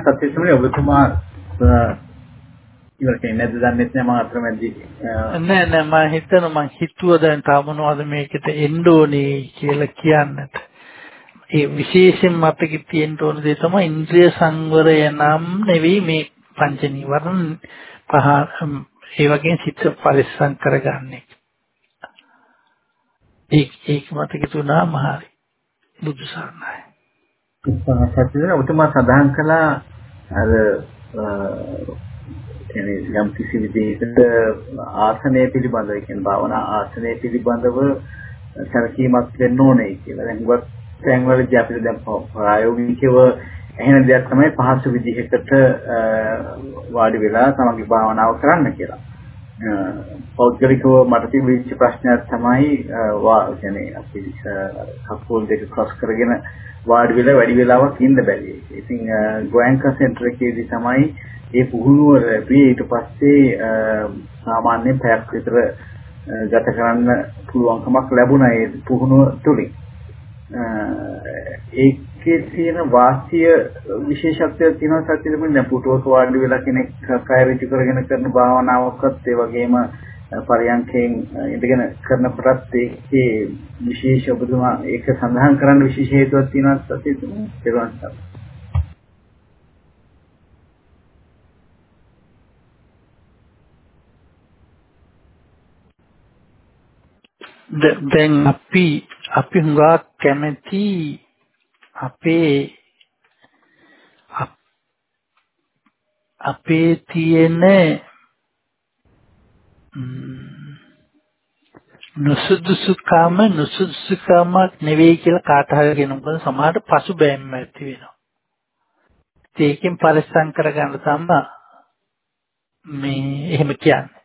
Speaker 1: සත්‍යසමනේ ඔබතුමා ඉවර කියන්නේ නැද්ද? දන්නේ නැහැ මම අතරමැදි
Speaker 2: නෑ නෑ මම හිතන මම හිතුව දැන් තා මොනවද මේකට එන්න ඕනේ කියලා කියන්නට. ඒ විශේෂයෙන් මතක තියෙන්න ඕන දේ තමයි ඉන්ද්‍රිය සංවරය නම් නෙවෙයි මේ පංච නිවරණ පහ ඒ වගේ සිත පරිස්සම් කරගන්නේ ඒක ඒක මතක තුනම හරි බුදු සරණයි
Speaker 1: සත්‍යද ඔබතුමා සඳහන් කළා අර කියන්නේ යම් කිසි විදිහකට ආසනය පිළිබඳව කියන භාවනා ආසනය පිළිබඳව සැලකීමක් වෙන්න ඕනේ කියලා. දැන් හුඟක් තැන්වලදී අපිට දැන් ප්‍රායෝගිකව එහෙන දෙයක් තමයි පහසු විදිහකට වාඩි වෙලා තමන්ගේ භාවනාව කරන්න කියලා. පෞද්ගලිකව මට තිබිච්ච ප්‍රශ්නයක් තමයි වා කියන්නේ අපි කකුල් දෙක ක්‍රොස් කරගෙන වාඩි වෙලා වැඩි වෙලාවක් ඉන්න බැරි. ඉතින් ගෝයන්කා සෙන්ටර් එකේදී තමයි ඒ පුහුණුව ලැබී ඊට පස්සේ සාමාන්‍යයෙන් පැයක් විතර ගත කරන්න පුළුවන්කමක් ලැබුණා ඒ පුහුණුව තුලින්. ඒකේ තියෙන වාසිය විශේෂත්වයක් තියෙනවා සත්‍යෙදිම දැන් පුටුවක වාඩි වෙලා කෙනෙක් කය ඍජු කරගෙන කරන භාවනාවක්වත් ඒ වගේම පරයන්කෙන් ඉඳගෙන කරනකොටත් ඒකේ විශේෂ ඔබතුමා ඒක සඳහන් කරන්න විශේෂ හේතුවක් තියෙනවා සත්‍යෙදිම ඒකවත්
Speaker 2: දැන් අපි අපි හුඟා කැමති අපේ අපේ තියෙන නුසුදුසුකම නුසුදුසුකමක් නෙවෙයි කියලා කාට හරි කියනකොට සමහරට පසුබෑම් ඇති වෙනවා. ඒකෙන් පරිස්සම් කරගන්න තමයි මේ එහෙම කියන්නේ.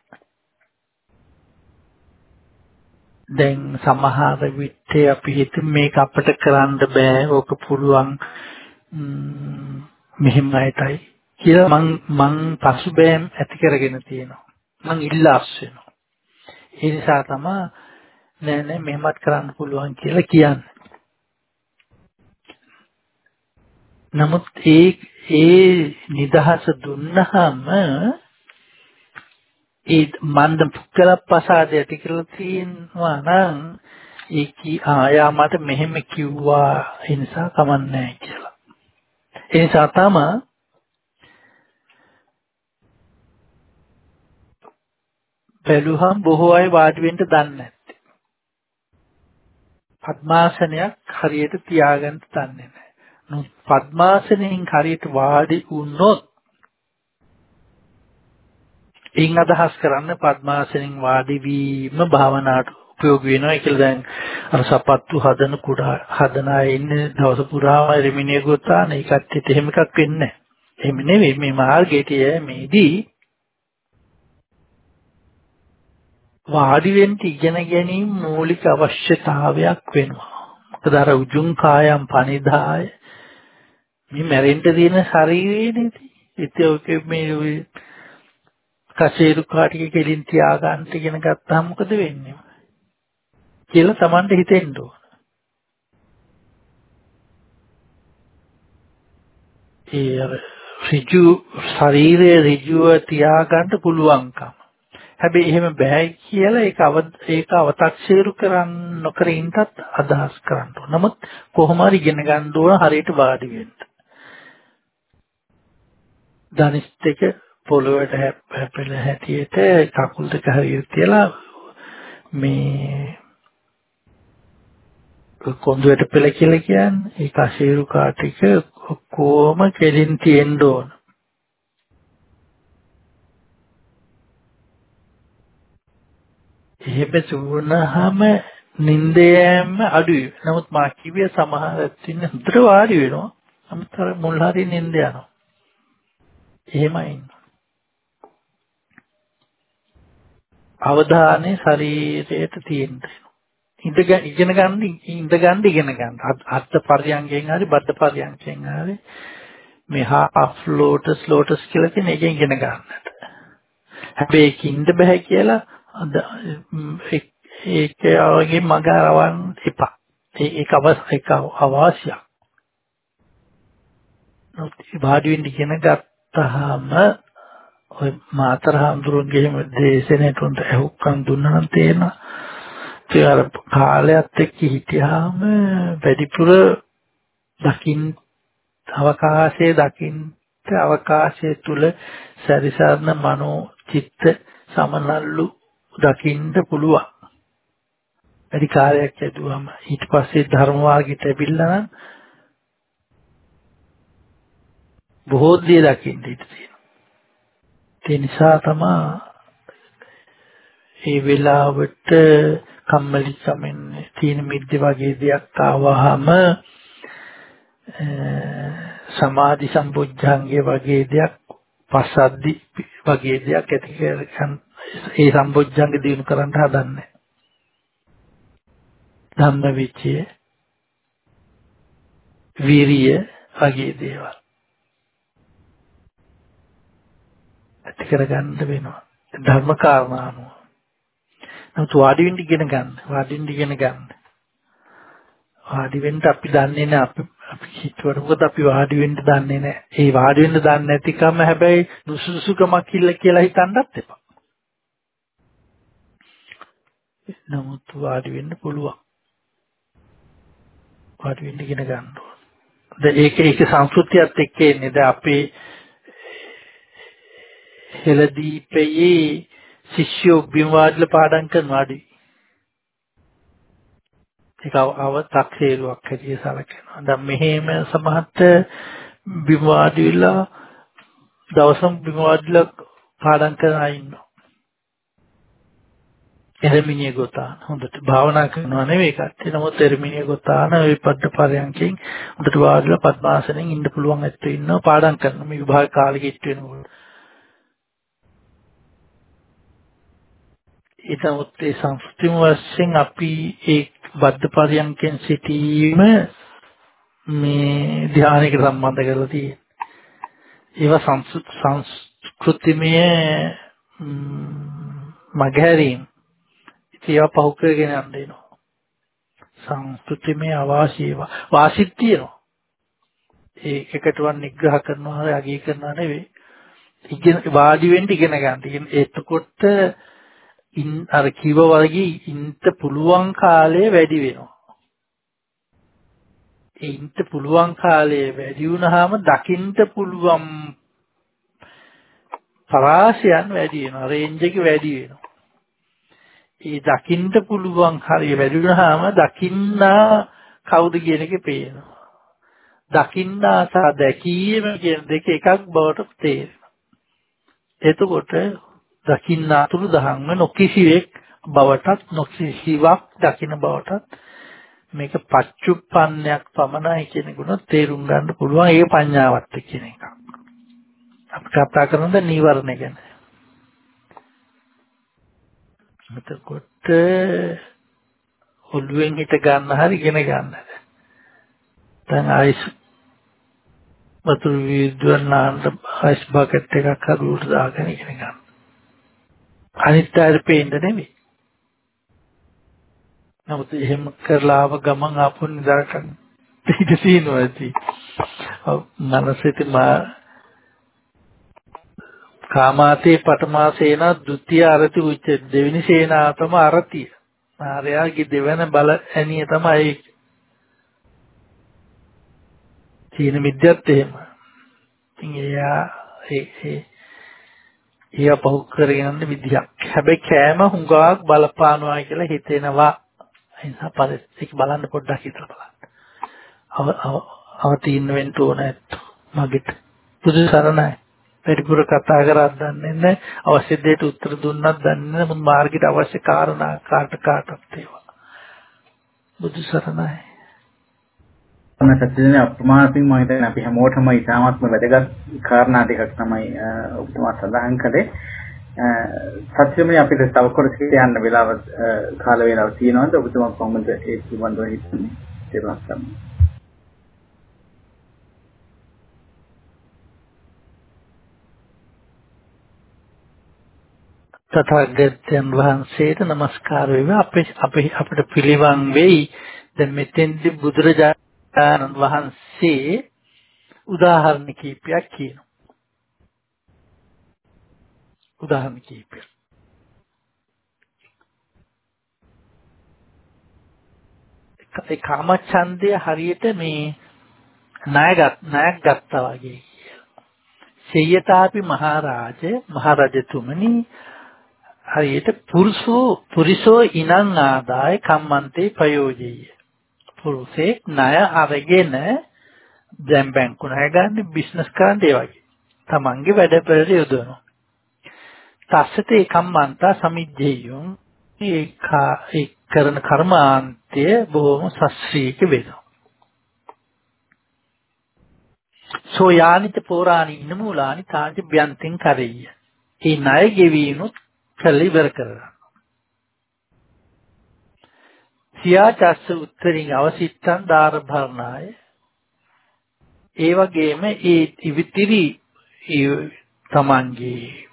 Speaker 2: දැන් සමහර විට අපි හිතමු මේක අපිට කරන්න බෑ. ඕක පුළුවන්. මෙහෙමයිටයි කියලා මං මං පසුබෑම් ඇති කරගෙන තියෙනවා. මං ඉල්ලාස් වෙනවා. ඒ නිසා තමයි නෑ නෑ මෙහෙමත් කරන්න පුළුවන් කියලා කියන්නේ. නමුත් ඒ ඒ නිදහස දුන්නහම ඒ මන්ද පුක්කල ප්‍රසාදය ඇති කරලා තියෙනවා නම් ඒ කී ආයා මට මෙහෙම කිව්වා ඒ නිසා කමන්නේ කියලා. ඒ නිසා තමයි බැලුවහම බොහෝ අය වාඩි වෙන්න දන්නේ නැත්තේ. පద్මාසනයක් හරියට තියාගන්න දන්නේ නැහැ. නමුත් පద్මාසනයෙන් හරියට වාඩි වුණොත් ඉන් අදහස් කරන්න පద్මාසනෙන් වාඩි වීම භාවනාවට උපයෝගී වෙනවා කියලා දැන් අර සපත්තු හදන කුඩා හදන අය ඉන්නේ දවස පුරාම රිමිනිය ගොතාන ඒ කට්ටියට එහෙම එකක් වෙන්නේ නැහැ. එහෙම නෙවෙයි මේ මාර්ගයට යෑමේදී වාඩි වෙන්න ඉගෙන ගැනීම මූලික අවශ්‍යතාවයක් වෙනවා. මොකද අර උජුං කායම් පනිදාය මේ මැරෙන්න තියෙන ශරීරයේ නේද? ඉතින් මේ කසේරු කාටික කෙලින් තියාගන්න ඉගෙන ගත්තාම මොකද වෙන්නේ? කියලා Tamanට හිතෙන්න ඕන. ඒ ඍජු ශරීරයේ ඍජුව තියාගන්න පුළුවන්කම. හැබැයි එහෙම බෑ කියලා ඒක අව ඒක අව탁සීරු කරන්න නොකර ඉන්නත් අදහස් කරන්න ඕන. නමුත් කොහොම හරි ඉගෙන ගන්න ඕන හරියට වාඩි වෙන්න. ධනිෂ්ඨක පොළොවට හැපෙලා හැටියට කකුල් දෙක හරියට තියලා මේ කොඳුයට පෙළ කියලා කියන්නේ ඒ කශීරු කාටික කොහොම කෙලින් තියෙන්න ඕන. එහෙම සුවනහම නිින්ද යෑම අඩුයි. නමුත් මා කිව්වේ සමහරක් ඉන්න හතර වාඩි වෙනවා. නමුත් අර මුල් හරිය නිින්ද යනවා. එහෙමයි ඉන්න. අවධානය ශරීරයට තියෙන්න ඉඳ ඉගෙන ගන්න ඉඳ ගන්න ඉගෙන ගන්න. අත්ත පරියන්ගෙන් හරි බද්ද පරියන්ගෙන් හරි මේ half lotus lotus කියලා කියන එකෙන් ඉගෙන ගන්නට. හැබැයි ඒක ඉඳ බෑ කියලා ඒක වගේ මග රවන්න එපා. ඒක ඒක අවශ්‍යයි. වාඩි වෙන්න ඉගෙන ගත්තාම ඔය මාතර හඳුරුන්ගේ එහෙම දේශනෙට උන්ට ඇහුම්කන් දුන්නා නම් තේරෙනවා. ඒ අර කාලයත් එක්ක හිටියාම වැඩිපුර දකින් අවකාශයේ දකින්න අවකාශය තුල සැරිසරන මනෝ චිත්ත සමනල්ලු දකින්න පුළුවන්. වැඩි කාලයක් ඇදුවම ඊට පස්සේ ධර්ම මාර්ගයට ඇවිල්ලා නම් බොහෝ දේ දකින්න ඉඩ තියෙනවා. ඒ නිසා තමයි ඒ වෙලාවට කම්මැලි සමෙන් තීන මිද්ද වගේ දෙයක් ආවහම සමාධි සම්බුද්ධංගේ වගේ දෙයක් පස්සද්දි වගේ දෙයක් ඇති කරගන්න ඒ සම්බුද්ධංග දිනු කරන්න හදන්නේ. ධම්ම විචය වීරිය වගේ දේවල්. ඇති කරගන්න වෙනවා. ධර්ම කාරණානුව. නමුත් වාඩි වෙන්න ඉගෙන ගන්න. වාඩි වෙන්න ඉගෙන ගන්න. වාඩි වෙන්න අපි දන්නේ නැහැ අපි අපි හිතුවට මොකද අපි වාඩි වෙන්න දන්නේ නැහැ. ඒ වාඩි වෙන්න දන්නේ නැතිකම හැබැයි නුසුසුකමක් කිල්ල කියලා හිතන්නත් එපා. නමුත් වාඩි වෙන්න පුළුවන්. වාඩි වෙන්න ඉගෙන ගන්න ඕන. දැන් ඒක ඒක සංස්කෘතියත් එක්ක එන්නේ. දැන් අපේ හෙළදීපයේ ශිෂ්‍යෝ බිම් වාඩිලා පාඩම් කරනවා අඩි. ඒක අව තක්සේරුවක් හැටියට සැලකෙනවා. දැන් මෙහෙම සමහත් බිම් වාඩිලා දවසම බිම් වාඩිලා පාඩම් කරන අය ඉන්නවා. එරමිනිය ගොතාන හොඳට භාවනා කරනවා නෙවෙයි කට්ටිය නමුත් එරමිනිය ගොතාන විපද්ද පරයන්කෙන් හොඳට වාඩිලා පద్මාසනෙන් ඉන්න පුළුවන් ඇත්තෝ ඉන්නවා පාඩම් කරනවා මේ විභාග කාලෙ කිට් වෙනකොට ඊටමත් ඒ සංස්කෘතිම වශයෙන් අපි ඒ බද්ධ පරියන්කෙන් සිටීම මේ ධානයකට සම්බන්ධ කරලා තියෙනවා. ඒවා සංස්කෘතිමය මගහැරීම් ඒවා පහු කරගෙන යන්න වෙනවා. සංස්කෘතිමය අවාසීව වාසිත් තියෙනවා. ඒකකටවත් නිග්‍රහ කරනවා හරි අගය කරනවා නෙවෙයි. ඉගෙන වාඩි වෙන්න ඉගෙන ගන්න. ඉගෙන එතකොට ඉන් අර කිව වගේ ඉන්න පුළුවන් කාලය වැඩි වෙනවා. ඒ ඉන්න පුළුවන් කාලය වැඩි වුණාම දකින්න පුළුවන් පරාසයන් වැඩි වෙනවා. රේන්ජ් එක වැඩි වෙනවා. ඒ දකින්න පුළුවන් හරිය වැඩි වුණාම දකින්නා කවුද කියන එක පේනවා. දකින්නා සහ දැකීම කියන දෙක එකක් බවට තේරෙනවා. එතකොට දකින්නා තුරු දහම්ම නොකිසිවෙක් බවටත් නොකිසිවක් දකින බවටත් මේක පච්චුප්පන්නයක් පමණයි කියන ගුණ තේරුම් ගන්න පුළුවන් ඒ පඤ්ඤාවත් කියන එක. අපි කතා කරනද නීවරණ ගැන. එතකොට ඔළුවෙන් හිට ගන්න හරි ඉගෙන ගන්නද. දැන් අයිස් වතුර විද්වන්නාන්ට අයිස් බකට් එකක් හරුවට දාගෙන ඉගෙන ගන්න. අනිත් අයට පේන්න නෙමෙයි. නමුත් එහෙම කරලා ආව ගමන් ආපු නිදාගන්න ඊට සීනවා ඇති. මනසිත මා කාමාතේ පඨමා සේනා ဒ ුතිය අරති උච්ච දෙවෙනි සේනාව තමයි අරතිය. මාර්යාගේ දෙවන බල ඇණිය තමයි චීන මිද්‍යත් එහෙම. ඉතින් එයා ඒ ඒ එයා පහු කරගෙන යන විදියක්. හැබැයි කෑම හුඟක් බලපානවා කියලා හිතෙනවා. ඒ නිසා පරිස්සෙක බලන්න පොඩ්ඩක් හිතලා බලන්න. අව අව තීන්න වෙන්න ඕන ඇත්ත. මගෙට බුදු සරණයි. වැඩිපුර කතා කරත් දන්නේ නැහැ. අවශ්‍ය දෙයට උත්තර දුන්නත් දන්නේ නැහැ. මුන් මාර්ගයට අවශ්‍ය කාරණා කාට කාටත් ඒවා. බුදු සරණයි.
Speaker 1: තමයි සත්‍යනේ අප්‍රමාණකින් මම හිතන්නේ අපි හැමෝටම ඉතාමත්ම වැදගත් කාරණා ටිකක් තමයි ඔබතුමා සඳහන් කළේ. සත්‍යමනේ අපිට තව කොටසක් යන්න වෙලාව කාල වේලාව තියෙනවද ඔබතුමා කොහොමද ඒ පිළිබඳව හිතන්නේ? තේරුම් ගන්න.
Speaker 2: තථාගතයන් වහන්සේට নমස්කාර වේවා අපේ අපේ අපිට පිළිවන් වෙයි දැන් මෙතෙන්දි බුදුරජාණන් වහන්සේ උදාහරණ කීපයක් කියනවා. උදාහරණ කීපයක්. ඒ කාමච්ඡන්දය හරියට මේ ණයගත් ණයක් ගත්තා වගේ සේයතාපි මහරජ මහරජතුමනි හරියට පුරුෂෝ පුරිසෝ ඉනං ආදාය කම්මන්තේ ප්‍රයෝජීය. පුරුෂෙක් ණය අරගෙන දැන් බැංකු ණය ගන්න බිස්නස් කරන්න ඒ වගේ. තමන්ගේ වැඩ පෙරට යොදවනවා. තස්සතේ කම්මන්තා සමිජ්ජේයුම් ඒකා ඒ කරන කර්මාන්තය බොහොම සස්ත්‍රීක වෙනවා. සෝ යානිත පෝරාණි ඉනමූලානි තාජ බ්‍යන්තින් කරෙය්‍ය. ඒ ණය ගෙවීනුත් කරලා ඉවර කරගන්න. සියාචස්ස උත්තරින් අවසිට්ඨං දාර භරණාය ඒ වගේම ඒ ඉවිතිරි තමන්ගේ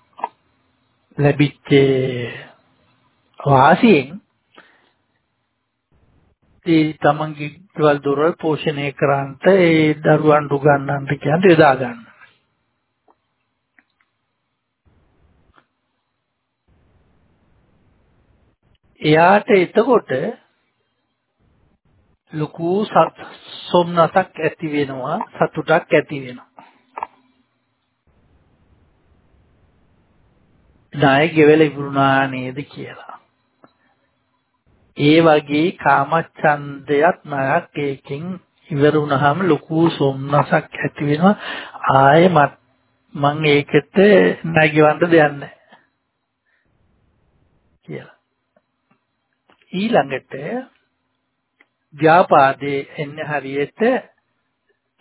Speaker 2: ලැබිච්ච වාසියෙන් ඒ තමන්ගේ ගෙවල් දොරවල් පෝෂණය කරන්ට ඒ දරුවන් උගන්වන්නට කියන යොදා ගන්න. එයාට එතකොට ලොකු සොම්නසක් ඇති වෙනවා සතුටක් ඇති වෙනවා. ණය ගෙවල ඉවරුණා නේද කියලා. ඒ වගේ කාමච්ඡන්දයත් ණයක් ඒකෙන් ඉවර වුණාම ලොකු සොම්නසක් ඇති වෙනවා. ආයේ මං ඒකට ණය ගෙවන්න දෙයක් නැහැ. කියලා. ඊළඟට ව්‍යාපාදේ එන්නේ හරියට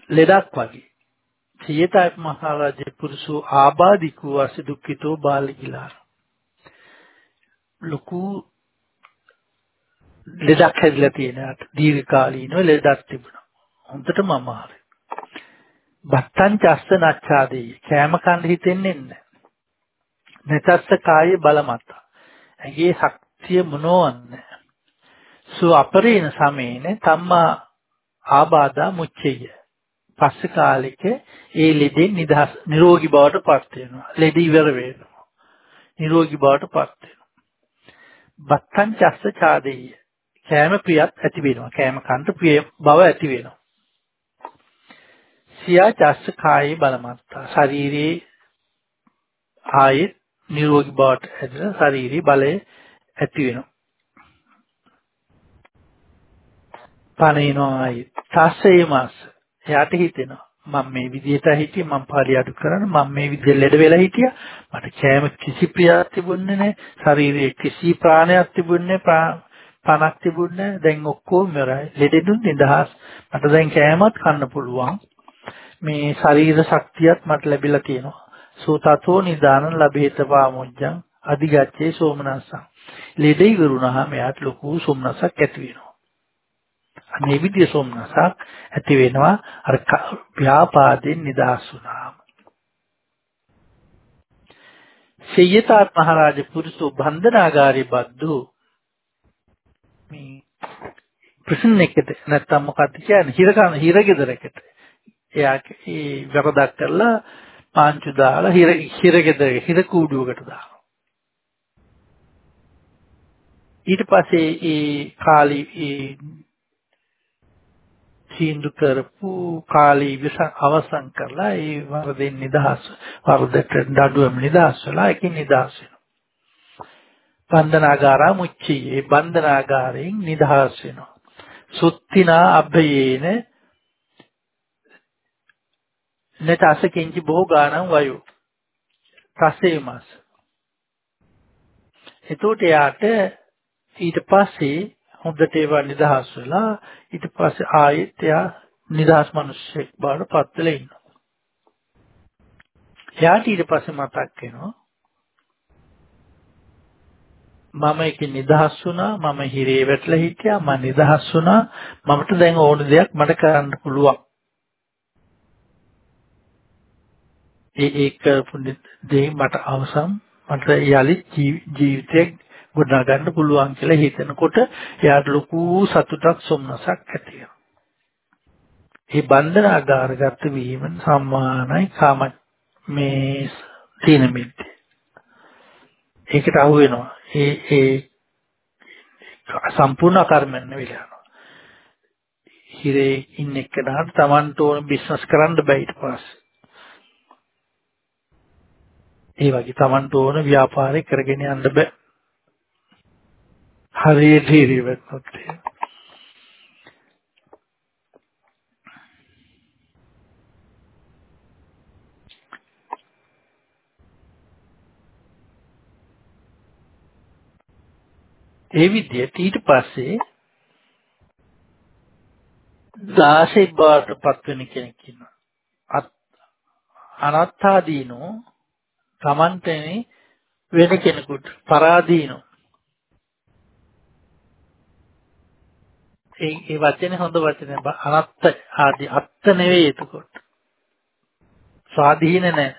Speaker 2: ලෙඩක් වගේ. සියතක් මහරජ පුරුෂෝ ආබාධිකෝ අස දුක්ඛිතෝ බාලිකිලාර. ලොකු ලෙඩක් හැදිලා තියෙනවා. දීර්ඝකාලීනව ලෙඩක් තිබුණා. හොඳටම අමාරුයි. බත්තං චස්ස නච්ඡාදී කෑම කන්න හිතෙන්නේ නැහැ. නතස්ස කායේ බලමත්. ඇගේ ශක්තිය මොනවන්නේ. සු අපරිණ සමේන තම්මා ආබාධා මුච්චය. පස්සේ කාලෙක ඒ ලෙඩෙන් නිදහස් නිරෝගී බවට පත් වෙනවා. ලෙඩ ඉවර වෙනවා. නිරෝගී බවට පත් වෙනවා. බත්තං චස්ස ඡාදෙය. කෑම ප්‍රියත් ඇති වෙනවා. කෑම කන්ට ප්‍රිය බව ඇති වෙනවා. සියා චස්ස කායේ බලමත්තා. ශරීරයේ ආයෙත් නිරෝගී බවට ඇදලා ශරීරයේ බලය ඇති වෙනවා. පණිනවා ආයෙත්. තස්සේ මාස. එයාට හිතෙනවා. මම මේ විදිහට හිටියේ මම පාඩි අඩු කරන මම මේ විදිහට ලෙඩ වෙලා හිටියා. මට කෑම කිසි ප්‍රියක් තිබුණේ නැහැ. ශරීරයේ කිසි ප්‍රාණයක් තිබුණේ පණක් තිබුණේ දැන් ඔක්කොම ඉවරයි. ලෙඩෙදුන් නිදහස්. මට දැන් කෑමත් කන්න පුළුවන්. මේ ශරීර ශක්තියත් මට ලැබිලා තියෙනවා. සෝතතෝ නිදානං ලැබේත පාමුජ්ජං අධිගච්ඡේ සෝමනස්සං. ලෙඩ ඉවරුනහම එයාට ලොකු සෝමනසක් ඇති වෙනවා. අනේ විදිය සොම්නසක් ඇති වෙනවා. අර ව්‍යාපාදයෙන් නිදහස් වුණාම. සේයතාත් මහරජ පුරුෂෝ බන්ධනාගාරේ බද්දු මේ ප්‍රශ්න එකට නැත්තම් මොකක්ද කියන්නේ? හිරකන හිරගෙදරකට. එයාගේ ඒ වරදක් කරලා පාංචු දාලා හිර හිරගෙදර හිර කූඩුවකට දානවා. ඊට පස්සේ ඒ කාලි ඒ තීන්දු කරපු කාලී විස අවසන් කරලා ඒ වරදෙන් නිදහස් වරදට නඩුවම නිදහස් වෙලා ඒකෙන් නිදහස් වෙනවා. බන්ධනාගාරා මුච්චි ඒ බන්ධනාගාරයෙන් නිදහස් වෙනවා. සුත්තිනා අබ්බයේන නතස කිංචි භෝගාණං වයෝ. තස්සේ මාස. එතකොට යාට ඊට පස්සේ හොඳට ඒවා නිදහස් වෙලා ඊට පස්සේ ආයෙත් එයා නිදහස් මිනිස්සෙක් බවට පත් වෙලා ඉන්නවා. එයාට ඊට පස්සේ මතක් වෙනවා මම ඒකේ නිදහස් වුණා මම හිරේ වැටලා හිටියා මම නිදහස් වුණා මමට දැන් ඕන දෙයක් මට කරන්න පුළුවන් ඒ ඒක දෙය මට අවසන් මට යලි ජීවිතයක් ගොඩනගා ගන්න පුළුවන් කියලා හිතනකොට එයාට ලොකු සතුටක් සොම්නසක් ඇති වෙනවා. මේ බන්ධනාගාරගත වීම සම්මානයි කාම මේ තීන මිද්ද. ඒකට අහු වෙනවා. ඒ ඒ සම්පූර්ණ කර්මන්න වෙලා යනවා. හිරේ ඉන්න එක්කනට Tamanට ඕන බිස්නස් කරන්න බෑ ඊට පස්සේ. ඒ වගේ Tamanට ඕන ව්‍යාපාරේ කරගෙන යන්න බෑ. හරියට හිරිවැත්නොත් ඒ විදිහට ඊට පස්සේ 16 බාටපත් වෙන කෙනෙක් ඉන්නවා. අනත්තාදීනෝ තමන්ටනේ වෙන කෙනෙකුට පරාදීනෝ ඒ ඒ වචනේ හොඳ වචනේ අනත්ත ආදී අත්ත නෙවෙයි එතකොට. ස්වාධීන නැහැ.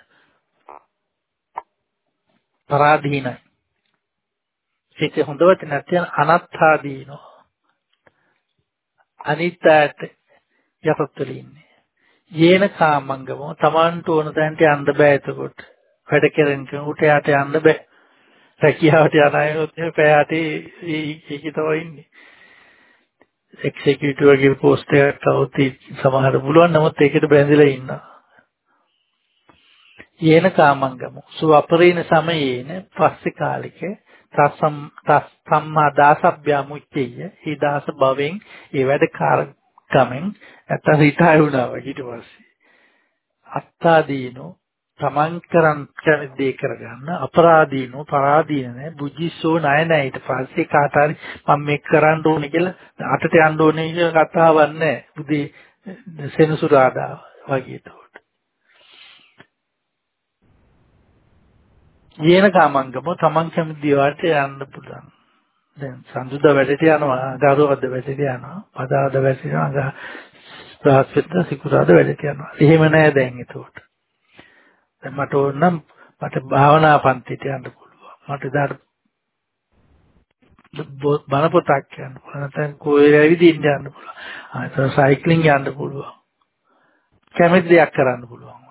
Speaker 2: පරාධීනයි. ඒක හොඳ වචනයක් තියෙන අනත්තාදීනෝ. අනිත්‍යයට යටත්වල ඉන්නේ. යේන කාමංගමෝ Tamanට ඕන තැනට යන්න බෑ එතකොට. වැඩ කරන කෙනෙකුට යාට යන්න බෑ. රැකියාවට යන අයනොත් පැයට ඒකේ තමයි ඉන්නේ. එක්සිකියුටිව් වගේ පෝස්ට් එකක් આવුත් සමහර පුළුවන්. නමුත් ඒකට බැඳිලා ඉන්නවා. යේන කාමංගම. සුවපරිණ සමයේන පස්සේ කාලික තස්සම් තස්සම්මා දාසබ්බ්‍යා මුච්චේය. ඒ දාස භවෙන් ඒ වැඩ කාර්කමෙන් නැත්නම් රිටයර් වුණා වගේ ඊට පස්සේ. අත්තාදීනෝ තමන් කරන් කරන දේ කරගන්න අපරාධීනෝ පරාධීන නැහැ බුද්ධිසෝ ණය නැහැ ඊට පස්සේ කාට හරි මම මේක කරන්න ඕනේ කියලා අතට යන්න ඕනේ කියලා කතාවක් නැහැ බුදේ සෙනසුරාදා වගේ ඒකට යේන කාමංගම තමන් කැමති දේවල්ට යන්න පුළුවන්. දැන් සඳුද වැඩට යනවා, ගාරුවද වැඩට යනවා, පදාද වැඩට යනවා, බ්‍රහස්පතිද සිකුරාද වැඩට යනවා. එහෙම නෑ දැන් ඒකට. දැන් මට ඕන නම් මට භාවනා පන්තිට යන්න පුළුවන්. මට දාට බණ පොතක් කියන්න පුළුවන්. නැත්නම් කොහේ ඇවිදින්න යන්න පුළුවන්. ආයෙත් සයික්ලින් යන්න පුළුවන්. කැමති දෙයක් කරන්න පුළුවන්.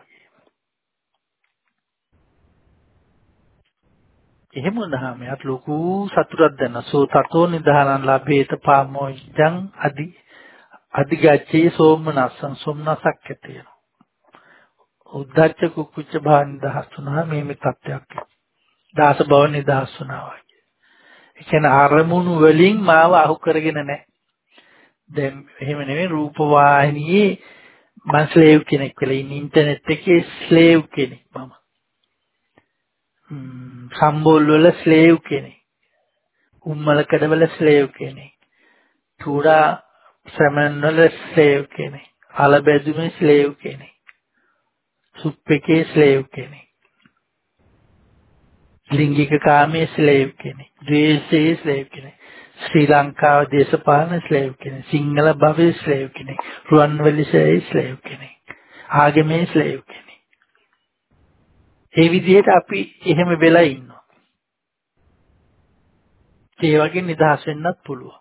Speaker 2: එහෙම වුණාම යාට ලොකු සතුටක් දැනෙනවා. සෝ තතෝ නිදානං ලබේත පාමොච්ඡං අදි අධිගච්ඡේ සෝමනස්සං සොම්නසක් ඇති වෙනවා. උද්දච්ච කුක්කුච්ච භාව නිදහස් වුණා මේ මේ තත්ත්වයක්. දාස බව නිදහස් වුණා වගේ. ඒ කියන්නේ අරමුණු වලින් මාව අහු කරගෙන නැහැ. දැන් එහෙම නෙවෙයි රූප වාහිනියේ මම ස්ලේව් කෙනෙක් වෙලා ඉන්නේ ඉන්ටර්නෙට් එකේ ස්ලේව් කෙනෙක් මම. සම්බෝල් වල ස්ලේව් කෙනෙක්. උම්මලකඩ වල ස්ලේව් කෙනෙක්. තුරා සමන් වල ස්ලේව් කෙනෙක්. අලබැදුමේ ස්ලේව් කෙනෙක්. සුප් එකේ ස්ලේව් කෙනෙක්. ලිංගික කාමයේ ස්ලේව් කෙනෙක්. ද්වේෂයේ ස්ලේව් කෙනෙක්. ශ්‍රී ලංකාව දේශපාලන ස්ලේව් කෙනෙක්. සිංහල භවයේ ස්ලේව් කෙනෙක්. රුවන්වැලිසෑයේ ස්ලේව් කෙනෙක්. ආගමේ ස්ලේව් කෙනෙක්. ඒ විදිහට අපි එහෙම වෙලා ඉන්නවා. ඒ වගේ නිදහස් වෙන්නත් පුළුවන්.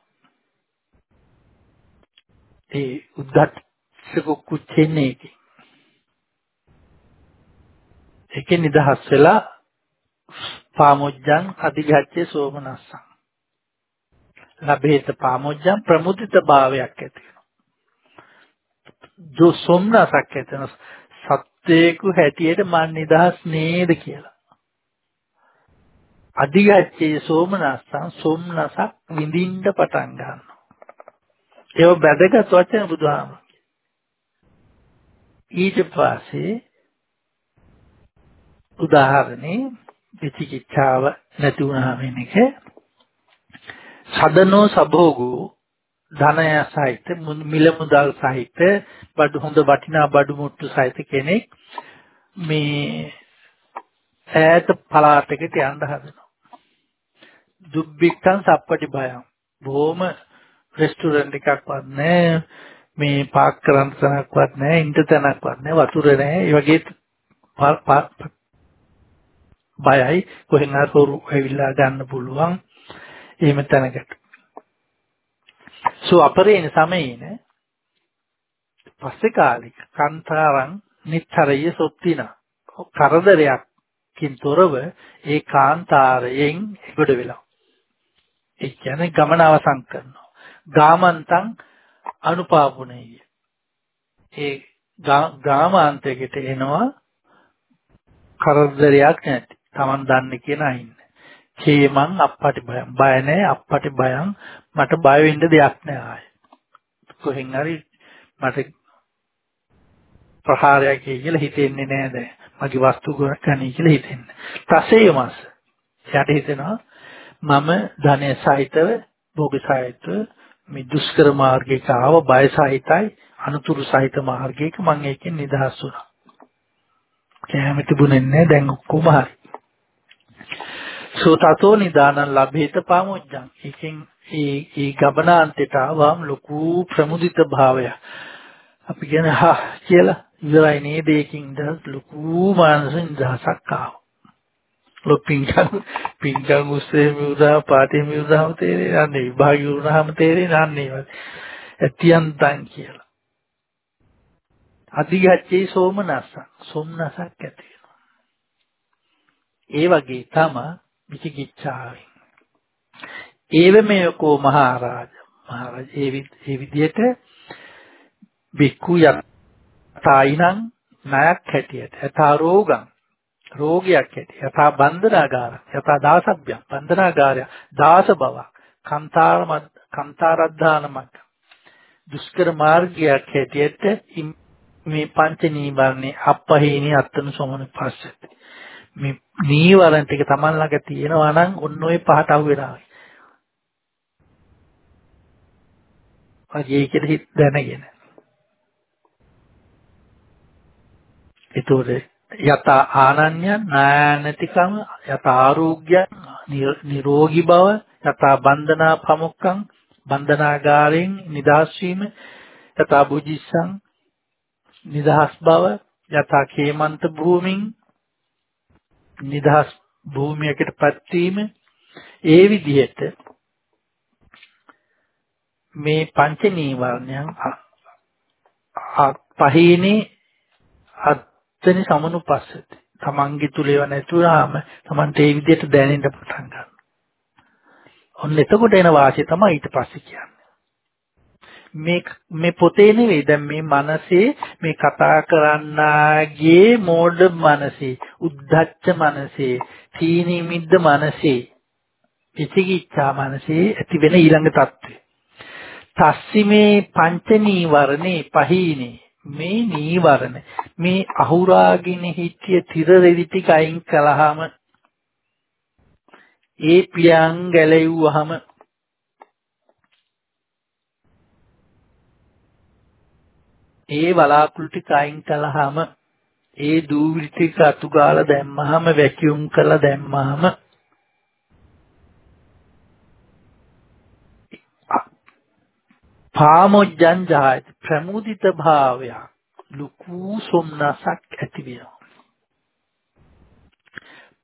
Speaker 2: ඒ උද්දච්ච කුච්චෙන්නේ ඒකේ. ඒකේ නිදහස් වෙලා පාමොජ්ජං අධිගච්ඡේ සෝමනස්සං. ලබේත පාමොජ්ජං ප්‍රමුදිත භාවයක් ඇති වෙනවා. जो සොම්නසක් ඇති වෙනවා. සත්වේකු හැටියට මන් නිදහස් නේද කියලා. අධිගච්ඡේ සෝමනස්සං සොම්නසක් විඳින්න පටන් ගන්නවා. ඒව බැදගත් වචන බුදුහාමුදුරුවෝ. ඊට පස්සේ උදාහරණේ විචිකිච්ඡාව නැති වුණාම වෙන එක සදනෝ සභෝගෝ ධනය සහිත මිල මුදල් සහිත බඩු හොඳ වටිනා බඩු මුට්ටු සහිත කෙනෙක් මේ ඈත පළාතකට යන්න හදනවා. දුබ්බික්කන් සප්පටි බයම්. බොහොම රෙස්ටුරන්ට් එකක්වත් නැහැ. මේ පාක් කරන්න තැනක්වත් නැහැ. ඉන්න තැනක්වත් නැහැ. වතුර නැහැ. ඒ වගේ බයයි. කොහෙන් හරි හොරු ඇවිල්ලා ගන්න පුළුවන්. එහෙම තැනකට. සෝ අපරේන සමයේන පස්සේ කාලික කාන්තාරං නිතරය සොත්තින කරදරයක්කින් තොරව ඒ කාන්තාරයෙන් එගොඩ වෙලා. ඒ කියන්නේ ගමන අවසන් කරනවා. ගාමන්තං අනුපාපුණේය ඒ ගාමාන්තයකට එනවා කරදරයක් නැති. Taman දන්නේ කියන අයින්න කේමං අප්පටි බයං බය නැහැ අප්පටි බයං මට බය වෙන්න දෙයක් නැහැ ආයේ. කොහෙන් හරි මට ප්‍රහාරයක් කියලා හිතෙන්නේ නැහැ දැන්. මගේ වස්තු ගණී කියලා හිතෙන්නේ. තසේ මාස. එයාට හිතෙනවා මම ධනය සහිතව භෝග සහිතව මේ දුෂ්කර මාර්ගයක ආව බය සහිතයි අනුතුරු සහිත මාර්ගයක මම ඒකෙන් නිදහස් වුණා. කැම තිබුණේ නැහැ දැන් ඔක්කොම හරි. සෝතතෝ නිදානං ලබේත පාමුජ්ජං. ඒකෙන් ඒ ඒ ගමනාන්තයට ආවම ලොකු ප්‍රමුදිත භාවය. අපි කියන හා කියලා ඉවරයි නේද ඒකින් දහස් ලොකු මානසික දහසක් ආවා. ලොපින්කන් පින්කන් උස්සේ මියුදා පාටේ මියුදාම තේරෙන්නේ නැහැ විභාගය වුණාම තේරෙන්නේ නැහැ ඇතියන්තන් කියලා. අධිගච්ඡේ සෝමනස සොම්නසක් ඇති වෙනවා. ඒ වගේ තමයි විචිකිච්ඡාවෙන්. ඒවමයකෝ මහරජා මහරජා ඒ විදිහට බික්කු යතයිනං ණයක් හැටියට යථා රෝගං රෝගයක් හැටියට යථා බන්ධනාගාර යථා දාසබ්බ්‍යං බන්ධනාගාරය දාස බව කන්තාර කන්තාරද්ධානමක් දුෂ්කර මාර්ගයක් හැටියට මේ පංච නීවරණේ අපහේනි අත්තන සොමන පස්සති මේ නීවරණ ටික Taman ළඟ තියෙනවා නම් ඔන්න ඔය පහට අහු වෙනවා. අගේ ඒකෙද හිත දැනගෙන. ඒතෝර යත ආනන්‍ය නායනතිකම යත ආරෝග්‍ය නිරෝගී බව යත බන්ධනා පමුක්කං බන්ධනාගාරයෙන් නිදහස් වීම යත බුජිස්සං නිදහස් බව යත කේමන්ත භූමින් නිදහස් භූමියකටපත් වීම ඒ විදිහට මේ පංච නීවරණයන් පහිනේ අත්තනි සමනුපස්සති. තමන්ගේ තුල ඒව නැතුවම තමන්ට ඒ විදිහට දැනෙන්න පටන් ගන්නවා. ඔන්න එතකොට එන වාසිය තමයි ඊට පස්සේ කියන්නේ. මේ මේ පොතේ නෙවෙයි. දැන් මේ මනසේ මේ කතා කරන්නාගේ මෝඩ මනසේ උද්ධච්ච මනසේ තීනි මිද්ද මනසේ විචිකිච්ඡා මනසේ ඇති වෙන ඊළඟ தත්ත්වය තස්සිමේ පංච නීවරණේ පහීනේ මේ නීවරණ මේ අහුරාගෙන හිටිය තිර රෙදි ටික අයින් කළාම ඒ පියං ගැලෙව්වහම ඒ වලාකුළු ටික අයින් කළාම ඒ දූවිලි ටික අතු ගාලා දැම්මහම වැකියුම් කරලා දැම්මහම පාමොජ්ජං ජායති ප්‍රමුදිත භාවයක් ලুকু සොම්නසක් ඇති වෙනවා.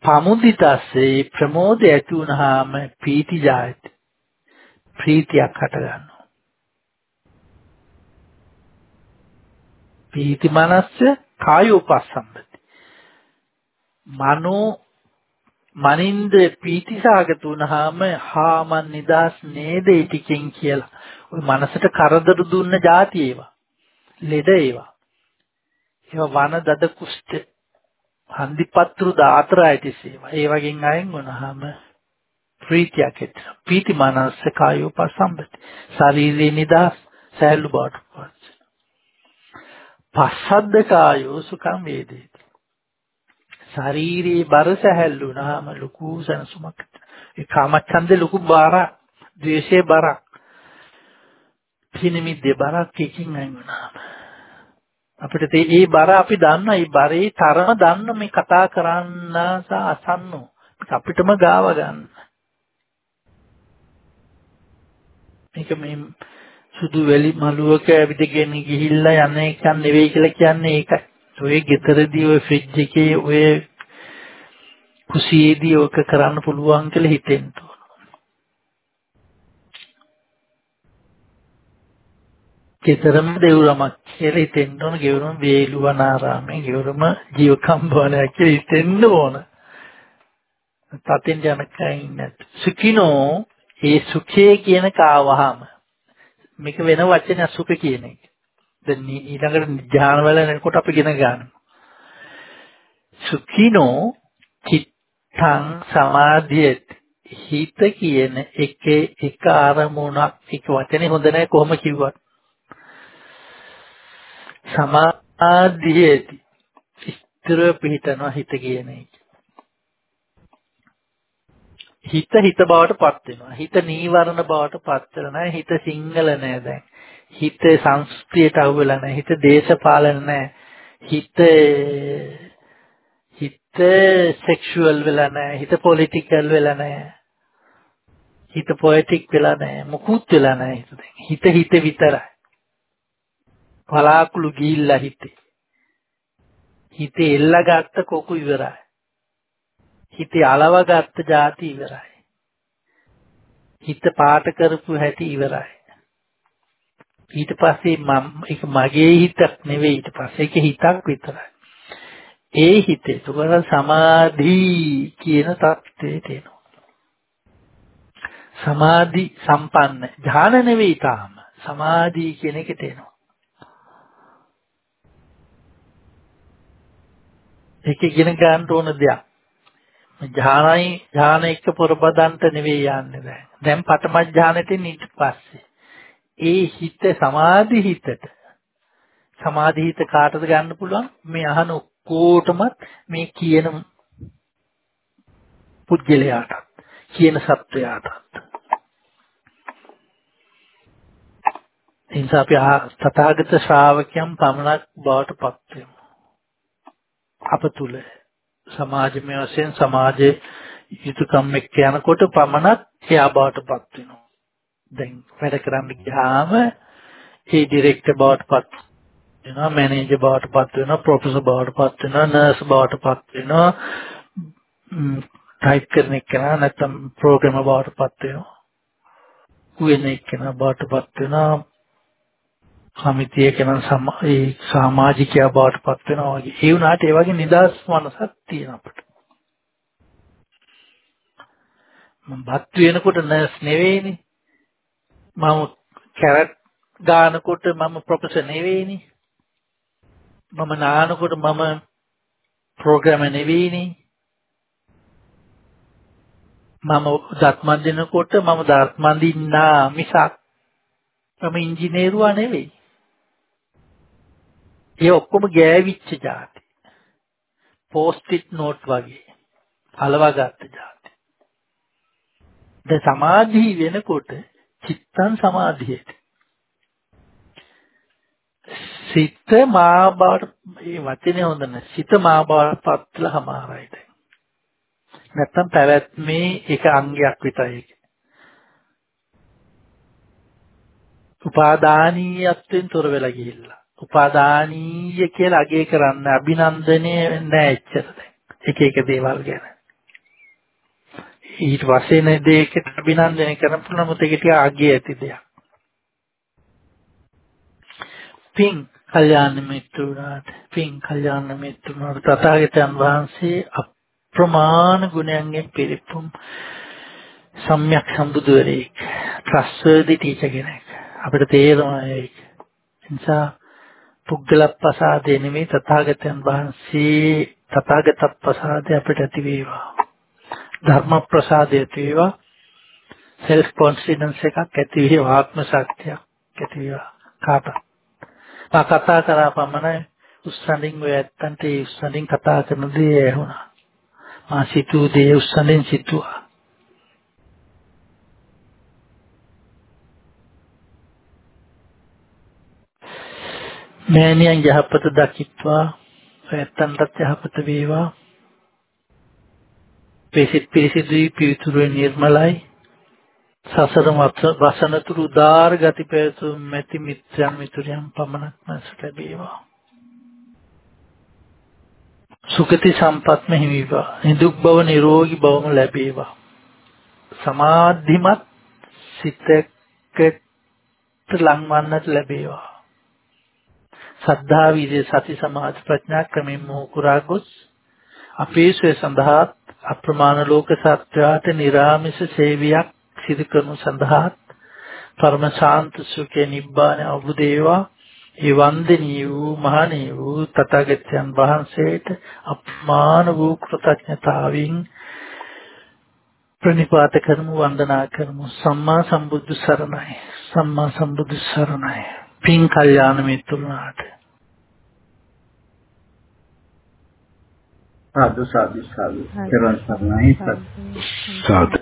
Speaker 2: පමුදිතස්සේ ප්‍රමෝදය ඇති වුනහම පීති ජායති. ප්‍රීතියක් හට ගන්නවා. පීති මනස්ස කාය උපස්සම්පති. මනෝ මනින්ද පීතිසාගත වුනහම හා මන් නිදාස් නේද ඒ ටිකෙන් කියලා. ඔය මනසට කරදර දුන්න જાති ඒවා. ලෙඩ ඒවා. ඒවා වන දද කුෂ්ඨ හන්දිපත්‍රු දාතරයිටිස් ඒවා. ඒ වගේන් අයෙන් වුනහම ප්‍රීතියක් ඇති. පීති මනස කායෝපසම්පති. ශරීරේ නිදාස් සැහැල්ලු බවට පත්. පස්සද්ද කායෝ සුඛං වේදේති. ශරීරේ බර සැහැල්ලු වුණාම ලুকু සනසුමක්. ඒ කාමච්ඡන්දේ ලুকু බාරක්, ද්වේෂේ බරක්. පිනිමිද්දේ බරක් එකකින් අයින් වුණාම අපිට ඒ බර අපි දන්න ඒ බරේ තරම දන්න මේ කතා කරන්න සහ අසන්නෝ අපිටම ගාව ගන්න. මේක මේ සුදු වැලි මළුවක ඇවිදගෙන ගිහිල්ලා යන එක නෙවෙයි කියලා කියන්නේ ඒකයි. ඔය ගෙදරදී ඔය ෆ්‍රිජ් එකේ ඔය කුසියේදී ඔක කරන්න පුළුවන් කියලා හිතෙන්න කෙතරම් දෙවුරමක් කියලා හිතෙන්න ඕන ගෙවුරම වේලුවනාරාමේ ගෙවුරම ජීවකම්බවනයක් කියලා හිතෙන්න ඕන. තතින් ජනකයින් නැත්. සුඛිනෝ ඒ සුඛේ කියන කාවහම මේක වෙන වචනයක් සුඛ කියන එක. දැන් ඊළඟට ධ්‍යාන වල එනකොට අපි ඉගෙන ගන්නවා. සුඛිනෝ චිත්තං සමාධියත් හිත කියන එකේ එක අරමුණක් එක වචනේ හොඳ නැහැ කොහොම කිව්වත් සමාධියේදී ස්ථිර පිහිටනවා හිත කියන එක. හිත හිත බවට පත් වෙනවා. හිත නීවරණ බවට පත් වෙනවා. හිත සිංහල නෑ දැන්. හිත සංස්කෘතියට අහු වෙලා නෑ. හිත දේශපාලන නෑ. හිත හිත සෙක්ෂුවල් වෙලා නෑ. හිත පොලිටිකල් වෙලා නෑ. හිත පොයටික් වෙලා නෑ. මුකුත් වෙලා නෑ හිත දැන්. හිත හිත විතරයි. පලාකුළු ගිහිල්ලා හිතේ. හිතේ එල්ලගත්ත කොකු ඉවරයි. හිතේ අලවගත්ත જાති ඉවරයි. හිත පාට කරපු හැටි ඉවරයි. ඊට පස්සේ මම ඒක මගේ හිතක් නෙවෙයි ඊට පස්සේ ඒක හිතක් විතරයි. ඒ හිතේ තුකර සමාධි කියන தත්ත්වයට එනවා. සමාධි සම්පන්න ධාන නෙවෙයි තාම සමාධි කියන එකට එනවා. ඒක ඉගෙන ගන්න ඕන දෙයක්. ඥානයි ඥාන එක්ක පොරබදන්ට නෙවෙයි යන්නේ දැන්. දැන් පඨම ඥානෙට ඊට පස්සේ. ඒ හිත සමාධි හිතට සමාධි හිත කාටද ගන්න පුළුවන්? මේ අහන ඔක්කොටම මේ කියන පුද්ගලයාට කියන සත්වයාට. එනිසා අපි තථාගත ශ්‍රාවකයන් පමණක් බවට පත් වෙමු. අප තුල සමාජමය වශයෙන් සමාජයේ යුතුයකම් එක්ක යනකොට පමණක් එයා බවටපත් වෙනවා. දැන් වැඩ කරන්න ගියාම ඒ ඩිරෙක්ටර් බවටපත් වෙනවා, මැනේජර් බවටපත් වෙනවා, ප්‍රොෆෙසර් බවටපත් වෙනවා, නර්ස් බවටපත් වෙනවා. ටයිප් කරන එක්කෙනා නැත්නම් ප්‍රෝග්‍රෑමර් බවටපත් වෙනවා. වෙන එක්කෙනා බවටපත් වෙනවා. සමිතියක නම් ඒ සමාජිකයා බවට පත් වෙනවා වගේ. ඒ වුණාට ඒ වගේ නිදාස් මනසක් තියෙන අපිට. මම බත් වෙනකොට නර්ස් නෙවෙයිනේ. මම කැරට් ගානකොට මම ප්‍රොෆෙසර් නෙවෙයිනේ. මම නානකොට මම ප්‍රෝග්‍රෑමර් නෙවෙයිනේ. මම දත් මන්දිනකොට මම දත් මන්දින්නා මිසක් මම ඉංජිනේරුවා නෙවෙයි. ඒ ඔක්කොම ගෑවිච්ච જાති. පෝස්ට් නෝට් වගේ. හලවා ගත්ත જાති. දැන් සමාධි වෙනකොට චිත්තං සමාධියට. සිත මා බවට මේ වචනේ හොඳ නැහැ. සිත මා බවට පත්ලා හමාරයි දැන්. නැත්තම් පැවැත්මේ එක අංගයක් විතරයි ඒක. උපාදානීයත්වෙන් තොර වෙලා ගිහිල්ලා. උපාදානීය කියලා අගය කරන්න අභිනන්දනය නැහැ එච්චර දැන්. එක එක දේවල් ගැන. ඊට පස්සේ නේ දෙයකට අභිනන්දනය කරපු නමුත් ඒක ටික අගය ඇති දෙයක්. පින් කල්යාණ මිත්‍රුණාට පින් කල්යාණ මිත්‍රුණාට තථාගතයන් වහන්සේ අප්‍රමාණ ගුණයන්ගෙන් පිරිපුම් සම්්‍යක් සම්බුදුවරයෙක් trustworthy teacher කෙනෙක් අපිට තේරෙනවා ඒක. නිසා පුද්ගල ප්‍රසාදේ නෙමෙයි තථාගතයන් වහන්සේ තථාගත ප්‍රසාදේ අපිට ඇති වේවා. ධර්ම ප්‍රසාදේ ඇති වේවා. self confidence එකක් ඇති වේවා ආත්ම ශක්තියක් ඇති වේවා කාට. මා කතා කරා පමණයි උස්සඳින් ඔය ඇත්තන්ට ඒ උස්සඳින් කතා කරන දේ ඇහුණා. මා සිතූ දේ උස්සඳින් සිතුවා. මෑණියන් යහපත දකිත්වා ඇත්තන්ටත් යහපත වේවා. පිසිත පිරිසිදුයි පිවිතුරු නිර්මලයි. සසර වසනතුරු උදාර ගති පැතුම් මෙති මිත්‍යන් මිතුරියන් පමණක් මනස ලැබේවා. සුගති සම්පත්ම හිමිවා. නිදුක් බව නිරෝගී බවම ලැබේවා. සමාධිමත් සිතකට ලංවන්නට ලැබේවා. සද්ධා විරිය සති සමාධි ප්‍රඥා ක්‍රමෙන් මොහුකුරා ගොස් අපේ ශ්‍රේ සඳහා අප්‍රමාණ ලෝක සත්‍යයට නිරාමිස සේවයක් සිදු කරනු සඳහා පරම ශාන්ත සුඛේ නිබ්බාන අවබුදේවා ඒ වන්දනීය වූ මහණී වූ තථාගතයන් වහන්සේට අප්‍රමාණ වූ කෘතඥතාවින් ප්‍රණිපාත කරමු වන්දනා කරමු. සම්මා සම්බුදු සරණයි. සම්මා සම්බුදු සරණයි. පින් කල්යාණ මිත්‍රුණාට
Speaker 1: සාදු සාදු සාදු. පෙරවන් සරණයි සාදු.
Speaker 6: සාදු